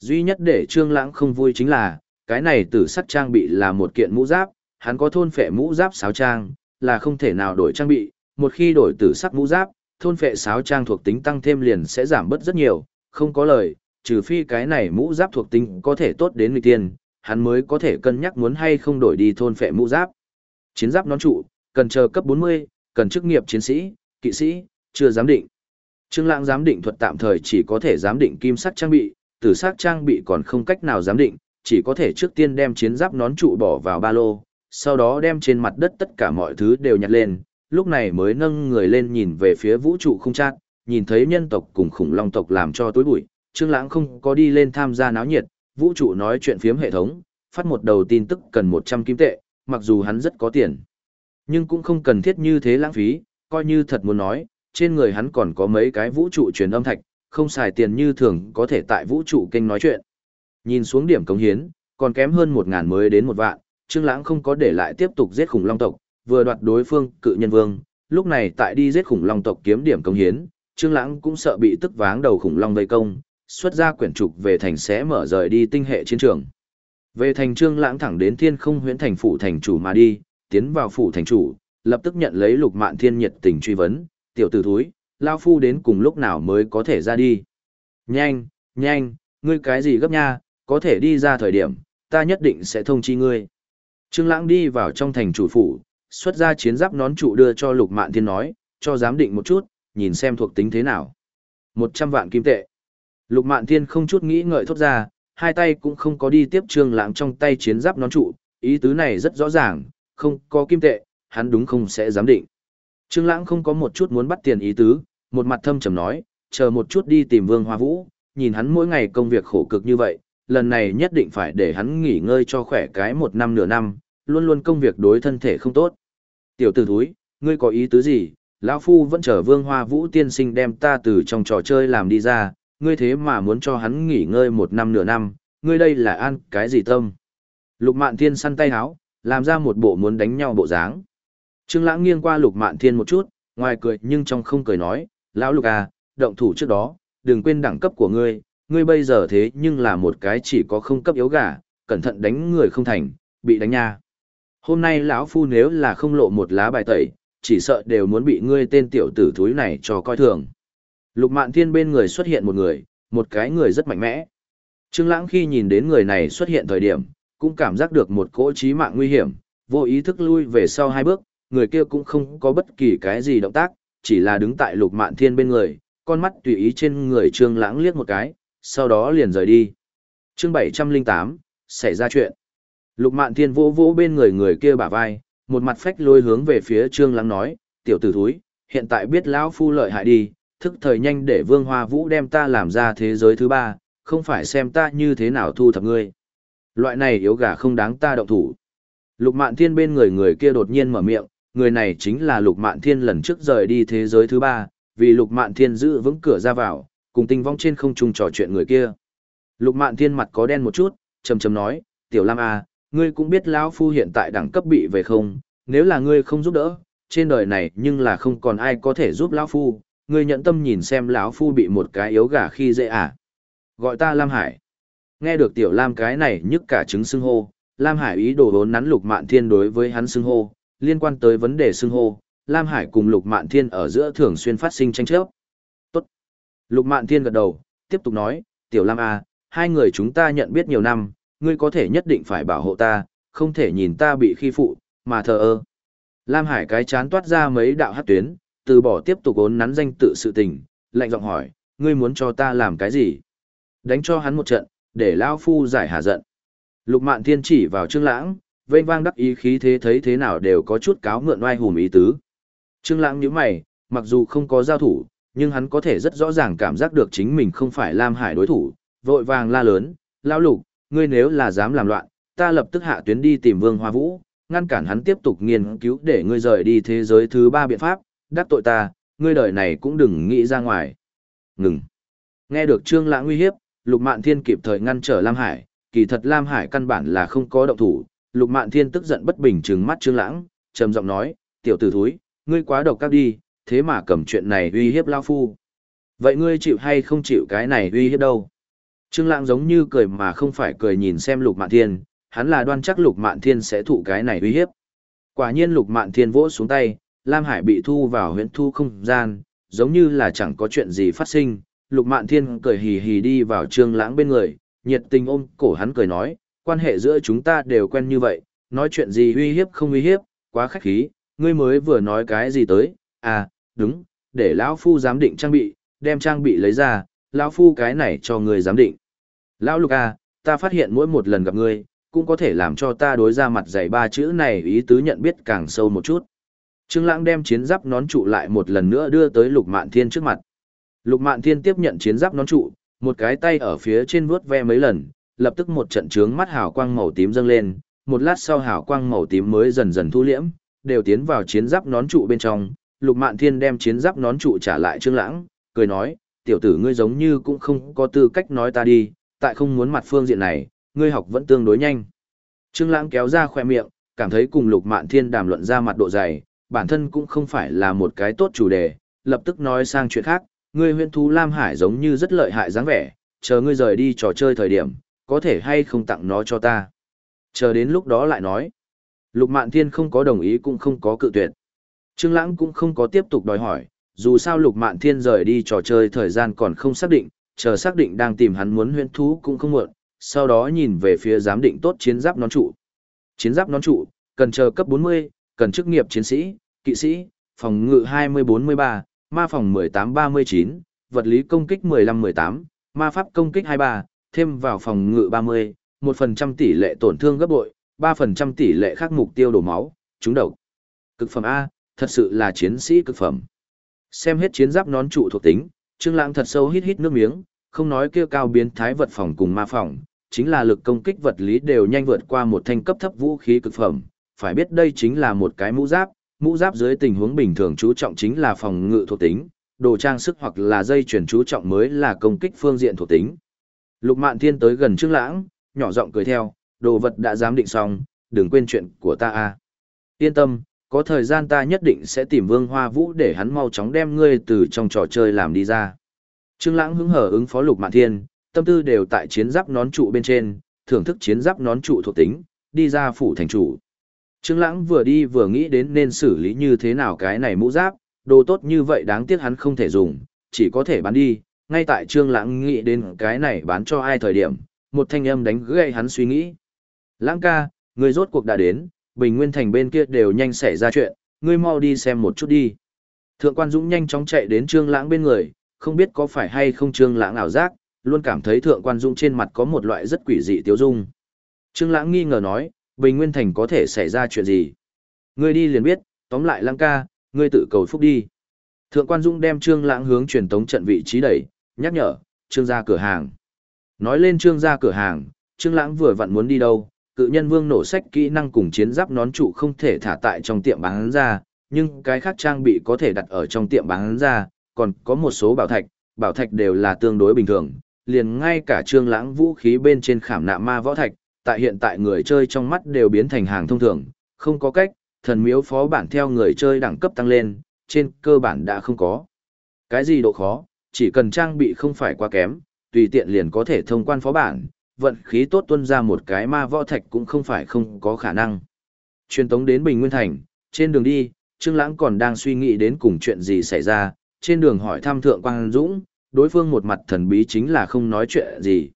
Duy nhất để Trương Lãng không vui chính là, cái này tử sắc trang bị là một kiện mũ giáp, hắn có thôn phệ mũ giáp sáo trang, là không thể nào đổi trang bị, một khi đổi tử sắc mũ giáp, thôn phệ sáo trang thuộc tính tăng thêm liền sẽ giảm bớt rất nhiều, không có lời, trừ phi cái này mũ giáp thuộc tính có thể tốt đến người tiên, hắn mới có thể cân nhắc muốn hay không đổi đi thôn phệ mũ giáp. Chiến giáp nón trụ, cần chờ cấp 40, cần chức nghiệp chiến sĩ, kỵ sĩ, chưa giám định. Trương Lãng giám định thuật tạm thời chỉ có thể giám định kim sắc trang bị, tử sắc trang bị còn không cách nào giám định, chỉ có thể trước tiên đem chiến giáp nón trụ bỏ vào ba lô, sau đó đem trên mặt đất tất cả mọi thứ đều nhặt lên, lúc này mới nâng người lên nhìn về phía vũ trụ không chát, nhìn thấy nhân tộc cùng khủng long tộc làm cho tối bụi, Trương Lãng không có đi lên tham gia náo nhiệt, vũ trụ nói chuyện phiếm hệ thống, phát một đầu tin tức cần 100 kim tệ, mặc dù hắn rất có tiền, nhưng cũng không cần thiết như thế lãng phí, coi như thật muốn nói, trên người hắn còn có mấy cái vũ trụ truyền âm thạch, không xài tiền như thường có thể tại vũ trụ kênh nói chuyện. Nhìn xuống điểm cống hiến, còn kém hơn 1000 mới đến một vạn, Trương Lãng không có để lại tiếp tục giết khủng long tộc, vừa đoạt đối phương cự nhân vương, lúc này tại đi giết khủng long tộc kiếm điểm công hiến, Trương Lãng cũng sợ bị tức váng đầu khủng long vây công, xuất ra quyển trục về thành sẽ mở rời đi tinh hệ chiến trường. Về thành Trương Lãng thẳng đến Thiên Không Huyễn thành phủ thành chủ mà đi, tiến vào phủ thành chủ, lập tức nhận lấy Lục Mạn Thiên nhiệt tình truy vấn, "Tiểu tử thối, lão phu đến cùng lúc nào mới có thể ra đi?" "Nhanh, nhanh, ngươi cái gì gấp nha, có thể đi ra thời điểm, ta nhất định sẽ thông chi ngươi." Trương Lãng đi vào trong thành chủ phủ, xuất ra chiến giáp nón trụ đưa cho Lục Mạn Thiên nói, cho giám định một chút, nhìn xem thuộc tính thế nào. Một trăm vạn kim tệ. Lục Mạn Thiên không chút nghĩ ngợi thốt ra, hai tay cũng không có đi tiếp Trương Lãng trong tay chiến giáp nón trụ, ý tứ này rất rõ ràng, không có kim tệ, hắn đúng không sẽ giám định. Trương Lãng không có một chút muốn bắt tiền ý tứ, một mặt thâm trầm nói, chờ một chút đi tìm Vương Hoa Vũ, nhìn hắn mỗi ngày công việc khổ cực như vậy, lần này nhất định phải để hắn nghỉ ngơi cho khỏe cái một năm nửa năm, luôn luôn công việc đối thân thể không tốt. Tiểu tử thúi, ngươi có ý tứ gì? Lão Phu vẫn chờ vương hoa vũ tiên sinh đem ta từ trong trò chơi làm đi ra, ngươi thế mà muốn cho hắn nghỉ ngơi một năm nửa năm, ngươi đây là ăn cái gì tâm? Lục mạn thiên săn tay háo, làm ra một bộ muốn đánh nhau bộ dáng. Trương lãng nghiêng qua lục mạn thiên một chút, ngoài cười nhưng trong không cười nói, lão lục à, động thủ trước đó, đừng quên đẳng cấp của ngươi, ngươi bây giờ thế nhưng là một cái chỉ có không cấp yếu gà, cẩn thận đánh người không thành, bị đánh nha. Hôm nay lão phu nếu là không lộ một lá bài tẩy, chỉ sợ đều muốn bị ngươi tên tiểu tử thúi này cho coi thường. Lục Mạn Thiên bên người xuất hiện một người, một cái người rất mạnh mẽ. Trương Lãng khi nhìn đến người này xuất hiện thời điểm, cũng cảm giác được một cỗ chí mạng nguy hiểm, vô ý thức lui về sau hai bước, người kia cũng không có bất kỳ cái gì động tác, chỉ là đứng tại Lục Mạn Thiên bên người, con mắt tùy ý trên người Trương Lãng liếc một cái, sau đó liền rời đi. Chương 708, xảy ra chuyện. Lục Mạn Thiên vỗ vỗ bên người người kia bả vai, một mặt phách lôi hướng về phía Trương Lăng nói, tiểu tử thúi, hiện tại biết lão phu lợi hại đi, thức thời nhanh để Vương Hoa Vũ đem ta làm ra thế giới thứ ba, không phải xem ta như thế nào thu thập ngươi. Loại này yếu gà không đáng ta động thủ. Lục Mạn Thiên bên người người kia đột nhiên mở miệng, người này chính là Lục Mạn Thiên lần trước rời đi thế giới thứ ba, vì Lục Mạn Thiên giữ vững cửa ra vào, cùng tinh vong trên không trung trò chuyện người kia. Lục Mạn Thiên mặt có đen một chút, trầm trầm nói, "Tiểu Lam à, ngươi cũng biết lão phu hiện tại đẳng cấp bị về không, nếu là ngươi không giúp đỡ, trên đời này nhưng là không còn ai có thể giúp lão phu, ngươi nhận tâm nhìn xem lão phu bị một cái yếu gà khi dễ à. Gọi ta Lam Hải. Nghe được tiểu Lam cái này nhức cả trứng xưng hô, Lam Hải ý đồ vốn nắn Lục Mạn Thiên đối với hắn xưng hô, liên quan tới vấn đề xưng hô, Lam Hải cùng Lục Mạn Thiên ở giữa thường xuyên phát sinh tranh chấp. Lục Mạn Thiên gật đầu, tiếp tục nói, tiểu Lam à, hai người chúng ta nhận biết nhiều năm, ngươi có thể nhất định phải bảo hộ ta, không thể nhìn ta bị khi phụ, mà thờ ơ. Lam Hải cái chán toát ra mấy đạo hát tuyến, từ bỏ tiếp tục ốn nắn danh tự sự tình, lạnh giọng hỏi, ngươi muốn cho ta làm cái gì? Đánh cho hắn một trận, để Lao Phu giải hà giận. Lục Mạn Thiên chỉ vào Trương Lãng, vênh vang đắc ý khí thế thấy thế nào đều có chút cáo mượn oai hùm ý tứ. Trương Lãng nhíu mày, mặc dù không có giao thủ, nhưng hắn có thể rất rõ ràng cảm giác được chính mình không phải Lam Hải đối thủ, vội vàng la lớn, "Lão Lục, ngươi nếu là dám làm loạn, ta lập tức hạ tuyến đi tìm Vương Hoa Vũ, ngăn cản hắn tiếp tục nghiên cứu để ngươi rời đi thế giới thứ ba biện pháp, đắc tội ta, ngươi đời này cũng đừng nghĩ ra ngoài." Ngừng. Nghe được Trương Lãng uy hiếp, Lục Mạn Thiên kịp thời ngăn trở Lam Hải, kỳ thật Lam Hải căn bản là không có động thủ, Lục Mạn Thiên tức giận bất bình trừng mắt Trương Lãng, trầm giọng nói, "Tiểu tử thối ngươi quá độc các đi, thế mà cầm chuyện này uy hiếp lao phu. Vậy ngươi chịu hay không chịu cái này uy hiếp đâu?" Trương Lãng giống như cười mà không phải cười nhìn xem Lục Mạn Thiên, hắn là đoan chắc Lục Mạn Thiên sẽ thụ cái này uy hiếp. Quả nhiên Lục Mạn Thiên vỗ xuống tay, Lam Hải bị thu vào huyễn thu không gian, giống như là chẳng có chuyện gì phát sinh. Lục Mạn Thiên cười hì hì đi vào Trương Lãng bên người, nhiệt tình ôm cổ hắn cười nói, quan hệ giữa chúng ta đều quen như vậy, nói chuyện gì uy hiếp không uy hiếp, quá khách khí, ngươi mới vừa nói cái gì tới, à, đúng, để lão phu giám định trang bị, đem trang bị lấy ra, lão phu cái này cho người giám định. Lão Lục à, ta phát hiện mỗi một lần gặp ngươi, cũng có thể làm cho ta đối ra mặt dạy ba chữ này ý tứ nhận biết càng sâu một chút. Trương Lãng đem chiến giáp nón trụ lại một lần nữa đưa tới Lục Mạn Thiên trước mặt. Lục Mạn Thiên tiếp nhận chiến giáp nón trụ, một cái tay ở phía trên vuốt ve mấy lần, lập tức một trận trướng mắt hào quang màu tím dâng lên, một lát sau hào quang màu tím mới dần dần thu liễm, đều tiến vào chiến giáp nón trụ bên trong. Lục Mạn Thiên đem chiến giáp nón trụ trả lại Trương Lãng, cười nói, tiểu tử ngươi giống như cũng không có tư cách nói ta đi, tại không muốn mặt phương diện này, ngươi học vẫn tương đối nhanh. Trương Lãng kéo ra khóe miệng, cảm thấy cùng Lục Mạn Thiên đàm luận ra mặt độ dày, bản thân cũng không phải là một cái tốt chủ đề, lập tức nói sang chuyện khác, ngươi huyễn thú Lam Hải giống như rất lợi hại dáng vẻ, chờ ngươi rời đi trò chơi thời điểm, có thể hay không tặng nó cho ta. Chờ đến lúc đó lại nói. Lục Mạn Thiên không có đồng ý cũng không có cự tuyệt. Trương Lãng cũng không có tiếp tục đòi hỏi, dù sao Lục Mạn Thiên rời đi trò chơi thời gian còn không xác định, chờ xác định đang tìm hắn muốn huyễn thú cũng không muộn, sau đó nhìn về phía giám định tốt chiến giáp nón trụ. Chiến giáp nón trụ, cần chờ cấp 40, cần chức nghiệp chiến sĩ, kỵ sĩ, phòng ngự 20-43, ma phòng 18-39, vật lý công kích 15-18, ma pháp công kích 23, thêm vào phòng ngự 30, 1% tỷ lệ tổn thương gấp bội, 3% tỷ lệ khác mục tiêu đổ máu, trúng độc. Cực phẩm A, thật sự là chiến sĩ cực phẩm. Xem hết chiến giáp nón trụ thuộc tính, Trương Lãng thật sâu hít hít nước miếng, không nói kia cao biến thái vật phòng cùng ma phòng, chính là lực công kích vật lý đều nhanh vượt qua một thanh cấp thấp vũ khí cực phẩm, phải biết đây chính là một cái mũ giáp, mũ giáp dưới tình huống bình thường chú trọng chính là phòng ngự thuộc tính, đồ trang sức hoặc là dây chuyển chú trọng mới là công kích phương diện thuộc tính. Lục Mạn Thiên tới gần Trương Lãng, nhỏ giọng cười theo, đồ vật đã giám định xong, đừng quên chuyện của ta a. Yên tâm, có thời gian ta nhất định sẽ tìm Vương Hoa Vũ để hắn mau chóng đem ngươi từ trong trò chơi làm đi ra. Trương Lãng hứng hở ứng phó Lục Mạn Thiên, tâm tư đều tại chiến giáp nón trụ bên trên, thưởng thức chiến giáp nón trụ thuộc tính, đi ra phủ thành chủ. Trương Lãng vừa đi vừa nghĩ đến nên xử lý như thế nào cái này mũ giáp, đồ tốt như vậy đáng tiếc hắn không thể dùng, chỉ có thể bán đi. Ngay tại Trương Lãng nghĩ đến cái này bán cho ai thời điểm, một thanh âm đánh gãy hắn suy nghĩ. "Lãng ca, ngươi rốt cuộc đã đến, Bình Nguyên thành bên kia đều nhanh xảy ra chuyện, ngươi mau đi xem một chút đi." Thượng quan Dũng nhanh chóng chạy đến Trương Lãng bên người, không biết có phải hay không Trương Lãng ảo giác, luôn cảm thấy Thượng quan Dũng trên mặt có một loại rất quỷ dị tiêu dung. Trương Lãng nghi ngờ nói, Bình Nguyên Thành có thể xảy ra chuyện gì? Ngươi đi liền biết, tóm lại Lãng ca, ngươi tự cầu phúc đi. Thượng quan Dung đem Trương Lãng hướng truyền tống trận vị trí đẩy, nhắc nhở, Trương gia cửa hàng. Nói lên Trương gia cửa hàng, Trương Lãng vừa vặn muốn đi đâu, cự nhân vương nổ sách kỹ năng cùng chiến giáp nón trụ không thể thả tại trong tiệm bán ra, nhưng cái khác trang bị có thể đặt ở trong tiệm bán ra, còn có một số bảo thạch, bảo thạch đều là tương đối bình thường, liền ngay cả Trương Lãng vũ khí bên trên khảm nạm ma võ thạch, tại hiện tại người chơi trong mắt đều biến thành hàng thông thường, không có cách, thần miếu phó bản theo người chơi đẳng cấp tăng lên, trên cơ bản đã không có. Cái gì độ khó, chỉ cần trang bị không phải quá kém, tùy tiện liền có thể thông quan phó bản, vận khí tốt tuân ra một cái ma võ thạch cũng không phải không có khả năng. Truyền tống đến Bình Nguyên Thành, trên đường đi, Trương Lãng còn đang suy nghĩ đến cùng chuyện gì xảy ra, trên đường hỏi thăm Thượng Quang Dũng, đối phương một mặt thần bí chính là không nói chuyện gì.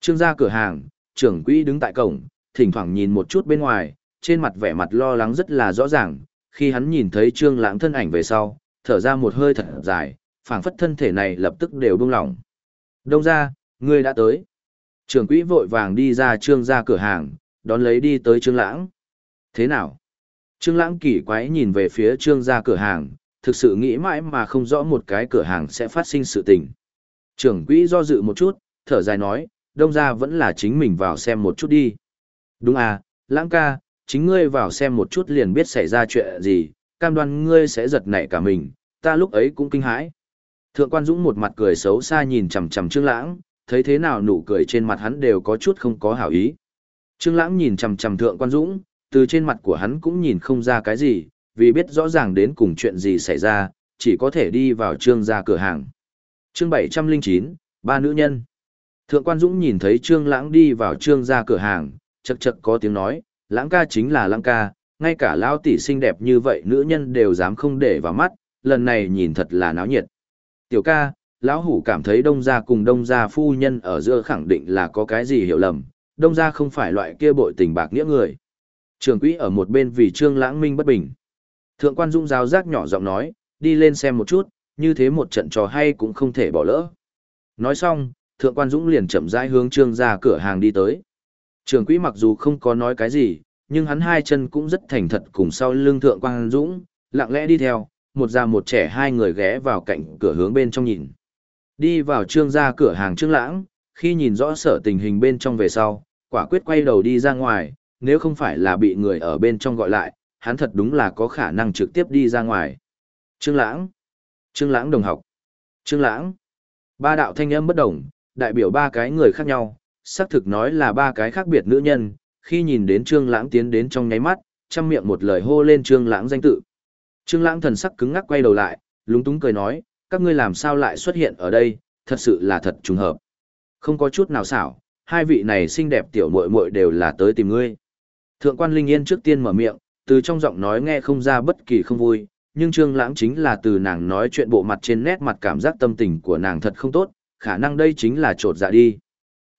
Trương gia cửa hàng, trưởng quỹ đứng tại cổng, thỉnh thoảng nhìn một chút bên ngoài, trên mặt vẻ mặt lo lắng rất là rõ ràng, khi hắn nhìn thấy Trương Lãng thân ảnh về sau, thở ra một hơi thật dài, phảng phất thân thể này lập tức đều buông lỏng. Đông gia, ngươi đã tới. Trưởng quỹ vội vàng đi ra trương ra cửa hàng, đón lấy đi tới trương lãng. Thế nào? Trương lãng kỳ quái nhìn về phía trương ra cửa hàng, thực sự nghĩ mãi mà không rõ một cái cửa hàng sẽ phát sinh sự tình. Trưởng quỹ do dự một chút, thở dài nói, đông ra vẫn là chính mình vào xem một chút đi. Đúng à, lãng ca, chính ngươi vào xem một chút liền biết xảy ra chuyện gì, cam đoan ngươi sẽ giật nảy cả mình, ta lúc ấy cũng kinh hãi. Thượng quan Dũng một mặt cười xấu xa nhìn chằm chằm Trương Lãng, thấy thế nào nụ cười trên mặt hắn đều có chút không có hảo ý. Trương Lãng nhìn chằm chằm Thượng quan Dũng, từ trên mặt của hắn cũng nhìn không ra cái gì, vì biết rõ ràng đến cùng chuyện gì xảy ra, chỉ có thể đi vào Trương gia cửa hàng. Chương 709, ba nữ nhân. Thượng quan Dũng nhìn thấy Trương Lãng đi vào Trương gia cửa hàng, chậc chậc có tiếng nói, Lãng ca chính là Lãng ca, ngay cả lão tỷ xinh đẹp như vậy nữ nhân đều dám không để vào mắt, lần này nhìn thật là náo nhiệt. Tiểu ca, lão hủ cảm thấy đông gia cùng đông gia phu nhân ở giữa khẳng định là có cái gì hiểu lầm, đông gia không phải loại kia bội tình bạc nghĩa người. Trường quỹ ở một bên vì trương lãng minh bất bình. Thượng quan dung giáo giác nhỏ giọng nói, đi lên xem một chút, như thế một trận trò hay cũng không thể bỏ lỡ. Nói xong, thượng quan dũng liền chậm rãi hướng trương ra cửa hàng đi tới. Trường quỹ mặc dù không có nói cái gì, nhưng hắn hai chân cũng rất thành thật cùng sau lưng thượng quan dũng, lặng lẽ đi theo, một già một trẻ hai người ghé vào cạnh cửa hướng bên trong nhìn. Đi vào trương gia cửa hàng trương lãng, khi nhìn rõ sở tình hình bên trong về sau, quả quyết quay đầu đi ra ngoài, nếu không phải là bị người ở bên trong gọi lại, hắn thật đúng là có khả năng trực tiếp đi ra ngoài. Trương lãng, trương lãng đồng học, trương lãng, ba đạo thanh âm bất đồng, đại biểu ba cái người khác nhau, xác thực nói là ba cái khác biệt nữ nhân, khi nhìn đến trương lãng tiến đến trong nháy mắt, chăm miệng một lời hô lên trương lãng danh tự. Trương Lãng thần sắc cứng ngắc quay đầu lại, lúng túng cười nói, các ngươi làm sao lại xuất hiện ở đây, thật sự là thật trùng hợp. Không có chút nào xảo, hai vị này xinh đẹp tiểu muội muội đều là tới tìm ngươi. Thượng quan Linh Yên trước tiên mở miệng, từ trong giọng nói nghe không ra bất kỳ không vui, nhưng Trương Lãng chính là từ nàng nói chuyện bộ mặt trên nét mặt cảm giác tâm tình của nàng thật không tốt, khả năng đây chính là trột dạ đi.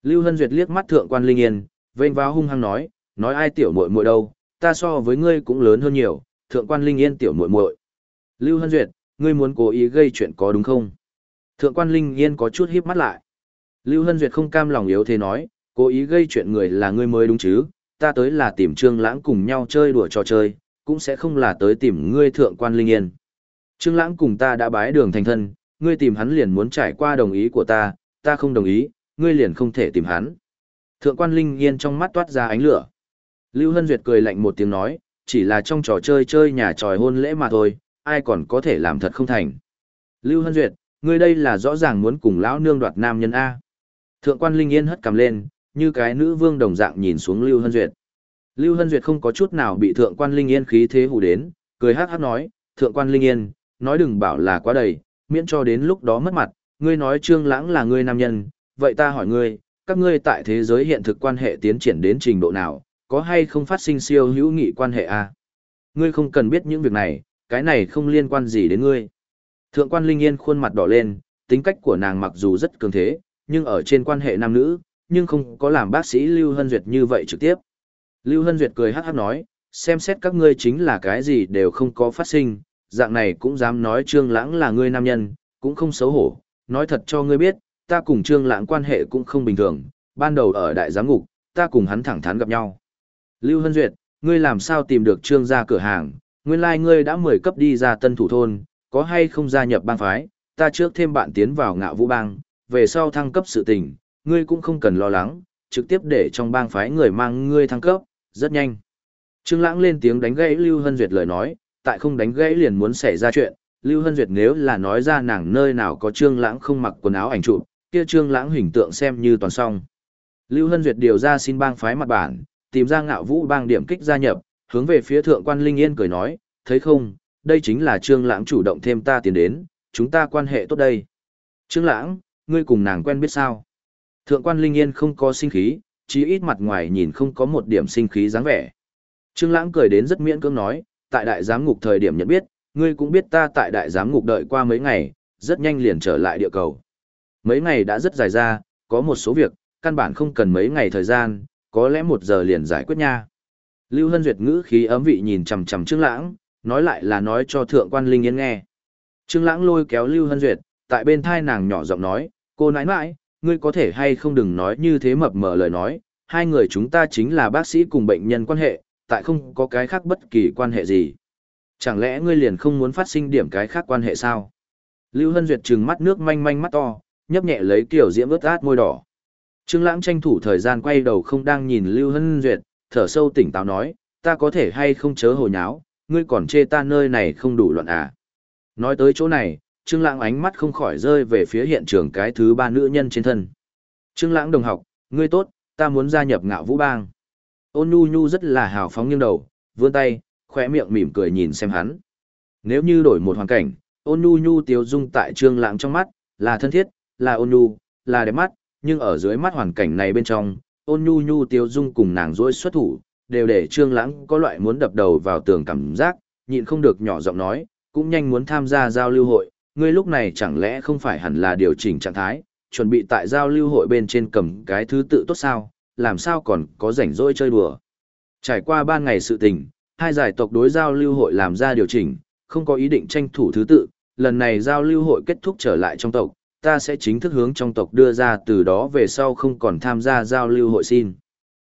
Lưu Hân Duyệt liếc mắt Thượng quan Linh Yên, vênh váo hung hăng nói, nói ai tiểu muội muội đâu, ta so với ngươi cũng lớn hơn nhiều, thượng quan linh yên tiểu muội muội lưu hân duyệt ngươi muốn cố ý gây chuyện có đúng không? Thượng quan linh yên có chút híp mắt lại. Lưu hân duyệt không cam lòng yếu thế nói cố ý gây chuyện người là ngươi mới đúng chứ ta tới là tìm trương lãng cùng nhau chơi đùa trò chơi cũng sẽ không là tới tìm ngươi thượng quan linh yên. Trương lãng cùng ta đã bái đường thành thân ngươi tìm hắn liền muốn trải qua đồng ý của ta ta không đồng ý ngươi liền không thể tìm hắn. Thượng quan linh yên trong mắt toát ra ánh lửa. Lưu hân duyệt cười lạnh một tiếng nói chỉ là trong trò chơi chơi nhà tròi hôn lễ mà thôi, ai còn có thể làm thật không thành. Lưu Hân Duyệt, ngươi đây là rõ ràng muốn cùng lão nương đoạt nam nhân A. Thượng quan Linh Yên hất cầm lên, như cái nữ vương đồng dạng nhìn xuống Lưu Hân Duyệt. Lưu Hân Duyệt không có chút nào bị thượng quan Linh Yên khí thế hù đến, cười hát hát nói, thượng quan Linh Yên, nói đừng bảo là quá đầy, miễn cho đến lúc đó mất mặt, ngươi nói trương lãng là ngươi nam nhân, vậy ta hỏi ngươi, các ngươi tại thế giới hiện thực quan hệ tiến triển đến trình độ nào, có hay không phát sinh siêu hữu nghị quan hệ a à? Ngươi không cần biết những việc này, cái này không liên quan gì đến ngươi. Thượng quan Linh Yên khuôn mặt đỏ lên, tính cách của nàng mặc dù rất cường thế, nhưng ở trên quan hệ nam nữ, nhưng không có làm bác sĩ Lưu Hân Duyệt như vậy trực tiếp. Lưu Hân Duyệt cười hát hát nói, xem xét các ngươi chính là cái gì đều không có phát sinh, dạng này cũng dám nói Trương Lãng là ngươi nam nhân, cũng không xấu hổ, nói thật cho ngươi biết, ta cùng Trương Lãng quan hệ cũng không bình thường, ban đầu ở đại giám ngục, ta cùng hắn thẳng thắn gặp nhau. Lưu Hân Duyệt, ngươi làm sao tìm được trương gia cửa hàng, nguyên lai like ngươi đã mười cấp đi ra tân thủ thôn, có hay không gia nhập bang phái, ta trước thêm bạn tiến vào ngạo vũ bang, về sau thăng cấp sự tình, ngươi cũng không cần lo lắng, trực tiếp để trong bang phái người mang ngươi thăng cấp, rất nhanh. Trương Lãng lên tiếng đánh gãy Lưu Hân Duyệt lời nói, tại không đánh gãy liền muốn xảy ra chuyện, Lưu Hân Duyệt nếu là nói ra nàng nơi nào có Trương Lãng không mặc quần áo ảnh chụp, kia Trương Lãng hình tượng xem như toàn xong. Lưu Hân Duyệt điều ra xin bang phái mặt bản, tìm ra ngạo vũ bang điểm kích gia nhập, hướng về phía thượng quan Linh Yên cười nói, thấy không, đây chính là Trương Lãng chủ động thêm ta tiền đến, chúng ta quan hệ tốt đây. Trương Lãng, ngươi cùng nàng quen biết sao? Thượng quan Linh Yên không có sinh khí, chỉ ít mặt ngoài nhìn không có một điểm sinh khí dáng vẻ. Trương Lãng cười đến rất miễn cưỡng nói, tại đại giám ngục thời điểm nhận biết, ngươi cũng biết ta tại đại giám ngục đợi qua mấy ngày, rất nhanh liền trở lại địa cầu. Mấy ngày đã rất dài ra, có một số việc, căn bản không cần mấy ngày thời gian, có lẽ một giờ liền giải quyết nha. Lưu Hân Duyệt ngữ khí ấm vị nhìn chằm chằm Trương Lãng, nói lại là nói cho thượng quan Linh Yên nghe. Trương Lãng lôi kéo Lưu Hân Duyệt, tại bên thai nàng nhỏ giọng nói, cô nãi nãi, ngươi có thể hay không đừng nói như thế mập mờ lời nói, hai người chúng ta chính là bác sĩ cùng bệnh nhân quan hệ, tại không có cái khác bất kỳ quan hệ gì. Chẳng lẽ ngươi liền không muốn phát sinh điểm cái khác quan hệ sao? Lưu Hân Duyệt trừng mắt nước manh manh mắt to, nhấp nhẹ lấy kiểu diễm ướt át môi đỏ. Trương Lãng tranh thủ thời gian quay đầu không đang nhìn Lưu Hân Duyệt, thở sâu tỉnh táo nói, ta có thể hay không chớ hồ nháo, ngươi còn chê ta nơi này không đủ loạn à. Nói tới chỗ này, Trương Lãng ánh mắt không khỏi rơi về phía hiện trường cái thứ ba nữ nhân trên thân. Trương Lãng đồng học, ngươi tốt, ta muốn gia nhập ngạo vũ bang. Ôn nhu nhu rất là hào phóng nghiêng đầu, vươn tay, khóe miệng mỉm cười nhìn xem hắn. Nếu như đổi một hoàn cảnh, ôn nhu nhu tiêu dung tại Trương Lãng trong mắt, là thân thiết, là ôn nhu, là đẹp mắt, nhưng ở dưới mắt hoàn cảnh này bên trong, ôn nhu nhu tiêu dung cùng nàng dối xuất thủ, đều để Trương Lãng có loại muốn đập đầu vào tường cảm giác, nhịn không được nhỏ giọng nói, cũng nhanh muốn tham gia giao lưu hội, ngươi lúc này chẳng lẽ không phải hẳn là điều chỉnh trạng thái, chuẩn bị tại giao lưu hội bên trên cầm cái thứ tự tốt sao, làm sao còn có rảnh rỗi chơi đùa. Trải qua ba ngày sự tình, hai giải tộc đối giao lưu hội làm ra điều chỉnh, không có ý định tranh thủ thứ tự, lần này giao lưu hội kết thúc trở lại trong tộc, ta sẽ chính thức hướng trong tộc đưa ra từ đó về sau không còn tham gia giao lưu hội xin.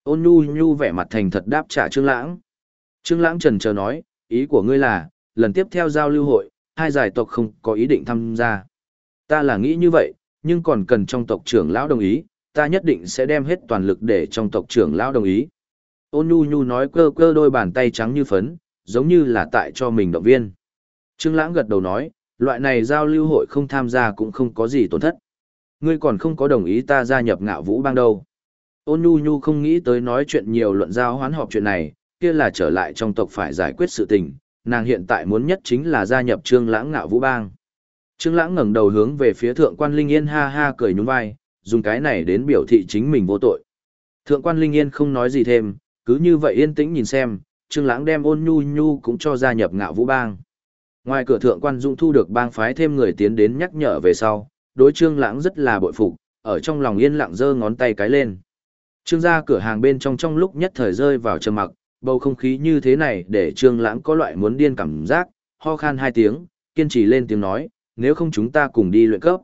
Ôn nhu nhu vẻ mặt thành thật đáp trả Trương Lãng. Trương Lãng trần chờ nói, ý của ngươi là, lần tiếp theo giao lưu hội, hai giải tộc không có ý định tham gia. Ta là nghĩ như vậy, nhưng còn cần trong tộc trưởng lão đồng ý, ta nhất định sẽ đem hết toàn lực để trong tộc trưởng lão đồng ý. Ôn nhu nhu nói cơ cơ đôi bàn tay trắng như phấn, giống như là tại cho mình động viên. Trương Lãng gật đầu nói, loại này giao lưu hội không tham gia cũng không có gì tổn thất. Ngươi còn không có đồng ý ta gia nhập ngạo vũ bang đâu. Ôn nhu nhu không nghĩ tới nói chuyện nhiều luận giao hoán họp chuyện này, kia là trở lại trong tộc phải giải quyết sự tình, nàng hiện tại muốn nhất chính là gia nhập trương lãng ngạo vũ bang. Trương lãng ngẩng đầu hướng về phía thượng quan Linh Yên ha ha cười nhún vai, dùng cái này đến biểu thị chính mình vô tội. Thượng quan Linh Yên không nói gì thêm, cứ như vậy yên tĩnh nhìn xem, trương lãng đem ôn nhu nhu cũng cho gia nhập ngạo vũ bang. Ngoài cửa thượng quan Dung thu được bang phái thêm người tiến đến nhắc nhở về sau, đối trương lãng rất là bội phục, ở trong lòng yên lặng giơ ngón tay cái lên. Trương gia cửa hàng bên trong trong lúc nhất thời rơi vào trầm mặc, bầu không khí như thế này để trương lãng có loại muốn điên cảm giác, ho khan hai tiếng, kiên trì lên tiếng nói, nếu không chúng ta cùng đi luyện cấp.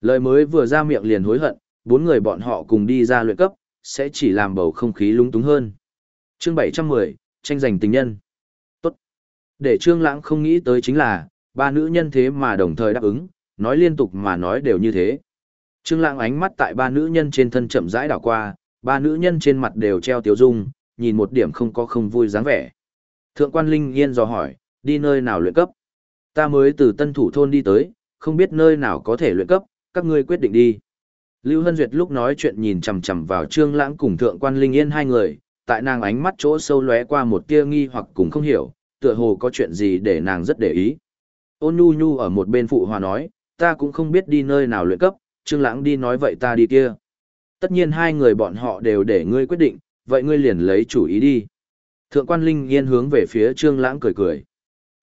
Lời mới vừa ra miệng liền hối hận, bốn người bọn họ cùng đi ra luyện cấp, sẽ chỉ làm bầu không khí lúng túng hơn. Chương 710, tranh giành tình nhân. Để Trương Lãng không nghĩ tới chính là, ba nữ nhân thế mà đồng thời đáp ứng, nói liên tục mà nói đều như thế. Trương Lãng ánh mắt tại ba nữ nhân trên thân chậm rãi đảo qua, ba nữ nhân trên mặt đều treo tiêu dung, nhìn một điểm không có không vui dáng vẻ. Thượng quan Linh Yên dò hỏi, đi nơi nào luyện cấp? Ta mới từ tân thủ thôn đi tới, không biết nơi nào có thể luyện cấp, các ngươi quyết định đi. Lưu Hân Duyệt lúc nói chuyện nhìn chằm chằm vào Trương Lãng cùng Thượng quan Linh Yên hai người, tại nàng ánh mắt chỗ sâu lóe qua một tia nghi hoặc cùng không hiểu, tựa hồ có chuyện gì để nàng rất để ý. Ôn Nhu Nhu ở một bên phụ hòa nói, ta cũng không biết đi nơi nào luyện cấp, Trương Lãng đi nói vậy ta đi kia. Tất nhiên hai người bọn họ đều để ngươi quyết định, vậy ngươi liền lấy chủ ý đi. Thượng quan Linh Yên hướng về phía Trương Lãng cười cười.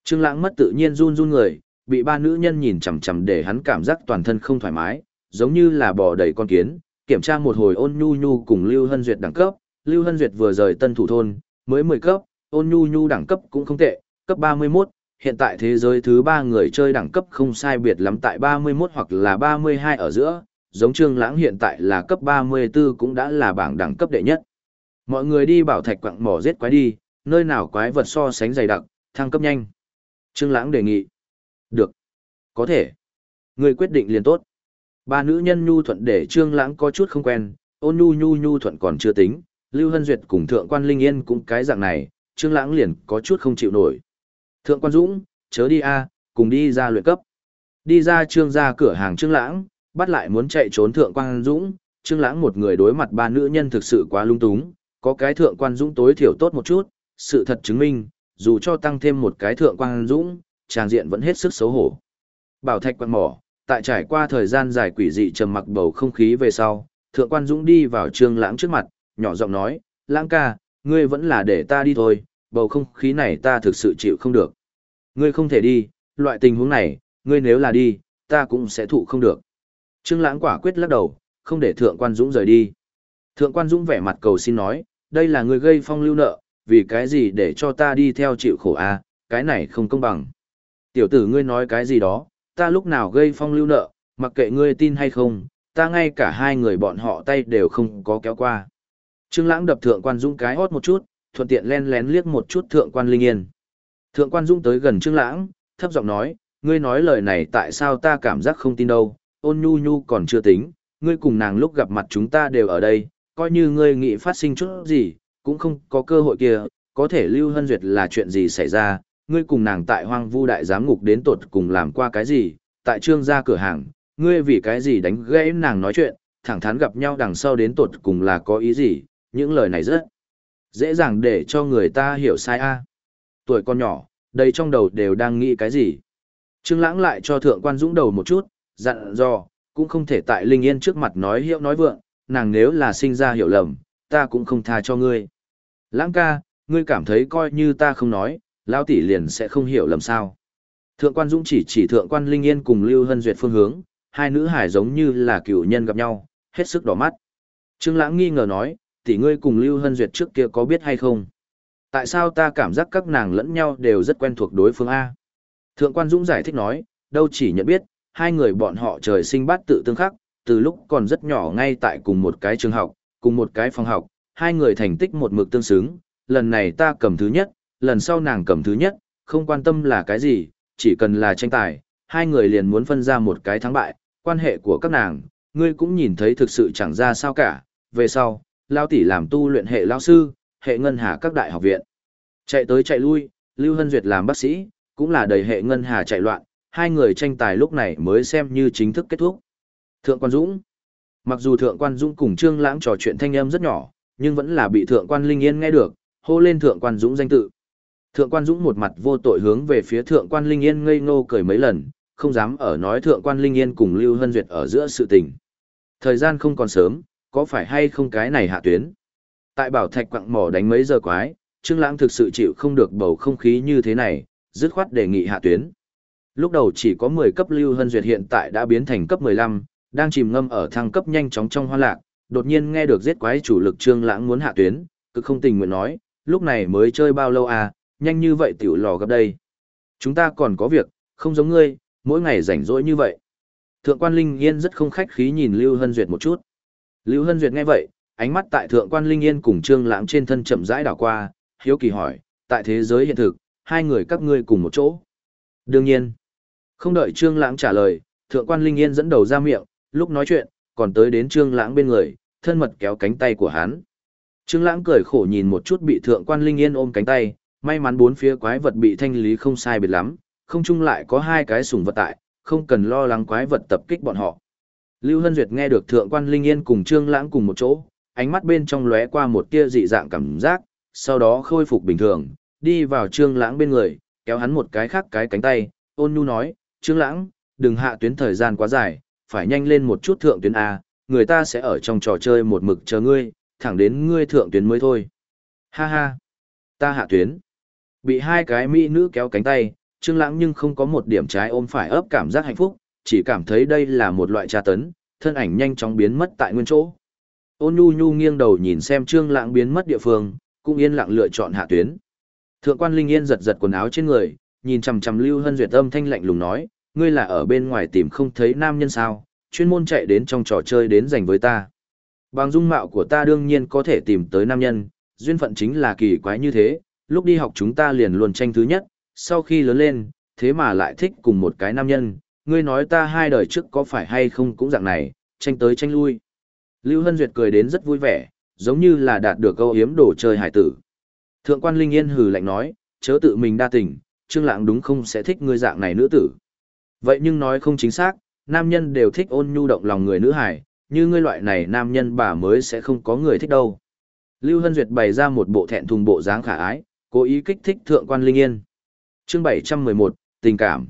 Trương Lãng mất tự nhiên run run người, bị ba nữ nhân nhìn chằm chằm để hắn cảm giác toàn thân không thoải mái, giống như là bò đầy con kiến. Kiểm tra một hồi Ôn Nhu Nhu cùng Lưu Hân Duyệt đẳng cấp, Lưu Hân Duyệt vừa rời Tân Thủ thôn, mới 10 cấp, Ôn Nhu Nhu đẳng cấp cũng không tệ, cấp 31, hiện tại thế giới thứ 3 người chơi đẳng cấp không sai biệt lắm tại 31 hoặc là 32 ở giữa, giống Trương Lãng hiện tại là cấp 34 cũng đã là bảng đẳng cấp đệ nhất. Mọi người đi bảo thạch quặng mỏ giết quái đi, nơi nào quái vật so sánh dày đặc, thăng cấp nhanh. Trương Lãng đề nghị. Được. Có thể. Người quyết định liền tốt. Ba nữ nhân nhu thuận để Trương Lãng có chút không quen, ôn nhu nhu nhu thuận còn chưa tính, Lưu Hân Duyệt cùng Thượng quan Linh Yên cũng cái dạng này, Trương Lãng liền có chút không chịu nổi. Thượng quan Dũng, chớ đi a, cùng đi ra luyện cấp. Đi ra Trương gia cửa hàng Trương Lãng, bắt lại muốn chạy trốn Thượng quan Dũng, Trương Lãng một người đối mặt ba nữ nhân thực sự quá lung túng, có cái thượng quan dũng tối thiểu tốt một chút, sự thật chứng minh, dù cho tăng thêm một cái thượng quan dũng, tràng diện vẫn hết sức xấu hổ. Bảo thạch quan mỏ, tại trải qua thời gian dài quỷ dị trầm mặc bầu không khí về sau, thượng quan dũng đi vào trương lãng trước mặt, nhỏ giọng nói, lãng ca, ngươi vẫn là để ta đi thôi, bầu không khí này ta thực sự chịu không được. Ngươi không thể đi, loại tình huống này, ngươi nếu là đi, ta cũng sẽ thụ không được. Trương lãng quả quyết lắc đầu, không để thượng quan dũng rời đi. Thượng quan dũng vẻ mặt cầu xin nói, đây là người gây phong lưu nợ, vì cái gì để cho ta đi theo chịu khổ a, cái này không công bằng. Tiểu tử ngươi nói cái gì đó, ta lúc nào gây phong lưu nợ, mặc kệ ngươi tin hay không, ta ngay cả hai người bọn họ tay đều không có kéo qua. Trương Lãng đập Thượng Quan Dũng cái hốt một chút, thuận tiện len lén liếc một chút Thượng Quan Linh Yên. Thượng Quan Dũng tới gần Trương Lãng, thấp giọng nói, ngươi nói lời này tại sao ta cảm giác không tin đâu, ôn nhu nhu còn chưa tính, ngươi cùng nàng lúc gặp mặt chúng ta đều ở đây, coi như ngươi nghĩ phát sinh chút gì, cũng không có cơ hội kia, có thể Lưu Hân Duyệt là chuyện gì xảy ra, ngươi cùng nàng tại hoang vu đại giám ngục đến tột cùng làm qua cái gì, tại trương gia cửa hàng, ngươi vì cái gì đánh gãy nàng nói chuyện, thẳng thắn gặp nhau đằng sau đến tột cùng là có ý gì, những lời này rất dễ dàng để cho người ta hiểu sai a. Tuổi con nhỏ, đây trong đầu đều đang nghĩ cái gì. Trương Lãng lại cho thượng quan dũng đầu một chút, dặn dò, cũng không thể tại Linh Yên trước mặt nói hiệu nói vượng, nàng nếu là sinh ra hiểu lầm, ta cũng không tha cho ngươi. Lãng ca, ngươi cảm thấy coi như ta không nói, lão tỷ liền sẽ không hiểu lầm sao. Thượng quan Dũng chỉ chỉ thượng quan Linh Yên cùng Lưu Hân Duyệt phương hướng, hai nữ hải giống như là cựu nhân gặp nhau, hết sức đỏ mắt. Trương Lãng nghi ngờ nói, tỷ ngươi cùng Lưu Hân Duyệt trước kia có biết hay không? Tại sao ta cảm giác các nàng lẫn nhau đều rất quen thuộc đối phương A? Thượng quan Dũng giải thích nói, đâu chỉ nhận biết, hai người bọn họ trời sinh bát tự tương khắc, từ lúc còn rất nhỏ ngay tại cùng một cái trường học, cùng một cái phòng học, hai người thành tích một mực tương xứng, lần này ta cầm thứ nhất, lần sau nàng cầm thứ nhất, không quan tâm là cái gì, chỉ cần là tranh tài, hai người liền muốn phân ra một cái thắng bại, quan hệ của các nàng, ngươi cũng nhìn thấy thực sự chẳng ra sao cả, về sau, lao tỷ làm tu luyện hệ lao sư, hệ ngân hà các đại học viện. Chạy tới chạy lui, Lưu Hân Duyệt làm bác sĩ, cũng là đầy hệ ngân hà chạy loạn, hai người tranh tài lúc này mới xem như chính thức kết thúc. Thượng quan Dũng Mặc dù Thượng quan Dũng cùng Trương Lãng trò chuyện thanh âm rất nhỏ, nhưng vẫn là bị Thượng quan Linh Yên nghe được, hô lên Thượng quan Dũng danh tự. Thượng quan Dũng một mặt vô tội hướng về phía Thượng quan Linh Yên ngây ngô cười mấy lần, không dám ở nói Thượng quan Linh Yên cùng Lưu Hân Duyệt ở giữa sự tình. Thời gian không còn sớm, có phải hay không cái này hạ tuyến? Tại bảo thạch quặng mỏ đánh mấy giờ quái, Trương Lãng thực sự chịu không được bầu không khí như thế này, dứt khoát đề nghị hạ tuyến. Lúc đầu chỉ có 10 cấp Lưu Hân Duyệt hiện tại đã biến thành cấp 15, đang chìm ngâm ở thăng cấp nhanh chóng trong hoa lạc, đột nhiên nghe được giết quái chủ lực Trương Lãng muốn hạ tuyến, cứ không tình nguyện nói, lúc này mới chơi bao lâu à, nhanh như vậy tiểu lò gặp đây. Chúng ta còn có việc, không giống ngươi, mỗi ngày rảnh rỗi như vậy. Thượng quan Linh Yên rất không khách khí nhìn Lưu Hân Duyệt một chút. Lưu Hân Duyệt nghe vậy, ánh mắt tại Thượng quan Linh Yên cùng Trương Lãng trên thân chậm rãi đảo qua, hiếu kỳ hỏi, tại thế giới hiện thực, hai người các ngươi cùng một chỗ. Đương nhiên, không đợi Trương Lãng trả lời, Thượng quan Linh Yên dẫn đầu ra miệng, lúc nói chuyện, còn tới đến Trương Lãng bên người, thân mật kéo cánh tay của hắn. Trương Lãng cười khổ nhìn một chút bị Thượng quan Linh Yên ôm cánh tay, may mắn bốn phía quái vật bị thanh lý không sai biệt lắm, không chung lại có hai cái sủng vật tại, không cần lo lắng quái vật tập kích bọn họ. Lưu Hân Duyệt nghe được Thượng quan Linh Yên cùng Trương Lãng cùng một chỗ, ánh mắt bên trong lóe qua một tia dị dạng cảm giác, sau đó khôi phục bình thường, đi vào Trương Lãng bên người, kéo hắn một cái khác cái cánh tay, ôn nhu nói, "Trương Lãng, đừng hạ tuyến thời gian quá dài, phải nhanh lên một chút thượng tuyến a, người ta sẽ ở trong trò chơi một mực chờ ngươi, thẳng đến ngươi thượng tuyến mới thôi." Ha ha, ta hạ tuyến. Bị hai cái mỹ nữ kéo cánh tay, Trương Lãng nhưng không có một điểm trái ôm phải ấp cảm giác hạnh phúc, chỉ cảm thấy đây là một loại tra tấn, thân ảnh nhanh chóng biến mất tại nguyên chỗ. Ôn Nhu Nhu nghiêng đầu nhìn xem Trương Lãng biến mất địa phương, cũng yên lặng lựa chọn hạ tuyến. Thượng quan Linh Yên giật giật quần áo trên người, nhìn chằm chằm Lưu Hân Duyệt âm thanh lạnh lùng nói, ngươi là ở bên ngoài tìm không thấy nam nhân sao, chuyên môn chạy đến trong trò chơi đến giành với ta. Bằng dung mạo của ta đương nhiên có thể tìm tới nam nhân, duyên phận chính là kỳ quái như thế, lúc đi học chúng ta liền luôn tranh thứ nhất, sau khi lớn lên, thế mà lại thích cùng một cái nam nhân, ngươi nói ta hai đời trước có phải hay không cũng dạng này, tranh tới tranh lui. Lưu Hân Duyệt cười đến rất vui vẻ, giống như là đạt được câu hiếm đồ chơi hải tử. Thượng quan Linh Yên hừ lạnh nói, chớ tự mình đa tình, Trương Lãng đúng không sẽ thích ngươi dạng này nữ tử. Vậy nhưng nói không chính xác, nam nhân đều thích ôn nhu động lòng người nữ hải, như ngươi loại này nam nhân bà mới sẽ không có người thích đâu. Lưu Hân Duyệt bày ra một bộ thẹn thùng bộ dáng khả ái, cố ý kích thích Thượng quan Linh Yên. Chương 711, tình cảm.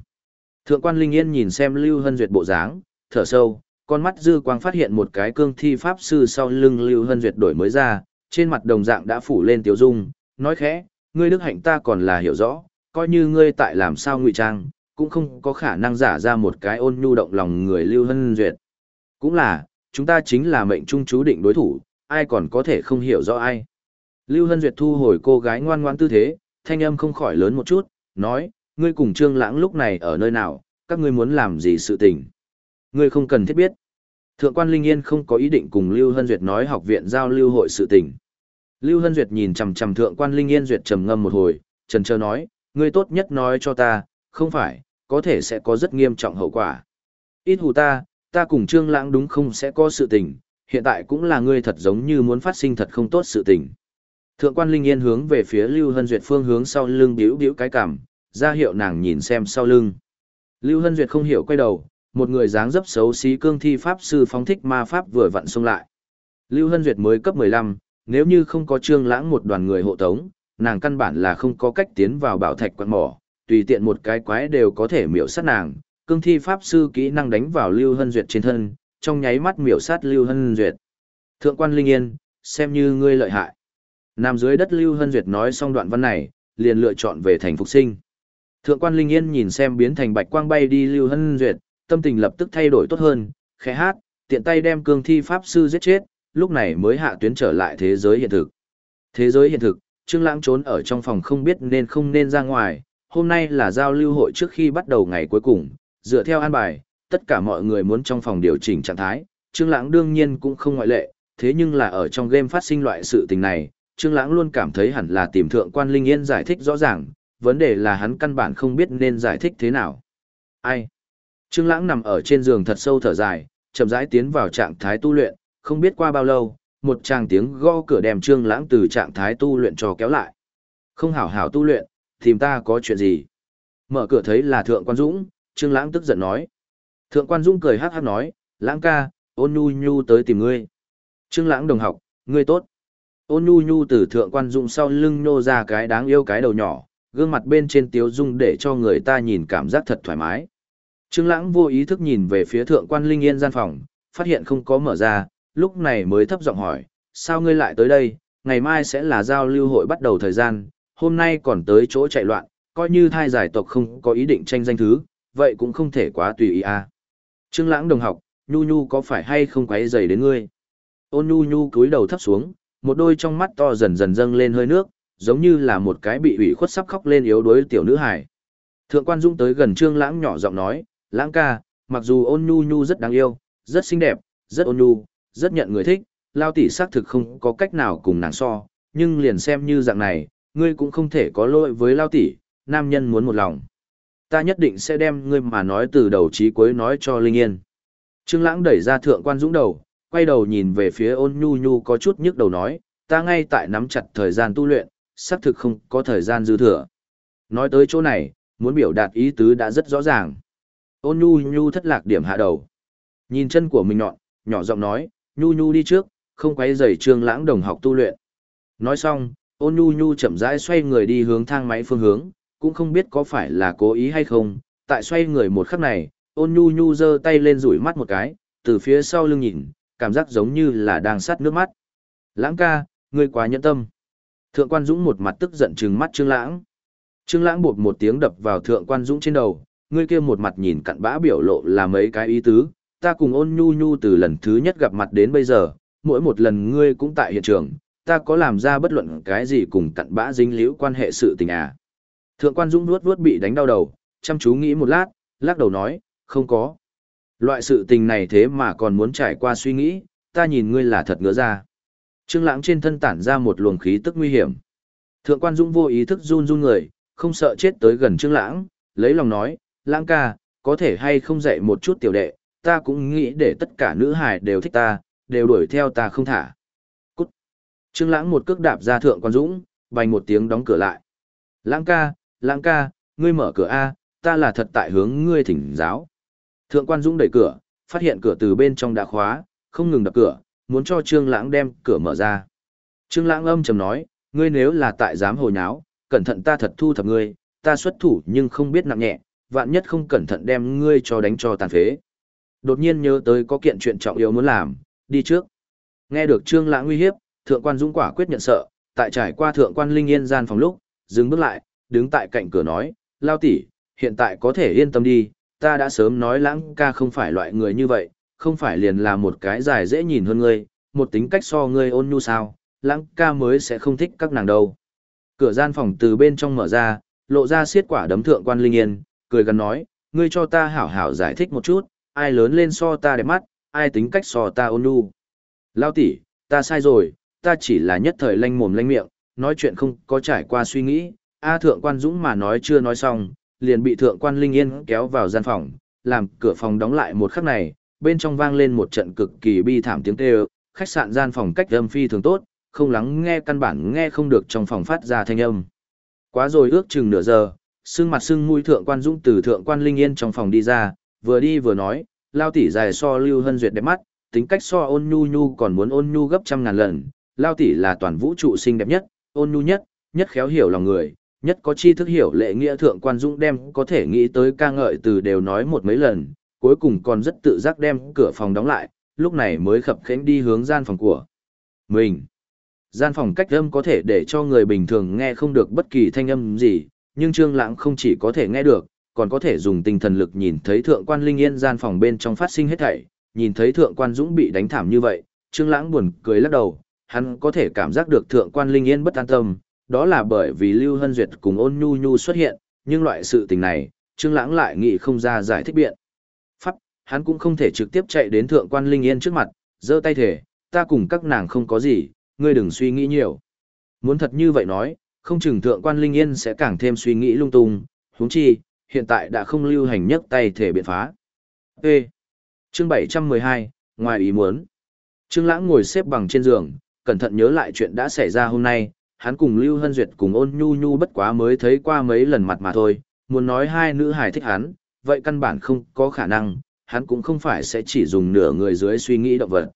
Thượng quan Linh Yên nhìn xem Lưu Hân Duyệt bộ dáng, thở sâu, con mắt dư quang phát hiện một cái cương thi pháp sư sau lưng Lưu Hân Duyệt đổi mới ra, trên mặt đồng dạng đã phủ lên tiểu dung, nói khẽ, ngươi đức hạnh ta còn là hiểu rõ, coi như ngươi tại làm sao ngụy trang, cũng không có khả năng giả ra một cái ôn nhu động lòng người Lưu Hân Duyệt. Cũng là, chúng ta chính là mệnh trung chú định đối thủ, ai còn có thể không hiểu rõ ai. Lưu Hân Duyệt thu hồi cô gái ngoan ngoan tư thế, thanh âm không khỏi lớn một chút, nói, ngươi cùng Trương Lãng lúc này ở nơi nào, các ngươi muốn làm gì sự tình. Ngươi không cần thiết biết. Thượng quan Linh Yên không có ý định cùng Lưu Hân Duyệt nói học viện giao lưu hội sự tình. Lưu Hân Duyệt nhìn chằm chằm thượng quan Linh Yên Duyệt trầm ngâm một hồi, trần chờ nói, ngươi tốt nhất nói cho ta, không phải, có thể sẽ có rất nghiêm trọng hậu quả. Ít hù ta, ta cùng Trương Lãng đúng không sẽ có sự tình, hiện tại cũng là ngươi thật giống như muốn phát sinh thật không tốt sự tình. Thượng quan Linh Yên hướng về phía Lưu Hân Duyệt phương hướng sau lưng biểu biểu cái cằm, ra hiệu nàng nhìn xem sau lưng. Lưu Hân Duyệt không hiểu quay đầu, một người dáng dấp xấu xí cương thi pháp sư phóng thích ma pháp vừa vặn xông lại. Lưu Hân Duyệt mới cấp 15, nếu như không có Trương Lãng một đoàn người hộ tống, nàng căn bản là không có cách tiến vào bảo thạch quan mỏ, tùy tiện một cái quái đều có thể miểu sát nàng. Cương thi pháp sư kỹ năng đánh vào Lưu Hân Duyệt trên thân, trong nháy mắt miểu sát Lưu Hân Duyệt. Thượng quan Linh Yên, xem như ngươi lợi hại. Nằm dưới đất Lưu Hân Duyệt nói xong đoạn văn này, liền lựa chọn về thành phục sinh. Thượng quan Linh Yên nhìn xem biến thành bạch quang bay đi Lưu Hân Duyệt, tâm tình lập tức thay đổi tốt hơn, khẽ hát, tiện tay đem cương thi pháp sư giết chết, lúc này mới hạ tuyến trở lại thế giới hiện thực. Thế giới hiện thực, Trương Lãng trốn ở trong phòng không biết nên không nên ra ngoài, hôm nay là giao lưu hội trước khi bắt đầu ngày cuối cùng, dựa theo an bài, tất cả mọi người muốn trong phòng điều chỉnh trạng thái, Trương Lãng đương nhiên cũng không ngoại lệ, thế nhưng là ở trong game phát sinh loại sự tình này, Trương Lãng luôn cảm thấy hẳn là tìm thượng quan Linh Yên giải thích rõ ràng, vấn đề là hắn căn bản không biết nên giải thích thế nào. Ai? Trương Lãng nằm ở trên giường thật sâu thở dài, chậm rãi tiến vào trạng thái tu luyện, không biết qua bao lâu, một tràng tiếng gõ cửa đem Trương Lãng từ trạng thái tu luyện cho kéo lại. Không hảo hảo tu luyện, tìm ta có chuyện gì? Mở cửa thấy là Thượng Quan Dũng, Trương Lãng tức giận nói. Thượng Quan Dũng cười hắc hắc nói, "Lãng ca, Ôn Nhu Nhu tới tìm ngươi." Trương Lãng đồng học, ngươi tốt. Ôn Nhu Nhu từ Thượng Quan Dũng sau lưng nô ra cái đáng yêu cái đầu nhỏ, gương mặt bên trên tiếu dung để cho người ta nhìn cảm giác thật thoải mái. Trương Lãng vô ý thức nhìn về phía Thượng Quan Linh Yên gian phòng, phát hiện không có mở ra, lúc này mới thấp giọng hỏi, sao ngươi lại tới đây, ngày mai sẽ là giao lưu hội bắt đầu thời gian, hôm nay còn tới chỗ chạy loạn, coi như thai giải tộc không có ý định tranh danh thứ, vậy cũng không thể quá tùy ý à. Trương Lãng đồng học, Nhu Nhu có phải hay không quấy rầy đến ngươi? Ôn Nhu Nhu cúi đầu thấp xuống, một đôi trong mắt to dần dần dâng lên hơi nước, giống như là một cái bị ủy khuất sắp khóc lên yếu đuối tiểu nữ hài. Thượng quan Dung tới gần Trương Lãng nhỏ giọng nói, "Lãng ca, mặc dù Ôn Nhu Nhu rất đáng yêu, rất xinh đẹp, rất ôn nhu, rất nhận người thích, lao tỷ xác thực không có cách nào cùng nàng so, nhưng liền xem như dạng này, ngươi cũng không thể có lỗi với lao tỷ, nam nhân muốn một lòng. Ta nhất định sẽ đem ngươi mà nói từ đầu chí cuối nói cho Linh Yên. Trương Lãng đẩy ra thượng quan dũng đầu, quay đầu nhìn về phía ôn nhu nhu có chút nhức đầu nói, ta ngay tại nắm chặt thời gian tu luyện, xác thực không có thời gian dư thừa. Nói tới chỗ này, muốn biểu đạt ý tứ đã rất rõ ràng. Ôn nhu nhu thất lạc điểm hạ đầu. Nhìn chân của mình nhọn, nhỏ giọng nói, nhu nhu đi trước, không quấy rầy trương lãng đồng học tu luyện. Nói xong, ôn nhu nhu chậm rãi xoay người đi hướng thang máy phương hướng, cũng không biết có phải là cố ý hay không, tại xoay người một khắc này, ôn nhu nhu giơ tay lên rủi mắt một cái, từ phía sau lưng nhìn, cảm giác giống như là đang sắt nước mắt. Lãng ca, ngươi quá nhẫn tâm. Thượng quan Dũng một mặt tức giận trừng mắt Trương Lãng. Trương Lãng bột một tiếng đập vào Thượng quan Dũng trên đầu, ngươi kia một mặt nhìn cặn bã biểu lộ là mấy cái ý tứ, ta cùng ôn nhu nhu từ lần thứ nhất gặp mặt đến bây giờ, mỗi một lần ngươi cũng tại hiện trường, ta có làm ra bất luận cái gì cùng cặn bã dính liễu quan hệ sự tình à. Thượng quan Dũng nuốt nuốt bị đánh đau đầu, chăm chú nghĩ một lát, lắc đầu nói, không có. Loại sự tình này thế mà còn muốn trải qua suy nghĩ, ta nhìn ngươi là thật ngứa ra. Trương Lãng trên thân tản ra một luồng khí tức nguy hiểm. Thượng quan Dũng vô ý thức run run người, không sợ chết tới gần Trương Lãng, lấy lòng nói, "Lãng ca, có thể hay không dạy một chút tiểu đệ, ta cũng nghĩ để tất cả nữ hài đều thích ta, đều đuổi theo ta không thả. Cút. Trương Lãng một cước đạp ra thượng quan dũng, bành một tiếng đóng cửa lại. Lãng ca, lãng ca, ngươi mở cửa A, ta là thật tại hướng ngươi thỉnh giáo. Thượng quan dũng đẩy cửa, phát hiện cửa từ bên trong đã khóa, không ngừng đập cửa, muốn cho Trương Lãng đem cửa mở ra. Trương Lãng âm trầm nói, ngươi nếu là tại dám hồ nháo, cẩn thận ta thật thu thập ngươi, ta xuất thủ nhưng không biết nặng nhẹ, vạn nhất không cẩn thận đem ngươi cho đánh cho tàn phế. Đột nhiên nhớ tới có kiện chuyện trọng yếu muốn làm, đi trước. Nghe được Trương Lãng uy hiếp, Thượng quan Dũng quả quyết nhận sợ, tại trải qua Thượng quan Linh Yên gian phòng lúc, dừng bước lại, đứng tại cạnh cửa nói, "Lao tỷ, hiện tại có thể yên tâm đi, ta đã sớm nói Lãng ca không phải loại người như vậy, không phải liền là một cái dài dễ nhìn hơn ngươi, một tính cách so ngươi ôn nhu sao, Lãng ca mới sẽ không thích các nàng đâu." Cửa gian phòng từ bên trong mở ra, lộ ra xiết quả đấm Thượng quan Linh Yên, cười gần nói, ngươi cho ta hảo hảo giải thích một chút, ai lớn lên so ta đẹp mắt, ai tính cách so ta ôn nhu. Lao tỷ, ta sai rồi, ta chỉ là nhất thời lanh mồm lanh miệng, nói chuyện không có trải qua suy nghĩ, A thượng quan Dũng mà nói chưa nói xong, liền bị thượng quan Linh Yên kéo vào gian phòng, làm cửa phòng đóng lại một khắc này, bên trong vang lên một trận cực kỳ bi thảm tiếng kêu, khách sạn gian phòng cách âm phi thường tốt, không lắng nghe căn bản nghe không được trong phòng phát ra thanh âm. Quá rồi ước chừng nửa giờ, sưng mặt sưng mũi thượng quan Dũng từ thượng quan Linh Yên trong phòng đi ra, vừa đi vừa nói, lao tỷ dài so Lưu Hân Duyệt đẹp mắt, tính cách so ôn nhu nhu còn muốn ôn nhu gấp trăm ngàn lần, lao tỷ là toàn vũ trụ xinh đẹp nhất, ôn nhu nhất, nhất khéo hiểu lòng người, nhất có chi thức hiểu lệ nghĩa thượng quan dũng đem có thể nghĩ tới ca ngợi từ đều nói một mấy lần, cuối cùng còn rất tự giác đem cửa phòng đóng lại, lúc này mới khập khẽnh đi hướng gian phòng của mình. Gian phòng cách âm có thể để cho người bình thường nghe không được bất kỳ thanh âm gì, nhưng Trương Lãng không chỉ có thể nghe được, còn có thể dùng tinh thần lực nhìn thấy thượng quan Linh Yên gian phòng bên trong phát sinh hết thảy, nhìn thấy thượng quan Dũng bị đánh thảm như vậy, Trương Lãng buồn cười lắc đầu, hắn có thể cảm giác được thượng quan Linh Yên bất an tâm, đó là bởi vì Lưu Hân Duyệt cùng ôn nhu nhu xuất hiện, nhưng loại sự tình này, Trương Lãng lại nghĩ không ra giải thích biện. Hắn cũng không thể trực tiếp chạy đến thượng quan Linh Yên trước mặt, giơ tay thể, ta cùng các nàng không có gì, ngươi đừng suy nghĩ nhiều. Muốn thật như vậy nói, không chừng thượng quan Linh Yên sẽ càng thêm suy nghĩ lung tung, huống chi, hiện tại đã không lưu hành nhất tay thể biện phá. Ê! Chương 712, ngoài ý muốn. Trương Lãng ngồi xếp bằng trên giường, cẩn thận nhớ lại chuyện đã xảy ra hôm nay, hắn cùng Lưu Hân Duyệt cùng ôn nhu nhu bất quá mới thấy qua mấy lần mặt mà thôi, muốn nói hai nữ hài thích hắn, vậy căn bản không có khả năng, hắn cũng không phải sẽ chỉ dùng nửa người dưới suy nghĩ động vật.